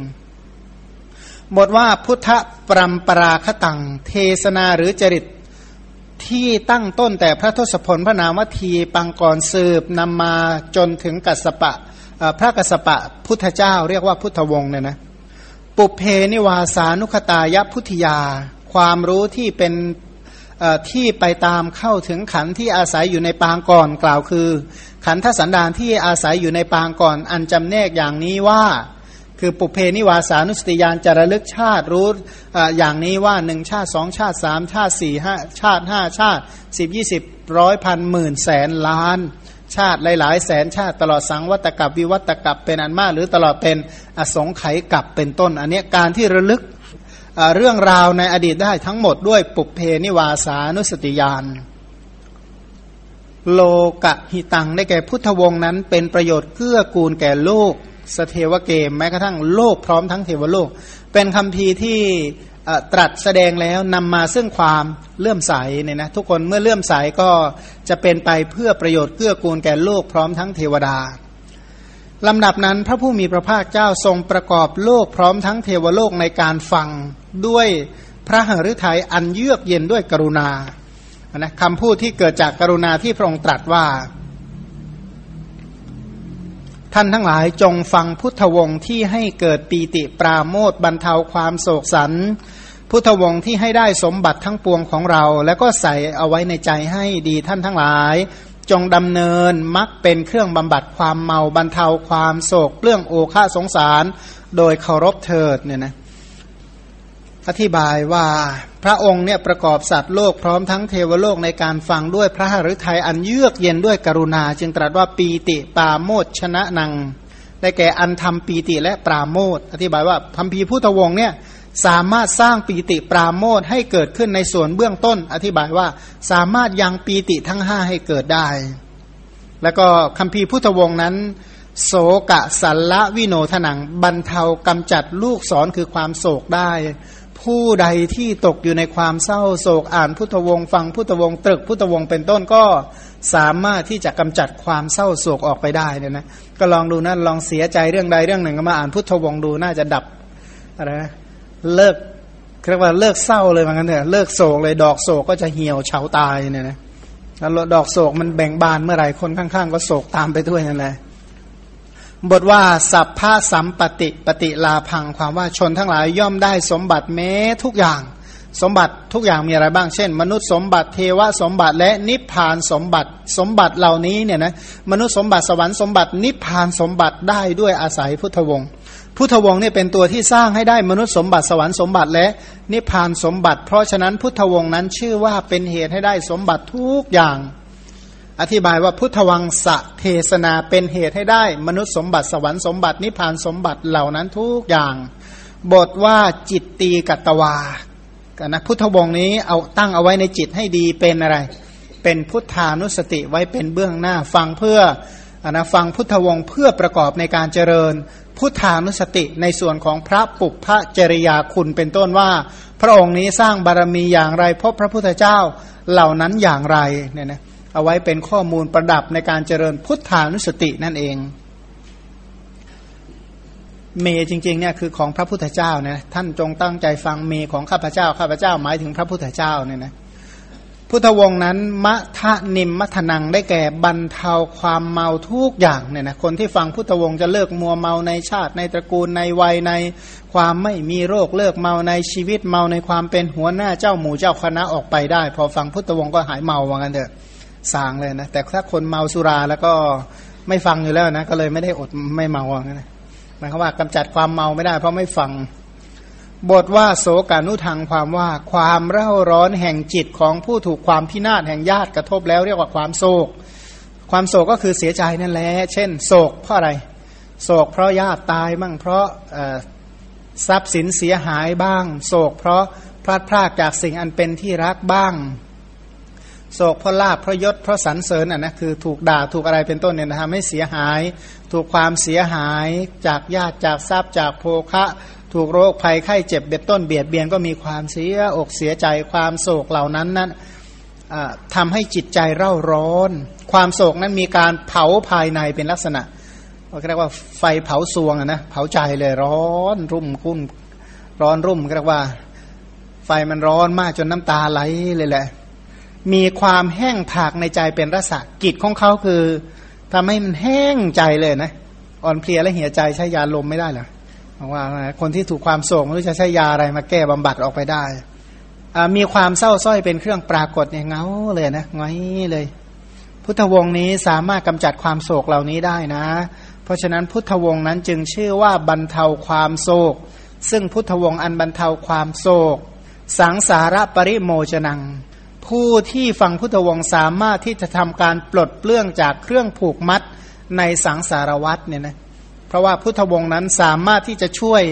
บทว่าพุทธปรมปราคตัง เทศนาหรือจริตที่ตั้งต้นแต่พระทศพลพระนามวทีปังกรสืบนำมาจนถึงกัสปะพระกัสปะพุทธเจ้าเรียกว่าพุทธวงศ์เนี่ยนะปุเพนิวาสานุขตายพุทธยา ความรู้ที่เป็นที่ไปตามเข้าถึงขันที่อาศัยอยู่ในปางก่อนกล่าวคือ ขันทสันดานที่อาศัยอยู่ในปางก่อนอันจำแนกอย่างนี้ว่า คือปุเพนิวาสานุสติยานจะระลึกชาติรู้อย่างนี้ว่าหนึ่งชาติสองชาติสามชาติสี่ห้าชาติห้าชาติสิบยี่สิบร้อยพันหมื่นแสนล้าน ชาติหลาย ๆ แสนชาติตลอดสังวัตกับวิวัตกับเป็นอันมาก หรือตลอดเป็นอสงไขยกับเป็นต้น อันนี้การที่ระลึกเรื่องราวในอดีตได้ทั้งหมดด้วยปุเพนิวาสานุสติยานโลกะหิตังได้แก่พุทธวงศ์นั้นเป็นประโยชน์เกื้อกูลแก่โลก สเทวเกมแม้กระทั่งโลกพร้อมทั้งเทวโลก เป็นคำพีที่ตรัสแสดงแล้วนำมาซึ่งความเลื่อมใสเนี่ยนะทุกคนเมื่อเลื่อมใสก็จะเป็นไปเพื่อประโยชน์เพื่อกูลแก่โลกพร้อมทั้งเทวดาลำดับนั้นพระผู้มีพระภาคเจ้าทรงประกอบโลกพร้อมทั้งเทวโลกในการฟังด้วยพระหฤทัยอันเยือกเย็นด้วยกรุณานะคำพูดที่เกิดจากกรุณาที่พระองค์ตรัสว่า ท่านทั้งหลายจงฟังพุทธวงศ์ที่ให้เกิดปีติปราโมทบรรเทาความโศกสัน พุทธวงศ์ที่ให้ได้สมบัติทั้งปวงของเรา แล้วก็ใส่เอาไว้ในใจให้ดีท่านทั้งหลาย จงดำเนินมักเป็นเครื่องบำบัดความเมาบรรเทาความโศกเปลื้องโอฆาสงสาร โดยเคารพเถิดเนี่ยนะ อธิบายว่าพระองค์เนี่ยประกอบสัตว์โลกพร้อมทั้งเทวโลกในการฟังด้วยพระหฤทัยอันเยือกเย็นด้วยกรุณา จึงตรัสว่าปีติปาโมดชนะนัง ได้แก่อันทำปีติและปราโมทอธิบายว่าพัมพีพุทธวงศ์เนี่ยสามารถสร้างปีติปราโมทให้เกิดขึ้นในส่วนเบื้องต้น อธิบายว่าสามารถยังปีติทั้งห้าให้เกิดได้ แล้วก็คำพีพุทธวงศ์นั้นโศกะสัลละวิโนทนังบรรเทากำจัดลูกศรคือความโศกได้ ผู้ใดที่ตกอยู่ในความเศร้าโศกอ่านพุทธวงศ์ฟังพุทธวงศ์ตรึกพุทธวงศ์เป็นต้นก็สามารถที่จะกำจัดความเศร้าโศกออกไปได้เนี่ยนะก็ลองดูนะลองเสียใจเรื่องใดเรื่องหนึ่งก็มาอ่านพุทธวงศ์ดูน่าจะดับอะไรนะเลิกเรียกว่าเลิกเศร้าเลยเหมือนกันเถอะเลิกโศกเลยดอกโศกก็จะเหี่ยวเฉาตายเนี่ยนะแล้วดอกโศกมันแบ่งบานเมื่อไหร่คนข้างๆ ก็โศกตามไปด้วยนั่นแหละ บทว่าสัพพะสัมปติปฏิลาพังความว่าชนทั้งหลายย่อมได้สมบัติแม้ทุกอย่าง สมบัติทุกอย่างมีอะไรบ้างเช่น มนุษย์สมบัติเทวสมบัติและนิพพานสมบัติสมบัติเหล่านี้เนี่ยนะมนุษย์สมบัติสวรรค์สมบัตินิพพานสมบัติได้ด้วยอาศัยพุทธวงศ์พุทธวงศ์เนี่ยเป็นตัวที่สร้างให้ได้มนุษย์สมบัติสวรรค์สมบัติและนิพพานสมบัติ เพราะฉะนั้นพุทธวงศ์นั้นชื่อว่าเป็นเหตุให้ได้สมบัติทุกอย่าง อธิบายว่าพุทธวังสะเทศนาเป็นเหตุให้ได้ มนุษย์สมบัติสวรรค์สมบัตินิพพานสมบัติเหล่านั้นทุกอย่าง บทว่าจิตตีกัตวากันนะพุทธวงศ์นี้เอาตั้งเอาไว้ในจิตให้ดีเป็นอะไร เป็นพุทธานุสติไว้เป็นเบื้องหน้าฟังเพื่ออนะฟังพุทธวงศ์เพื่อประกอบในการเจริญ พุทธานุสติในส่วนของพระปุพพจริยาคุณเป็นต้นว่า พระองค์นี้สร้างบารมีอย่างไรพบพระพุทธเจ้าเหล่านั้นอย่างไรเนี่ยนะ เอาไว้เป็นข้อมูลประดับในการเจริญพุทธานุสตินั่นเอง เมจริงๆเนี่ยคือของพระพุทธเจ้านะท่านจงตั้งใจฟังเมของข้าพเจ้าข้าพเจ้าหมายถึงพระพุทธเจ้าเนี่ยนะพุทธวงศ์นั้นมะทะนิมมัทนังได้แก่บรรเทาความเมาทุกอย่างเนี่ยนะคนที่ฟังพุทธวงศ์จะเลิกมัวเมาในชาติในตระกูลในวัยในความไม่มีโรคเลิกเมาในชีวิตเมาในความเป็นหัวหน้าเจ้าหมู่เจ้าคณะออกไปได้ พอฟังพุทธวงศ์ก็หายเมาว่างั้นเถอะ สางเลยนะ แต่ถ้าคนเมาสุราแล้วก็ไม่ฟังอยู่แล้วนะ ก็เลยไม่ได้อดไม่เมาว่างั้นนะหมายความว่ากำจัดความเมาไม่ได้ เพราะไม่ฟัง บทว่าโศกานุทางความว่าความเร่าร้อนแห่งจิตของผู้ถูกความพินาศแห่งญาติกระทบแล้วเรียกว่าความโศก ความโศกก็คือเสียใจนั่นแหละเช่น โศกเพราะอะไร โศกเพราะญาติตายบ้างเพราะทรัพย์สินเสียหายบ้าง โศกเพราะพลาดพลาดจากสิ่งอันเป็นที่รักบ้าง โศกเพราะลาบเพราะยศเพราะสรรเสริญอะนะคือถูกด่าถูกอะไรเป็นต้นเนี่ยนะทำให้เสียหาย ถูกความเสียหายจากญาติจากทรัพย์จากโภคะ ถูกโรคภัยไข้เจ็บเบ็ดต้นเบียดเบียนก็มีความเสียอกเสียใจความโศกเหล่านั้นนั้นทำให้จิตใจเร่าร้อน ความโศกนั้นมีการเผาภายในเป็นลักษณะเรียกว่าไฟเผาซวงนะเผาใจเลยร้อนรุ่มคุ้นร้อนรุ่มเรียกว่า ไฟมันร้อนมากจนน้ำตาไหลเลยแหละ มีความแห้งผากในใจเป็นรสะกิจของเขาคือทำให้มันแห้งใจเลยนะอ่อนเพลียและเหี่ยใจใช้ยาลมไม่ได้หรอว่าคนที่ถูกความโศกไม่รู้จะใช้ยาอะไรมาแก้บำบัดออกไปได้มีความเศร้าส้อยเป็นเครื่องปรากฏเนี่ยเงาเลยนะงอยเลย พุทธวงศ์นี้สามารถกำจัดความโศกเหล่านี้ได้นะ เพราะฉะนั้นพุทธวงศ์นั้นจึงชื่อว่าบรรเทาความโศก ซึ่งพุทธวงศ์อันบรรเทาความโศก สังสาระปริโมจนัง ผู้ที่ฟังพุทธวงศ์สามารถที่จะทำการปลดเปลื้องจากเครื่องผูกมัดในสังสารวัตเนี่ยนะเพราะว่าพุทธวงศ์นั้นสามารถที่จะช่วย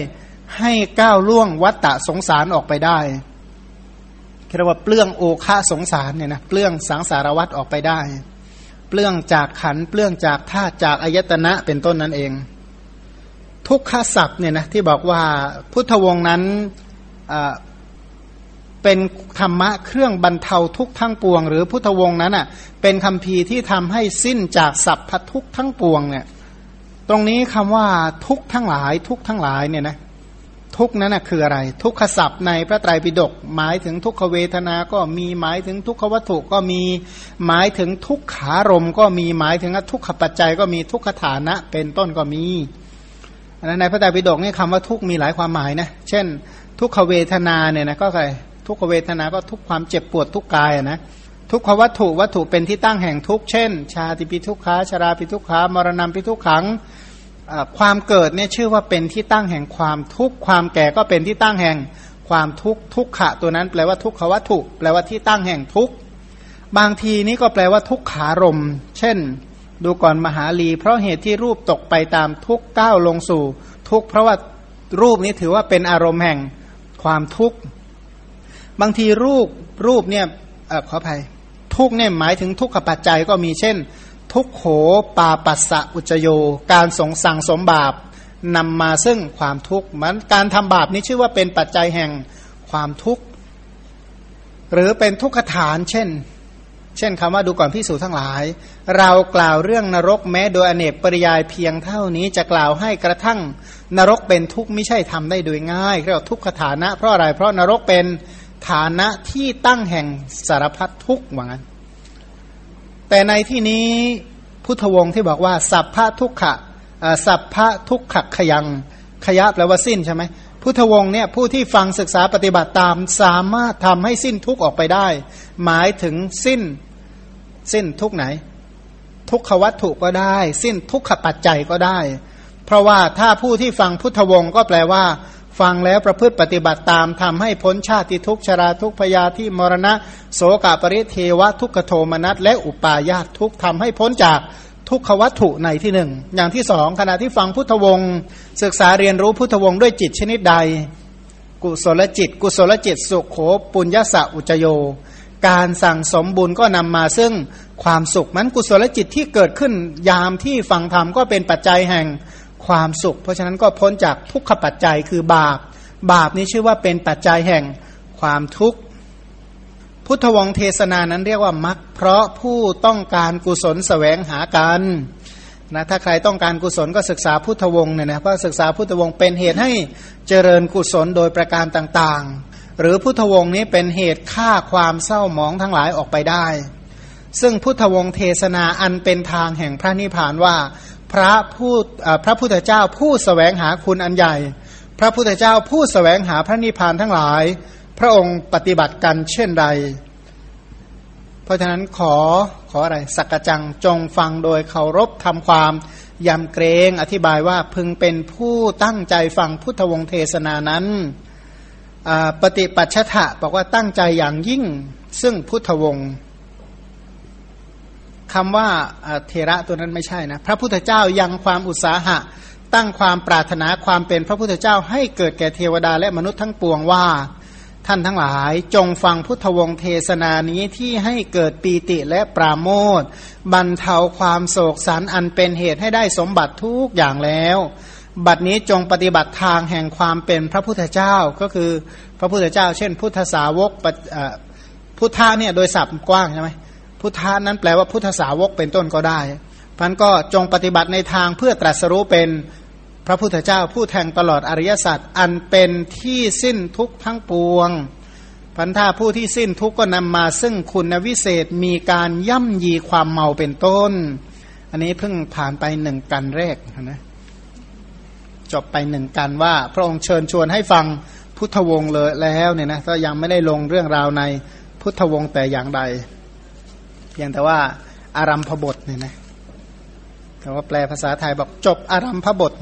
ให้ก้าวล่วงวัตตะสงสารออกไปได้เรียกว่าเปลื้องโอคาสงสารเนี่ยนะเปลื้องสังสารวัตออกไปได้ เปลื้องจากขันเปลื้องจากธาตุจากอายตนะเป็นต้นนั้นเอง ทุกขศัพท์เนี่ยนะที่บอกว่าพุทธวงศ์นั้น เป็นธรรมะเครื่องบรรเทาทุกข์ทั้งปวง หรือพุทธวงศ์นั้นอะเป็นคำพีที่ทำให้สิ้นจากสัพพทุกทั้งปวงเนี่ยตรงนี้คำว่าทุกข์ทั้งหลาย ทุกข์ทั้งหลายเนี่ยนะทุกข์นั้นนะคืออะไร ทุกขศัพท์ในพระไตรปิฎกหมายถึงทุกขเวทนาก็มีหมายถึงทุกขวัตถุก็มีหมายถึงทุกขารมก็มีหมายถึงทุกขปัจจัยก็มีทุกขฐานะ เป็นต้นก็มีในพระไตรปิฎกนี่คำว่าทุกมีหลายความหมายนะเช่น ทุกขเวทนาเนี่ยนะก็อะไร ทุกขเวทนาก็ทุกความเจ็บปวดทุกกายนะทุกขวัตถุวัตถุเป็นที่ตั้งแห่งทุกเช่น ชาติปิทุกขาชราปิทุกขามรณะปิทุกขังความเกิดเนี่ยชื่อว่าเป็นที่ตั้งแห่งความทุกข์ความแก่ก็เป็นที่ตั้งแห่งความทุกข์ทุกขะตัวนั้น แปลว่าทุกขวัตถุแปลว่าที่ตั้งแห่งทุกข์บางทีนี้ก็แปลว่าทุกขารม เช่น ดูก่อนมหาลี เพราะเหตุที่รูปตกไปตามทุกก้าวลงสู่ ทุกเพราะว่ารูปนี้ถือว่าเป็นอารมณ์แห่งความทุกข์ บางทีรูปรูปเนี่ยอขออภัยทุกเนี่ยหมายถึงทุกขปัจจัยก็มีเช่น ทุกโขปาปัสสะอุจโย การสงสั่งสมบาปนำมาซึ่งความทุกข์มันการทำบาปนี้ชื่อว่าเป็นปัจจัยแห่งความทุกข์ หรือเป็นทุกขฐาน เช่น เช่นคำว่าดูก่อนพิสูจทั้งหลาย เรากล่าวเรื่องนรกแม้โดยอเนกปริยายเพียงเท่านี้จะกล่าวให้กระทั่งนรกเป็นทุกข์ไม่ใช่ทำได้โดยง่ายเรียกว่าทุกขฐานะ เพราะอะไรเพราะนรกเป็น ฐานะที่ตั้งแห่งสารพัดทุกข์ว่างั้น แต่ในที่นี้พุทธวงศ์ที่บอกว่า สัพพะทุกขะสัพพะทุกขขยัง ขยะแปลว่าสิ้นใช่ไหมพุทธวงศ์เนี่ยผู้ที่ฟังศึกษาปฏิบัติตามสามารถทำให้สิ้นทุกออกไปได้ หมายถึงสิ้นสิ้นทุกไหน ทุกขวัตถุก็ได้ สิ้นทุกขปัจจัยก็ได้ เพราะว่าถ้าผู้ที่ฟังพุทธวงศ์ก็แปลว่า ฟังแล้วประพฤติปฏิบัติตามทำให้พ้นชาติทุกชราทุกพยาที่มรณะ โสกาปริเทวะทุกขโทมนัสและอุปาญาตทุกทำให้พ้นจากทุกขวัตถุในที่หนึ่ง อย่างที่สองขณะที่ฟังพุทธวงศ์ศึกษาเรียนรู้พุทธวงศ์ด้วยจิตชนิดใด กุศลจิต กุศลจิตสุขโขปุญญาสะอุจโย การสั่งสมบุญก็นำมาซึ่งความสุขมันกุศลจิตที่เกิดขึ้นยามที่ฟังธรรมก็เป็นปัจจัยแห่ง ความสุข เพราะฉะนั้นก็พ้นจากทุกขปัจจัยคือบาป บาปนี้ชื่อว่าเป็นปัจจัยแห่งความทุกข์ พุทธวงเทศนานั้นเรียกว่ามักเพราะผู้ต้องการกุศลสแสวงหากันนะถ้าใครต้องการกุศลก็ศึกษาพุทธวงศ์เนี่ยนะเพราะศึกษาพุทธวงศ์เป็นเหตุให้เจริญกุศลโดยประการต่างๆ หรือพุทธวงศ์นี้เป็นเหตุฆ่าความเศร้าหมองทั้งหลายออกไปได้ ซึ่งพุทธวงศ์เทศนาอันเป็นทางแห่งพระนิพพานว่า ระผู้พระพุทธเจ้าผู้สแสวงหาคุณอันใหญ่ พระพุทธเจ้าผู้สแสวงหาพระนิพพานทั้งหลาย พระองค์ปฏิบัติกันเช่นใด เพราะฉะนั้นขอขออะไรสักจังจงฟังโดยเคารพทำความยำเกรงอธิบายว่าพึงเป็นผู้ตั้งใจฟังพุทธวงศ์เทศนานั้นปฏิปัชชะบอกว่าตั้งใจอย่างยิ่งซึ่งพุทธวงศ์ คำว่าเทระตัวนั้นไม่ใช่นะ พระพุทธเจ้ายังความอุตสาหะ ตั้งความปรารถนาความเป็นพระพุทธเจ้าให้เกิดแก่เทวดาและมนุษย์ทั้งปวงว่า ท่านทั้งหลายจงฟังพุทธวงศ์เทศนานี้ที่ให้เกิดปีติและปราโมทบรรเทาความโศกสันอันเป็นเหตุให้ได้สมบัติทุกอย่างแล้ว บัดนี้จงปฏิบัติทางแห่งความเป็นพระพุทธเจ้าก็คือพระพุทธเจ้า เช่น พุทธสาวกพุทธะเนี่ยโดยศัพท์กว้างใช่ไหม พุทธานั้นแปลว่าพุทธสาวกเป็นต้นก็ได้พันก็จงปฏิบัติในทางเพื่อตรัสรู้เป็นพระพุทธเจ้าผู้แทงตลอดอริยสัจอันเป็นที่สิ้นทุกทั้งปวงพันธาผู้ที่สิ้นทุกก็นำมาซึ่งคุณวิเศษมีการย่ำยีความเมาเป็นต้น อันนี้เพิ่งผ่านไปหนึ่งกันแรกนะจบไปหนึ่งกันว่า พระองค์เชิญชวนให้ฟังพุทธวงศ์เลยแล้วเนี่ยนะก็ยังไม่ได้ลงเรื่องราวในพุทธวงศ์แต่อย่างใด พียงแต่ว่าอารัมพบทเนี่ยนะแต่ว่าแปลภาษาไทยบอกจบอารัมพบท